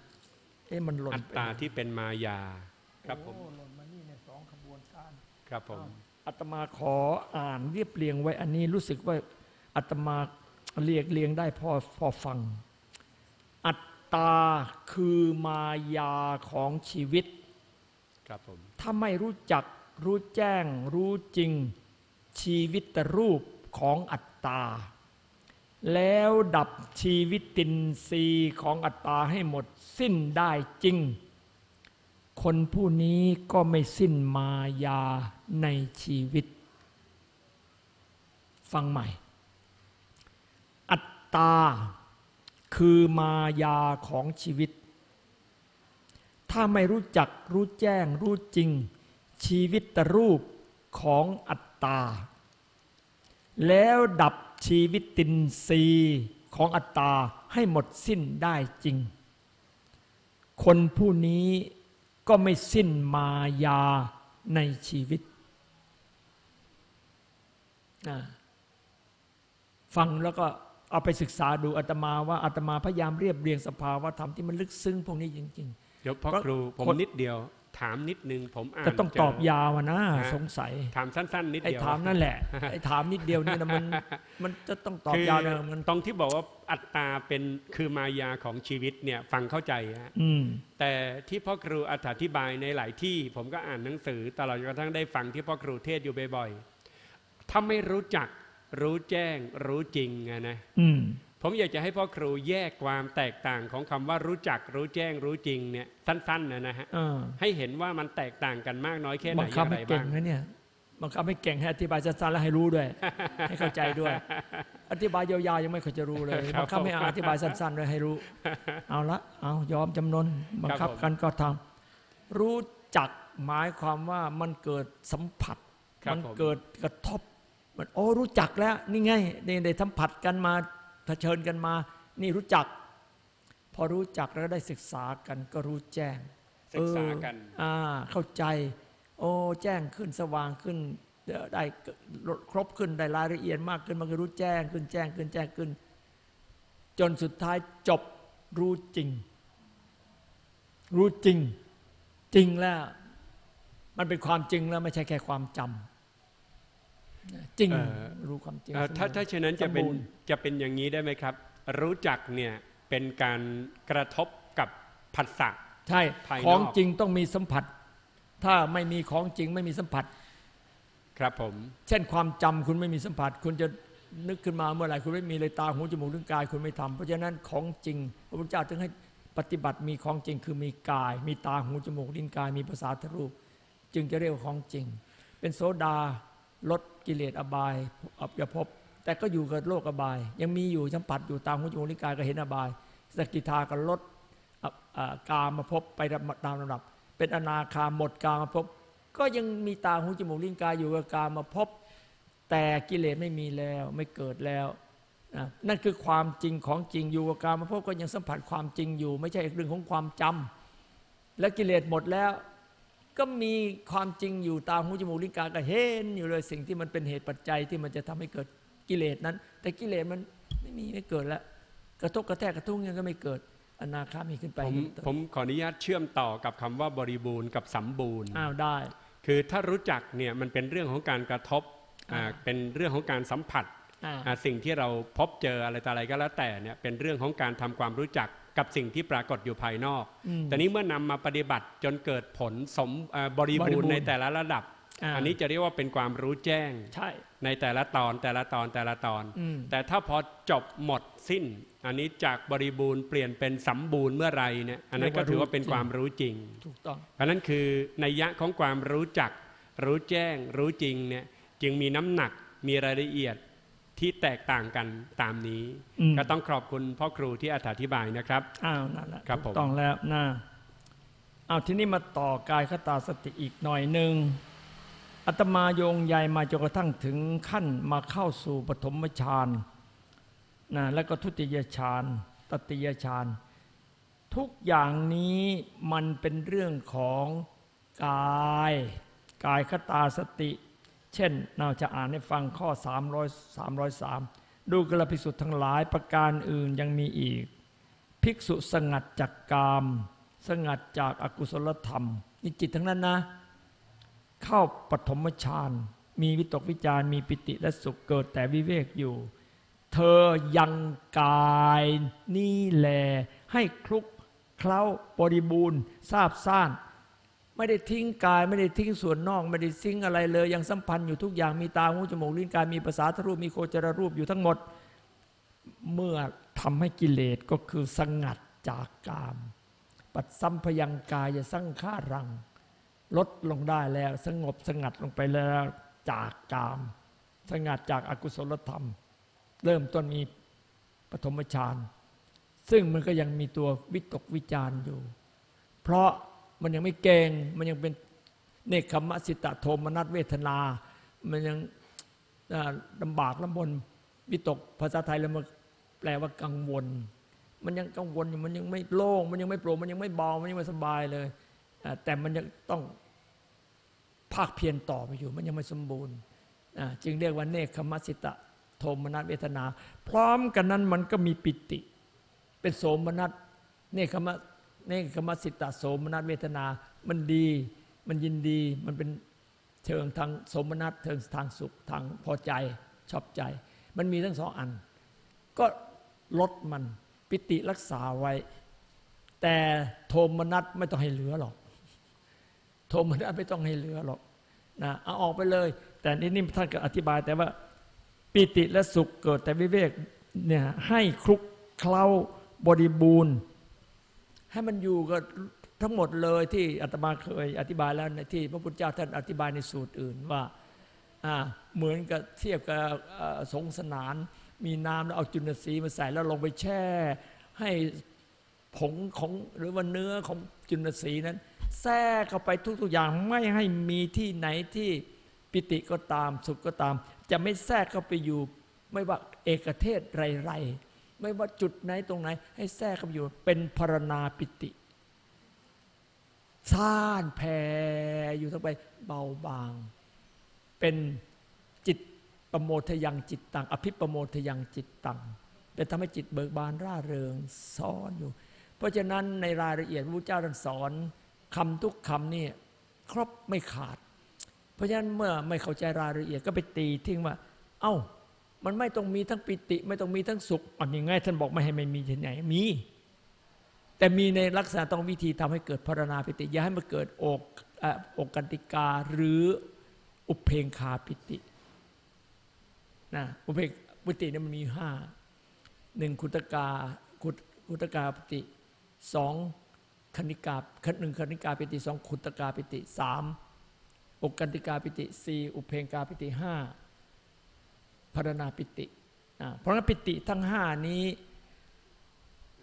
เอ๊ะมันหล่นอัตไปตาที่เป็นมายา ครับผมโอ้หล่นมานี่ในสองขบวนการครับผม อาตมาขออ่านเรียบเรียงไว้อันนี้รู้สึกว่าอาตมาเรียกเรียงได้พอพอฟัง อัตตาคือมายาของชีวิตครับผมถ้าไม่รู้จักรู้แจ้ง รู้จริงชีวิตรูปของอัตตา แล้วดับชีวิตตินทรีย์ของอัตตาให้หมดสิ้นได้จริง คนผู้นี้ก็ไม่สิ้นมายาในชีวิต ฟังใหม่ อัตตา คือมายาของชีวิต ถ้าไม่รู้จักรู้แจ้งรู้จริง ชีวิตรูปของอัตตา แล้วดับชีวิตตินทรีของอัตตาให้หมดสิ้นได้จริง คนผู้นี้ ก็ไม่สิ้นมายาในชีวิตอ่าฟังแล้วก็เอาไปศึกษาดูอาตมาว่าอาตมาพยายามเรียบเรียงสภาวะธรรมที่มันลึกซึ้งพวกนี้จริงเดี๋ยวพ่อเพราะครูผมคนนิดเดียว ถามนิดนึงผมอ่าๆนแต่ต้องเจตอบยาวอะนะฮะสงสัย ถามสั้น ๆ นิดไอ้เดียวถามนั่นแหละไอ้ถามนิดเดียวนี่นะมันมันจะต้องตอบคือยาวนะมันตรงที่บอกว่าอัตตาเป็นคือมายาของชีวิตเนี่ยฟังเข้าใจฮะอืมแต่ที่พ่อครูอธิบายในหลายที่ ผมก็อ่านหนังสือตลอดจนกระทั่งได้ฟังที่พ่อครูเทศน์อยู่บ่อยๆถ้าไม่รู้จักรู้แจ้งรู้จริงอะนะอืม ผมอยากจะให้พ่อครูแยกความแตกต่างของคำว่ารู้จักรู้แจ้งรู้จริงเนี่ยสั้นๆนะนะฮะเออให้เห็นว่ามันแตกต่างกันมากน้อยแค่ไหนบังคับอย่างไรให้เก่บ้างงนะเนี่ยบังคับให้เก่งให้อธิบายสั้นๆแล้วให้รู้ด้วย ให้เข้าใจด้วย อธิบายยาวๆยังไม่เคอยจะรู้เลยครับบังคับให้อธิบายสั้นๆเลยให้รู้ เอาละเอายอมจำนนบังคับผมกันก็ทำรู้จักหมายความว่ามันเกิดสัมผัสครับมันผมเกิดกระทบมันโอ้รู้จักแล้วนี่ไงได้ได้สัมผัสกันมา เผชิญกันมา นี่รู้จัก พอรู้จักแล้วได้ศึกษากันก็รู้แจ้ง ศึกษากันเอออ่าเข้าใจ โอ้แจ้งขึ้นสว่างขึ้นเอ่อได้ครบขึ้นได้รายละเอียดมากขึ้นมันก็รู้แจ้งขึ้นแจ้งขึ้นแจ้งขึ้น จนสุดท้ายจบรู้จริง รู้จริง จริงแล้ว มันเป็นความจริงแล้วไม่ใช่แค่ความจำ จริงเอ่อรู้ความจริงเอ่อถ้าถ้าฉะนั้นจะเป็นสมบูรณ์จะเป็นอย่างนี้ได้ไหมครับ รู้จักเนี่ยเป็นการกระทบกับผัสสะใช่ภายนอกของจริงต้องมีสัมผัส ถ้าไม่มีของจริงไม่มีสัมผัส ครับผม เช่นความจำคุณไม่มีสัมผัส คุณจะนึกขึ้นมาเมื่อไหร่คุณไม่มีเลยตาหูจมูกลิ้นกายคุณไม่ทำเพราะฉะนั้นของจริงพระพุทธเจ้าถึงให้ปฏิบัติมีของจริงคือมีกาย มีตาหูจมูกลิ้นกาย มีภาษาทรูป จึงจะเรียกว่าของจริง เป็นโสดาลด กิเลสอบายอับยภพแต่ก็อยู่กับโลกอบาย ยังมีอยู่สัมผัสอยู่ตามหูจมูกลิ้นกายก็เห็นอบาย สกิทาก็ลดกามาพบไปตามลำดับ เป็นอนาคาหมดกามาพบก็ยังมีตาหูจมูกลิ้นกายอยู่กับกามาพบแต่กิเลสไม่มีแล้วไม่เกิดแล้วนะนั่นคือความจริงของจริงอยู่กับกามาพบก็ยังสัมผัสความจริงอยู่ ไม่ใช่เรื่องของความจำและกิเลสหมดแล้ว ก็มีความจริงอยู่ตาหูจมูกลิ้นกายก็เห็นอยู่เลยสิ่งที่มันเป็นเหตุปัจจัยที่มันจะทำให้เกิดกิเลสนั้น แต่กิเลสมันไม่มีไม่เกิดแล้ว กระทบกระแทกกระทุ้งยังก็ไม่เกิดอนาคามีขึ้นไป ผมผมขออนุญาตเชื่อมต่อกับคำว่าบริบูรณ์กับสมบูรณ์อ้าวได้ คือถ้ารู้จักเนี่ยมันเป็นเรื่องของการกระทบอ่าอ่าเป็นเรื่องของการสัมผัสอ่าอ่าสิ่งที่เราพบเจออะไรต่ออะไรก็แล้วแต่เนี่ยเป็นเรื่องของการทำความรู้จัก กับสิ่งที่ปรากฏอยู่ภายนอกอืมแต่นี้เมื่อนำมาปฏิบัติจนเกิดผลสมอ่าบริบริบูบูรรณ์ณ์ในแต่ละระดับอ่าอันนี้จะเรียกว่าเป็นความรู้แจ้งใช่ในแต่ละตอนแต่ละตอนแต่ละตอนอืมแต่ถ้าพอจบหมดสิ้น อันนี้จากบริบูรณ์เปลี่ยนเป็นสมบูรณ์เมื่อไหรเนี่ยอันนั้นก็ถือว่าเป็นความรู้จริงถูกต้องเพราะนั้นคือในยยะของความรู้จัก รู้แจ้ง รู้จริงเนี่ยจึงมีน้ำหนักมีรายละเอียด ที่แตกต่างกันตามนี้อืมก็ต้องขอบคุณพ่อครูที่อธิบายนะครับอ้าวนั่นแหละครับถูผมกต้องแล้วนะเอาทีนี้มาต่อกายคตาสติอีกหน่อยหนึ่งอาตมาโยงใยมาจนกระทั่งถึงขั้นมาเข้าสู่ปฐมฌานนะแล้วก็ทุติยฌานตติยฌานทุกอย่างนี้มันเป็นเรื่องของกาย กายคตาสติ เช่นเราจะอ่านให้ฟังข้อ 300 303 ดูกระพิสุทธ์ทั้งหลายประการอื่นยังมีอีก ภิกษุสงัดจากกาม สงัดจากอากุศลธรรมนี่จิตทั้งนั้นนะ เข้าปฐมฌานมีวิตกวิจารมีปิติและสุขเกิดแต่วิเวกอยู่ เธอยังกายนี่แหลให้คลุกเคล้าบริบูรณ์ทราบซ่าน ไม่ได้ทิ้งกาย ไม่ได้ทิ้งส่วนนอก ไม่ได้ทิ้งอะไรเลย ยังสัมพันธ์อยู่ทุกอย่างมีตาหูจมูกลิ้นกายมีภาษาทรูปมีโคจรรูปอยู่ทั้งหมด เมื่อทำให้กิเลสก็คือสงัดจากกาม ปัดสัมพยังกายจะสังขารัง ลดลงได้แล้วสงบสงัดลงไปแล้วจากกาม สงัดจากอากุศลธรรม เริ่มต้นมีปฐมฌานซึ่งมันก็ยังมีตัววิตกวิจารณ์อยู่ เพราะ มันยังไม่เก่งมันยังเป็นเนคขมะสิตะโทมนัสเวทนา มันยังลำบากลำบนวิตกภาษาไทยแล้วมันแปลว่ากังวล มันยังกังวลอยู่มันยังไม่โล่ง มันยังไม่โปร่งมันยังไม่เบามันยังไม่สบายเลย แต่มันยังต้องภาคเพียรต่อไปอยู่ มันยังไม่สมบูรณ์จึงเรียกว่าเนคขมัสิตะ โทมนัสเวทนา พร้อมกันนั้นมันก็มีปิติ เป็นโสมนัสเนคขมัะเนคขมัสสิตะโสมนัสเวทนา มันดี มันยินดี มันเป็นเชิงทางสมนัสเชิงทางสุขทางพอใจชอบใจ มันมีทั้งสองอัน ก็ลดมันปิติรักษาไว้ แต่โทมนัสไม่ต้องให้เหลือหรอก โทมนัสไม่ต้องให้เหลือหรอกนะเอาออกไปเลย แต่นี่นี่ท่านก็อธิบายแต่ว่า ปิติและสุขเกิดแต่วิเวกเนี่ยให้คลุกเคล้าบริบูรณ์ ให้มันอยู่กับทั้งหมดเลยที่อาตมาเคยอธิบายแล้วในที่พระพุทธเจ้าท่านอธิบายในสูตรอื่นว่าเหมือนกับเทียบกับสงสนาน มีน้ำแล้วเอาจุลทรีย์มาใส่แล้วลงไปแช่ ให้ผงของหรือว่าเนื้อของจุลทรีย์นั้นแทรกเข้าไปทุก ๆอย่างไม่ให้มีที่ไหนที่ปิติก็ตามสุขก็ตาม จะไม่แทรกเข้าไปอยู่ไม่ว่าเอกเทศไร ไม่ว่าจุดไหนตรงไหน ให้แทรกเข้าไปอยู่ เป็นพรณาปิติซ่านแผ่อยู่ทั้งไปเบาบาง เป็นจิตประโมทยังจิตตัง อภิประโมทยังจิตตัง เป็นทำให้จิตเบิกบานร่าเริงซ้อนอยู่ เพราะฉะนั้นในรายละเอียดพระพุทธเจ้าท่านสอนคำทุกคำนี่ครบไม่ขาด เพราะฉะนั้นเมื่อไม่เข้าใจรายละเอียดก็ไปตีทิ้งว่า เอ้า มันไม่ต้องมีทั้งปิติ ไม่ต้องมีทั้งสุขอ่อนยังไงท่านบอกไม่ให้ไม่มีที่ไหนมี แต่มีในลักษณะต้องวิธีทำให้เกิดพารณาปิติอย่าให้มันเกิดอกอกกันติกาหรืออุเพงคาปิตินะอุเพงปิติเนี่ยมันมีห้าหนึ่งคุตกาคุตคุตกาปิติสองคณิกาหนึ่งคณิกาปิติสองคุตกาปิติสามอกกันติกาปิติสี่อุเพงคาปิติห้า พารณาปิติอ่าเพราะฉะนั้นปิติทั้งห้านี้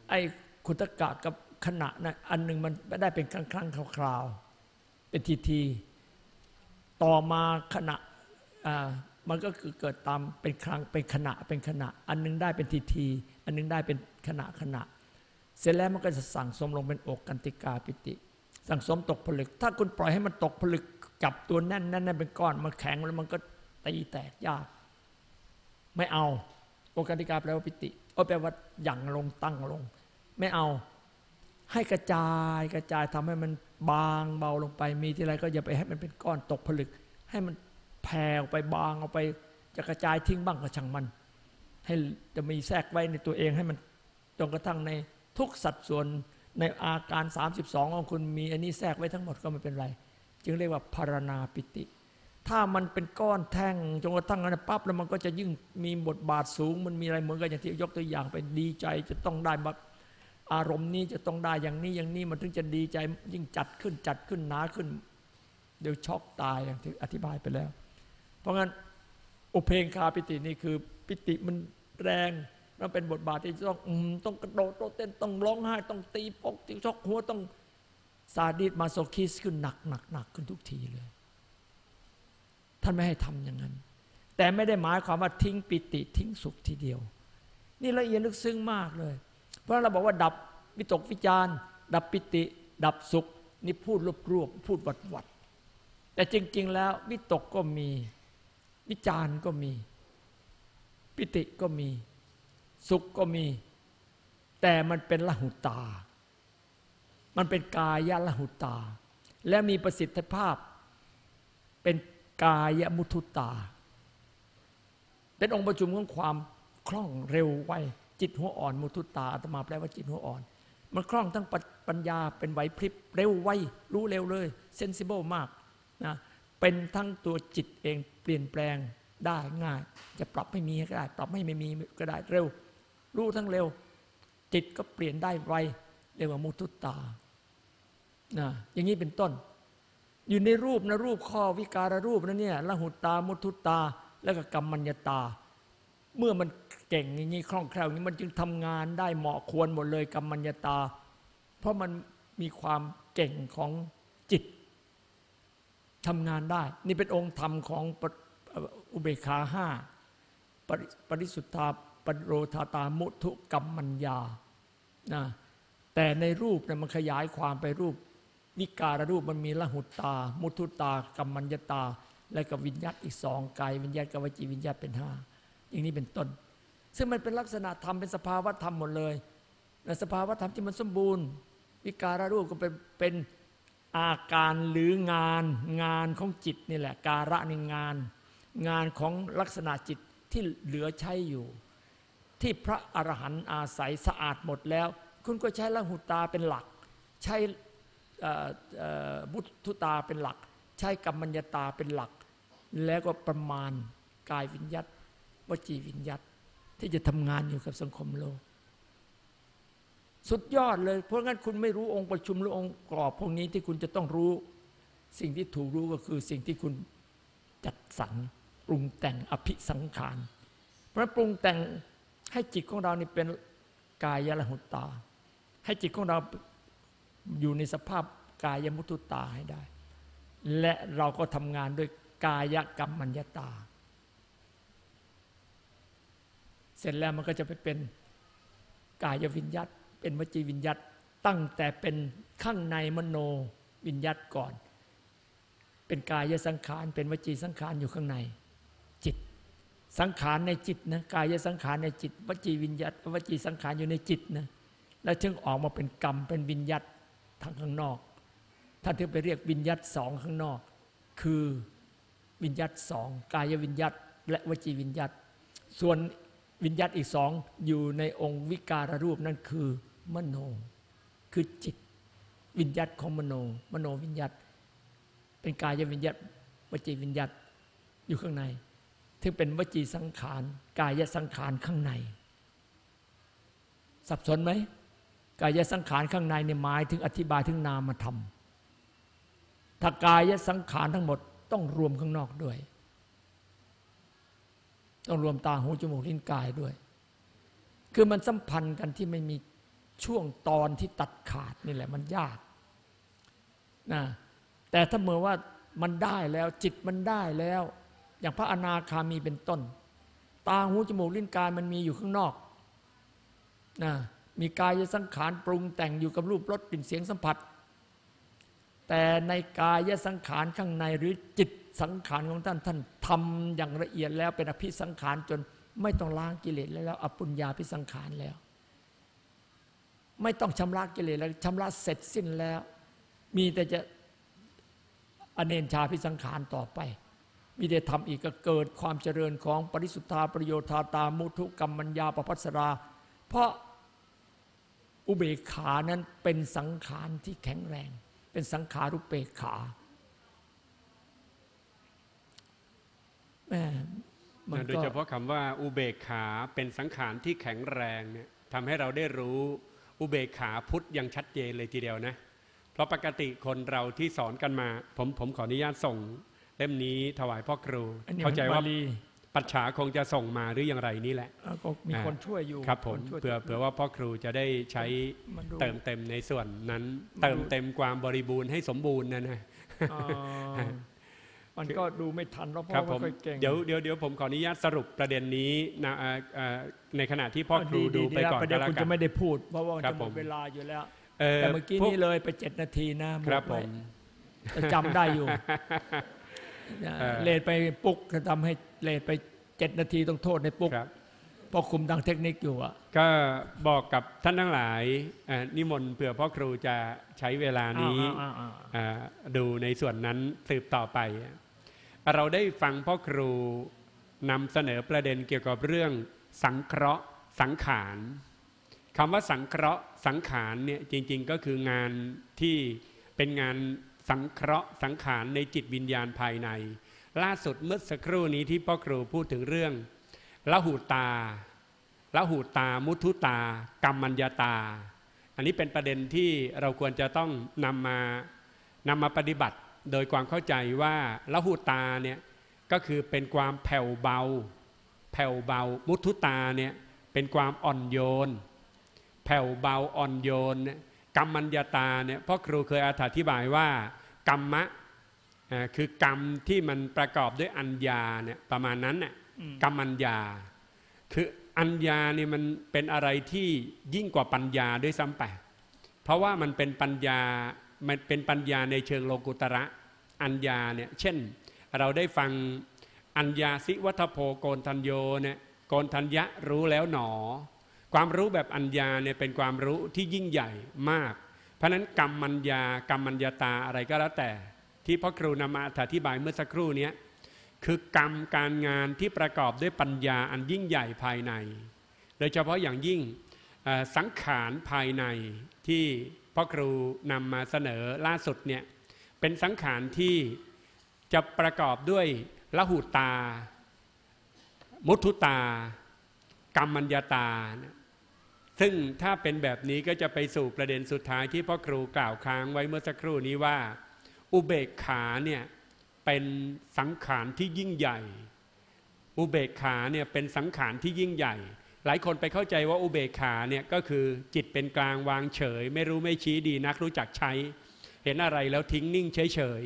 ไอ้คุตกะกับขณะนะอันหนึ่งมันไม่ได้เป็นครั้งครั้งคราวๆเป็นทีทีๆต่อมาขณะมันก็คือเกิดตามเป็นครั้งเป็นขณะเป็นขณะ อันหนึงได้เป็นทีทีๆอันหนึงได้เป็นขณะขณะ เสร็จแล้วมันก็จะสั่งสมลงเป็นอกกันติกาปิติ สั่งสมตกผลึก ถ้าคุณปล่อยให้มันตกผลึกจับตัวแน่นแน่นแน่นเป็นก้อนมันแข็งแล้วมันก็ตีแตกยาก ไม่เอาโอกาติกาแปลว่าปิติโอแปลว่าหยั่งลงตั้งลง ไม่เอา ให้กระจายกระจายทำให้มันบางเบาลงไป มีที่ไรก็อย่าไปให้มันเป็นก้อนตกผลึก ให้มันแผ่ออกไปบางออกไป จะกระจายทิ้งบ้างก็ช่างมัน ให้จะมีแทรกไว้ในตัวเองให้มันจนกระทั่งในทุกสัดส่วนในอาการ 32 ของคุณมีอันนี้แทรกไว้ทั้งหมดก็ไม่เป็นไร จึงเรียกว่าพารณาปิติ ถ้ามันเป็นก้อนแท่งจนกระทั่งนั้นปั๊บแล้วมันก็จะยิ่งมีบทบาทสูง มันมีอะไรเหมือนกันอย่างที่ยกตัวอย่างไปดีใจจะต้องได้แบบอารมณ์นี้จะต้องได้อย่างนี้อย่างนี้มันถึงจะดีใจยิ่งจัดขึ้นจัดขึ้นหนาขึ้น เดี๋ยวช็อกตายอย่างที่อธิบายไปแล้ว เพราะงั้นอุเพงคาปิตินี่คือปิติมันแรงมันเป็นบทบาทที่ต้องอืมต้องกระโดดโตเต้นต้องร้องไห้ต้องตีปกตีชอกหัวต้องsadist masochist ขึ้นหนักหนักหนักขึ้นทุกทีเลย ท่านไม่ให้ทำอย่างนั้น แต่ไม่ได้หมายความว่าทิ้งปีติทิ้งสุขทีเดียว นี่ละเอียดลึกซึ้งมากเลย เพราะเราบอกว่าดับวิตกวิจารดับปีติ ดับสุข นี่พูดรวบๆพูดวัดวัดๆแต่จริง ๆ แล้ววิตกก็มี วิจารก็มี ปีติก็มี สุขก็มี แต่มันเป็นละหุตา มันเป็นกายละหุตา และมีประสิทธิภาพเป็น กายมุทุตา เป็นองค์ประชุมของความคล่องเร็วไวจิตหัวอ่อนมุทุตาอาตมาแปลว่าจิตหัวอ่อน มันคล่องทั้งปปัญญาเป็นไหวพริบเร็วไวรู้เร็วเลยเซนซิเบิลมากนะเป็นทั้งตัวจิตเองเปลี่ยนแปลงได้ง่าย จะปรับไม่มีก็ได้ ปรับไม่ไม่มีก็ได้เร็ว รู้ทั้งเร็ว จิตก็เปลี่ยนได้ไวเรียกว่ามุทุตานะอย่างนี้เป็นต้น อยู่ในรูปนะรูปข้อวิการรูปนะเนี่ยละหุตา มุทุตา แล้วก็กรรมัญญตา เมื่อมันเก่งอย่างนี้คล่องแคล่วอย่างนี้มันจึงทำงานได้เหมาะควรหมดเลยกรรมัญญตา เพราะมันมีความเก่งของจิตทำงานได้ นี่เป็นองค์ธรรมของอุเบกขาห้าปริปริสุทธาปโรธาตามุทุกรรมัญญานะแต่ในรูปเนี่ยมันขยายความไปรูป วิการรูปมันมีละหุตา มุทุตา กัมมัญญตา และกับวิญญาตอีกสองกายวิญญาตกับวจีวิญญาตเป็นห้าอย่างนี้เป็นต้น ซึ่งมันเป็นลักษณะธรรมเป็นสภาวะธรรมหมดเลยในสภาวะธรรมที่มันสมบูรณ์ วิการรูปก็เป็นเป็นอาการหรืองานงานของจิตนี่แหละ การะในงาน งานของลักษณะจิตที่เหลือใช้อยู่ ที่พระอรหันต์อาศัยสะอาดหมดแล้ว คุณก็ใช้ละหุตาเป็นหลัก ใช้ เอ่อเอ่อมุทุตาเป็นหลัก ใช้กัมมัญญาตาเป็นหลัก แล้วก็ประมาณกายวิญญัตวจีวิญญัตที่จะทำงานอยู่กับสังคมโลก สุดยอดเลย เพราะงั้นคุณไม่รู้องค์ประชุมหรือองค์กรอบพวกนี้ที่คุณจะต้องรู้ สิ่งที่ถูกรู้ก็คือสิ่งที่คุณจัดสรรปรุงแต่งอภิสังขารเพราะปรุงแต่งให้จิตของเรานี่เป็นกายละหุตตา ให้จิตของเรา อยู่ในสภาพกายมุตุตาให้ได้ และเราก็ทำงานด้วยกายกรรมมัญญตา เสร็จแล้วมันก็จะไปเป็นกายวิญญัตเป็นวจีวิญญัตตั้งแต่เป็นข้างในมโนวิญญัตก่อน เป็นกายสังขารเป็นวจีสังขารอยู่ข้างในจิต สังขารในจิตนะกายสังขารในจิตวจีวิญญัตวจีสังขารอยู่ในจิตนะแล้วถึงออกมาเป็นกรรมเป็นวิญญัต ทางข้างนอก ท่านถึงไปเรียกวิญญัตสองข้างนอก คือวิญญัตสองกายวิญญัตและวจีวิญญัตส่วนวิญญัตอีกสองอยู่ในองค์วิการรูปนั่นคือมโน คือจิต วิญญัตของมโน มโนวิญญัตเป็นกายวิญญัตวจีวิญญัตอยู่ข้างในถึงเป็นวจีสังขาร กายสังขารข้างใน สับสนไหม กายสังขารข้างในเนี่ยหมายถึงอธิบายถึงนามธรรมถ้ากายสังขารทั้งหมดต้องรวมข้างนอกด้วย ต้องรวมตาหูจมูกลิ้นกายด้วย คือมันสัมพันธ์กันที่ไม่มีช่วงตอนที่ตัดขาดนี่แหละมันยากนะแต่ถ้าเมื่อว่ามันได้แล้วจิตมันได้แล้ว อย่างพระอนาคามีเป็นต้น ตาหูจมูกลิ้นกายมันมีอยู่ข้างนอกนะ มีกายสังขารปรุงแต่งอยู่กับรูปรสกลิ่นเสียงสัมผัส แต่ในกายสังขารข้างในหรือจิตสังขารของท่านท่านทำอย่างละเอียดแล้วเป็นอภิสังขารจนไม่ต้องล้างกิเลสแล้วอปุญญาพิสังขารแล้ว ไม่ต้องชำระกิเลสแล้วชำระเสร็จสิ้นแล้ว มีแต่จะอเนนชาพิสังขารต่อไปมีแต่ทำอีกก็เกิดความเจริญของปริสุทธาประโยชน์ตามุทุกรรมัญญาประพัสรา เพราะ อุเบกขานั้นเป็นสังขารที่แข็งแรง เป็นสังขารุปเบกขาแม่มันโดยก็เฉพาะคำว่าอุเบกขาเป็นสังขารที่แข็งแรงเนี่ยทำให้เราได้รู้อุเบกขาพุทธอย่างชัดเจนเลยทีเดียวนะ เพราะปกติคนเราที่สอนกันมา ผมผมขออนุญาตส่ง เล่มนี้ถวายพ่อครูอันนี้เข้าใจว่าบลี ปัจฉาคงจะส่งมาหรืออย่างไรนี่แหละอ่าก็มีคนช่วยอยู่ครับผมนช่วยเผื่อเผื่อว่าพ่อครูจะได้ใช้มันดูเติมเต็มในส่วนนั้นมันดูเติมเต็มความบริบูรณ์ให้สมบูรณ์นะนะอ่ามันก็ดูไม่ทันเพราะพ่ครัอบผมไม่ค่อยเก่งเดี๋ยวเดี๋ยวเดี๋ยวผมขออนุญาตสรุปประเด็นนี้นะอ่าอ่าในขณะที่พ่อครูดูไปก่อนประก็เดี๋ยวแล้วคุณกัจะนไม่ได้พูด เพราะว่าครัจะบหมผดมเวลาอยู่แล้วเอ่อแต่เมื่อกี้พวนี้เลยไปเจ็ดนาทีนะครับหผดไว้มแต่จำได้อยู่เออเลทไปปุ๊กจะทำให้ เลทไปเจ็ดนาทีต้องโทษในปุ๊กครับเพราะคุมทางเทคนิคอยู่อะก็บอกกับท่านทั้งหลายเอ่อนิมนต์เผื่อพ่อครูจะใช้เวลานี้อ่าอ่าอ่าอ่าดูในส่วนนั้นสืบต่อไป เราได้ฟังพ่อครูนำเสนอประเด็นเกี่ยวกับเรื่องสังเคราะห์สังขารคำว่าสังเคราะห์สังขารเนี่ยจริง ๆ ก็คืองานที่เป็นงานสังเคราะห์สังขารในจิตวิญญาณภายใน ล่าสุดเมื่อสักครู่นี้ที่พ่อครูพูดถึงเรื่องละหูตาละหูตา มุทุตา กรรมัญญาตา อันนี้เป็นประเด็นที่เราควรจะต้องนำมานำมาปฏิบัติ โดยความเข้าใจว่าละหูตาเนี่ยก็คือเป็นความแผ่วเบา แผ่วเบา มุทุตาเนี่ยเป็นความอ่อนโยน แผ่วเบาอ่อนโยนกรรมัญญาตาเนี่ยพ่อครูเคยอธิบายว่ากรรมะ คือกรรมที่มันประกอบด้วยอัญญาเนี่ยประมาณนั้นน่ะกรรมัญญา คืออัญญาเนี่ยมันเป็นอะไรที่ยิ่งกว่าปัญญาด้วยซ้ำไปเพราะว่ามันเป็นปัญญามันเป็นปัญญาในเชิงโลกุตระอัญญาเนี่ยเช่น เราได้ฟังอัญญาสิวัฒโพโกนทัญโยเนี่ยโกนทัญญะรู้แล้วหนอ ความรู้แบบอัญญาเนี่ยเป็นความรู้ที่ยิ่งใหญ่มาก เพราะฉะนั้นกรรมมัญญากรรมมัญญาตาอะไรก็แล้วแต่ ที่พ่อครูนำมาอธิบายเมื่อสักครู่นี้คือกรรมการงานที่ประกอบด้วยปัญญาอันยิ่งใหญ่ภายใน โดยเฉพาะอย่างยิ่งสังขารภายในที่พ่อครูนำมาเสนอล่าสุดเนี่ยเป็นสังขารที่จะประกอบด้วยละหุตา มุทุตา กรรมัญญาตา ซึ่งถ้าเป็นแบบนี้ก็จะไปสู่ประเด็นสุดท้ายที่พ่อครูกล่าวค้างไว้เมื่อสักครู่นี้ว่า อุเบกขาเนี่ยเป็นสังขารที่ยิ่งใหญ่ อุเบกขาเนี่ยเป็นสังขารที่ยิ่งใหญ่ หลายคนไปเข้าใจว่าอุเบกขาเนี่ยก็คือจิตเป็นกลางวางเฉย ไม่รู้ไม่ชี้ดีนักรู้จักใช้ เห็นอะไรแล้วทิ้งนิ่งเฉยเฉย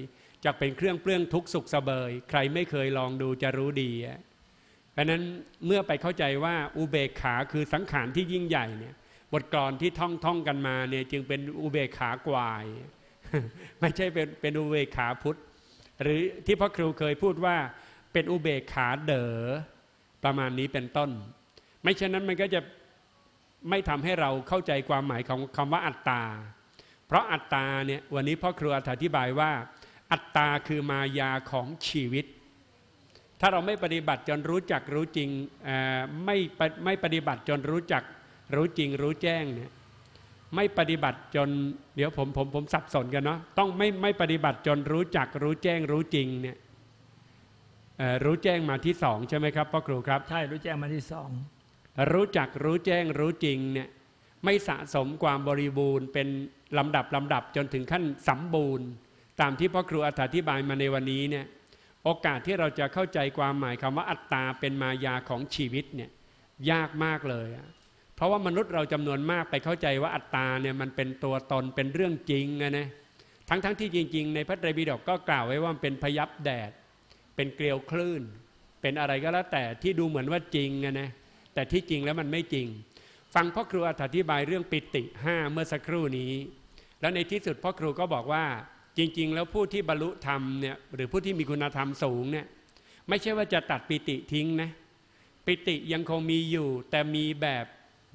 จะเป็นเครื่องเปลื้องทุกข์สุขสเบยใครไม่เคยลองดูจะรู้ดีเพราะฉะนั้นเมื่อไปเข้าใจว่าอุเบกขาคือสังขารที่ยิ่งใหญ่เนี่ยบทกลอนที่ท่องท่องกันมาเนี่ยจึงเป็นอุเบกขากวาย ไม่ใช่เป็นเป็นอุเบกขาพุทธ หรือที่พ่อครูเคยพูดว่าเป็นอุเบกขาเด๋อประมาณนี้เป็นต้น ไม่เช่นนั้นมันก็จะไม่ทำให้เราเข้าใจความหมายของคำว่าอัตตา เพราะอัตตาเนี่ยวันนี้พ่อครูอธิบายว่า อัตตาคือมายาของชีวิต ถ้าเราไม่ปฏิบัติจนรู้จักรู้จริงไม่ไม่ปฏิบัติจนรู้จักรู้จริงรู้แจ้งเนี่ย ไม่ปฏิบัติจนเดี๋ยวผมผมผมสับสนกันเนาะต้องไม่ไม่ปฏิบัติจนรู้จักรู้แจ้งรู้จริงเนี่ยเอ่อรู้แจ้งมาที่สองใช่ไหมครับพ่อครูครับใช่รู้แจ้งมาที่สองรู้จักรู้แจ้งรู้จริงเนี่ยไม่สะสมความบริบูรณ์เป็นลำดับลำดับจนถึงขั้นสมบูรณ์ ตามที่พ่อครูอธิบายมาในวันนี้เนี่ยโอกาสที่เราจะเข้าใจความหมายคำว่าอัตตาเป็นมายาของชีวิตเนี่ยยากมากเลยอะ เพราะว่ามนุษย์เราจำนวนมากไปเข้าใจว่าอัตตาเนี่ยมันเป็นตัวตนเป็นเรื่องจริงนะทั้งทั้งที่จริง ๆ ในพระไตรปิฎกก็กล่าวไว้ว่ามันเป็นพยับแดด เป็นเกลียวคลื่น เป็นอะไรก็แล้วแต่ที่ดูเหมือนว่าจริงนะแต่ที่จริงแล้วมันไม่จริง ฟังพ่อครูอธิบายเรื่องปิติห้าเมื่อสักครู่นี้ แล้วในที่สุดพ่อครูก็บอกว่าจริง ๆ แล้วผู้ที่บรรลุธรรมเนี่ยหรือผู้ที่มีคุณธรรมสูงเนี่ยไม่ใช่ว่าจะตัดปิติทิ้งนะปิติยังคงมีอยู่แต่มีแบบ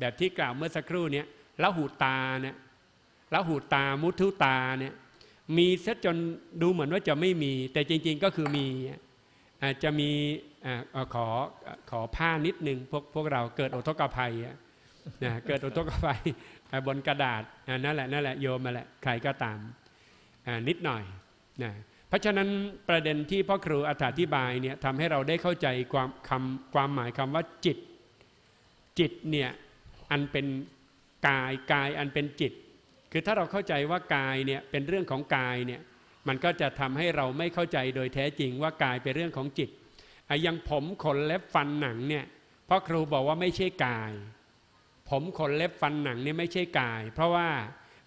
แบบที่กล่าวเมื่อสักครู่เนี้ละหูตาเนี่ยละหูตามุทุตาเนี่ยมีซะจนดูเหมือนว่าจะไม่มี แต่จริง ๆก็คือมีอาจจะมีอขอขอผ้านิดหนึ่งพวกพวกเราเกิดอุทกภัยนะเกิดอุทกภัยบนกระดาษนั่นแหละนั่นแหละโยมมาแหละใครก็ตามนิดหน่อยนะเพราะฉะนั้นประเด็นที่พ่อครูอธิบายเนี่ยทำให้เราได้เข้าใจความคำความหมายคำว่าจิต จิตเนี่ย อันเป็นกายกายอันเป็นจิต คือถ้าเราเข้าใจว่ากายเนี่ยเป็นเรื่องของกายเนี่ยมันก็จะทำให้เราไม่เข้าใจโดยแท้จริงว่ากายเป็นเรื่องของจิตอะอยังผมขนเล็บฟันหนังเนี่ยพ่อครูบอกว่าไม่ใช่กาย ผมขนเล็บฟันหนังเนี่ยไม่ใช่กาย เพราะว่า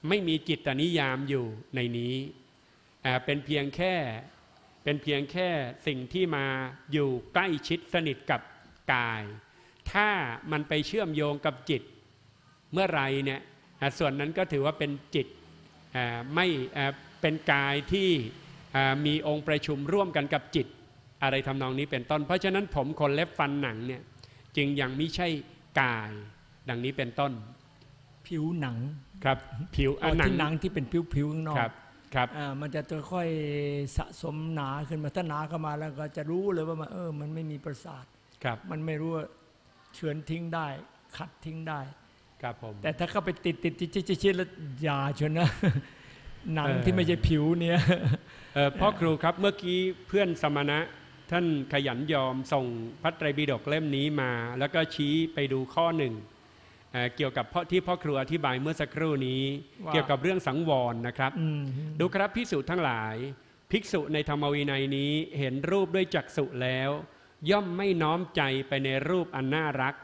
ไม่มีจิตตนิยามอยู่ในนี้เป็นเพียงแค่เป็นเพียงแค่สิ่งที่มาอยู่ใกล้ชิดสนิทกับกาย ถ้ามันไปเชื่อมโยงกับจิต เมื่อไหรเนี่ยอ่าส่วนนั้นก็ถือว่าเป็นจิตอ่าไม่อ่าเป็นกายที่อ่ามีองค์ประชุมร่วมกันกับจิตอะไรทำนองนี้เป็นต้น เพราะฉะนั้นผมขนเล็บฟันหนังเนี่ยจึงยังไม่ใช่กายดังนี้เป็นต้น ผิวหนังครับผิวเอาอะที่หนังที่เป็นผิวผิวๆข้างนอกครับครับอ่ามันจะค่อยๆสะสมหนาขึ้นมาถ้าหนาเข้ามาแล้วก็จะรู้เลยว่ามันเออมันไม่มีประสาทครับมันไม่รู้ว่าเฉือนทิ้งได้ ขัดทิ้งได้ ครับผมแต่ถ้าเข้าไปติดติดติดชิดชิดแล้วอย่าชนนะหนังเออที่ไม่ใช่ผิวเนี่ยเอ่อพ่อครูครับเมื่อกี้เพื่อนสมณะท่านขยันยอมส่งพระไตรปิฎกเล่มนี้มา แล้วก็ชี้ไปดูข้อหนึ่งเอ่อเกี่ยวกับพ่อที่พ่อครูอธิบายเมื่อสักครู่นี้ว่าเกี่ยวกับเรื่องสังวรนะครับอืมดูครับภิกษุทั้งหลาย ภิกษุในธรรมวินัยนี้เห็นรูปด้วยจักษุแล้ว ย่อมไม่น้อมใจไปในรูปอันน่ารัก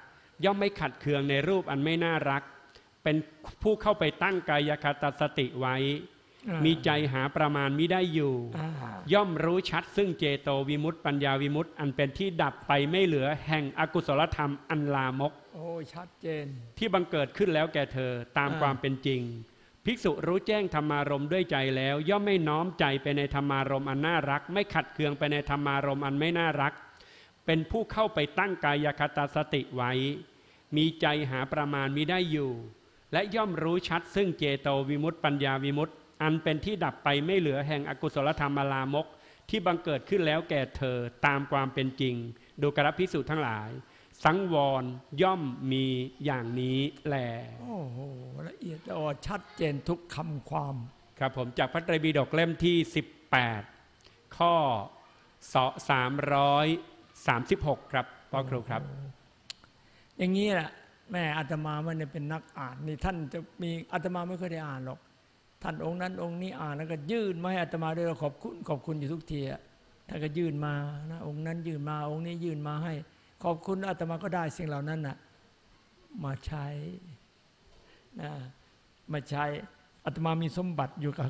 ย่อมไม่ขัดเคืองในรูปอันไม่น่ารัก เป็นผู้เข้าไปตั้งกายคตสติไว้อ่ามีใจหาประมาณมิได้อยู่อ่าย่อมรู้ชัดซึ่งเจโตวิมุตติปัญญาวิมุตติอันเป็นที่ดับไปไม่เหลือแห่งอกุศลธรรมอันลามก โอ้ชัดเจน ที่บังเกิดขึ้นแล้วแก่เธอตามอ่าความเป็นจริง ภิกษุรู้แจ้งธรรมารมณ์ด้วยใจแล้ว ย่อมไม่น้อมใจไปในธรรมารมณ์อันน่ารัก ไม่ขัดเคืองไปในธรรมารมณ์อันไม่น่ารัก เป็นผู้เข้าไปตั้งกายคตาสติไว้ มีใจหาประมาณมิได้อยู่ และย่อมรู้ชัดซึ่งเจโตวิมุตติปัญญาวิมุตติอันเป็นที่ดับไปไม่เหลือแห่งอกุศลธรรมลามก ที่บังเกิดขึ้นแล้วแก่เธอตามความเป็นจริง ดูกระพิสูจน์ทั้งหลาย สังวรย่อมมีอย่างนี้แลโอ้โหละเอียดอ่อนชัดเจนทุกคำความ ครับผมจากพระไตรปิฎกเล่มที่ 18 ข้อ336 ครับพ่อครูครับ อย่างนี้แหละแม่อาตมาไม่ได้เป็นนักอ่านนี่ท่านจะมีอาตมาไม่เคยได้อ่านหรอก ท่านองค์นั้นองค์นี้อ่านแล้วก็ยื่นมาให้อาตมาด้วยเราขอบคุณขอบคุณอยู่ทุกทีอะท่านก็ยื่นมานะองค์นั้นยื่นมาองค์นี้ยื่นมาให้ ขอบคุณอาตมาก็ได้สิ่งเหล่านั้นน่ะมาใช้นะมาใช้อาตมามีสมบัติอยู่กับ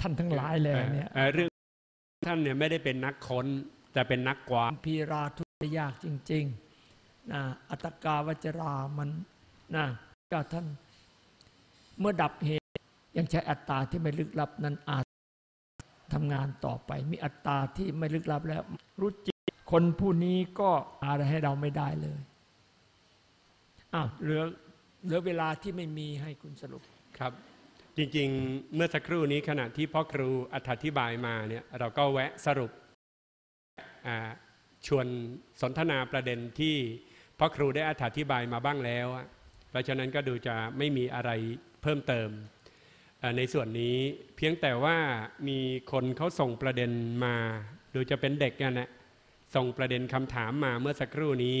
ท่านทั้งหลายเลยเนี่ยเอ่อเรื่องท่านเนี่ยไม่ได้เป็นนักค้นแต่เป็นนักกวาดพีราทุกยากจริง ๆ นะอัตกาวจรามันนะก็ท่านเมื่อดับเหตุ ยังใช้อัตตาที่ไม่ลึกลับนั้นอาจทำงานต่อไป มีอัตตาที่ไม่ลึกลับแล้ว รู้จิตคนผู้นี้ก็อะไรให้เราไม่ได้เลยอ้าวเหลือเหลือเวลาที่ไม่มีให้คุณสรุปครับ จริงๆ เมื่อสักครู่นี้ขณะที่พ่อครูอธิบายมาเนี่ยเราก็แวะสรุปชวนสนทนาประเด็นที่ พ่อครูได้อธิบายมาบ้างแล้วอะเพราะฉะนั้นก็ดูจะไม่มีอะไรเพิ่มเติมเอ่อในส่วนนี้เพียงแต่ว่ามีคนเขาส่งประเด็นมา ดูจะเป็นเด็กกันนะส่งประเด็นคำถามมาเมื่อสักครู่นี้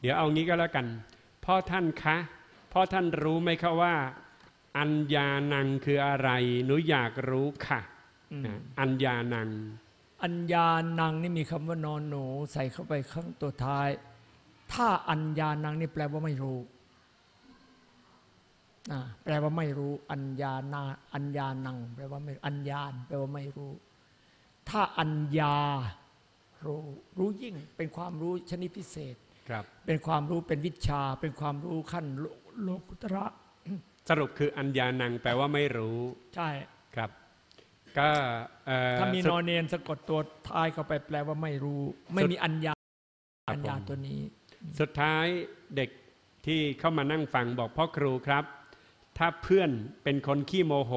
เดี๋ยวเอางี้ก็แล้วกัน พ่อท่านคะ พ่อท่านรู้ไหมคะว่า อัญญานังคืออะไร หนูอยากรู้ค่ะอืมนะอัญญานัง อัญญานังนี่มีคำว่านอนหนูใส่เข้าไปข้างตัวท้าย ถ้าอัญญานังนี่แปลว่าไม่รู้อ่าแปลว่าไม่รู้ อัญญานาอัญญานัง แปลว่าไม่อัญญาณแปลว่าไม่รู้ ถ้าอัญญารู้รู้ยิ่งเป็นความรู้ชนิดพิเศษครับ เป็นความรู้เป็นวิชา เป็นความรู้ขั้นโลโลกุตระสรุปคืออัญญานังแปลว่าไม่รู้ ใช่ครับก็เอ่อถ้ามีสุนดอนเนนสะกดตัวท้ายเข้าไปแปลว่าไม่รู้ ไม่มีอัญญาครับอัญญาผมตัวนี้ สุดท้ายเด็กที่เข้ามานั่งฟังบอกพ่อครูครับ ถ้าเพื่อนเป็นคนขี้โมโห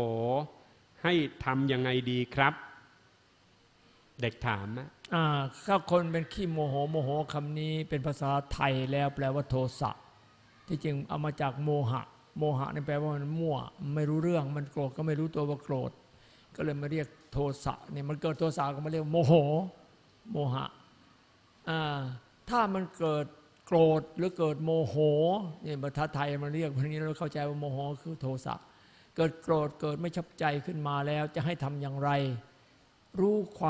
ให้ทำยังไงดีครับ เด็กถามนะอ่าถ้าคนเป็นขี้โมโหโมโหคำนี้เป็นภาษาไทยแล้วแปลว่าโทสะที่จริงเอามาจากโมหะ โมหะนี่แปลว่ามันมั่ว ไม่รู้เรื่องมันโกรธก็ไม่รู้ตัวว่าโกรธ ก็เลยมาเรียกโทสะเนี่ยมันเกิดโทสะก็มาเรียกโมโห โมหะอ่าถ้ามันเกิดโกรธหรือเกิดโมโหเนี่ยภาษาไทยมันเรียกวันนี้เราเข้าใจว่าโมโหคือโทสะเกิดโกรธเกิดไม่ชอบใจขึ้นมาแล้วจะให้ทำอย่างไร รู้ความ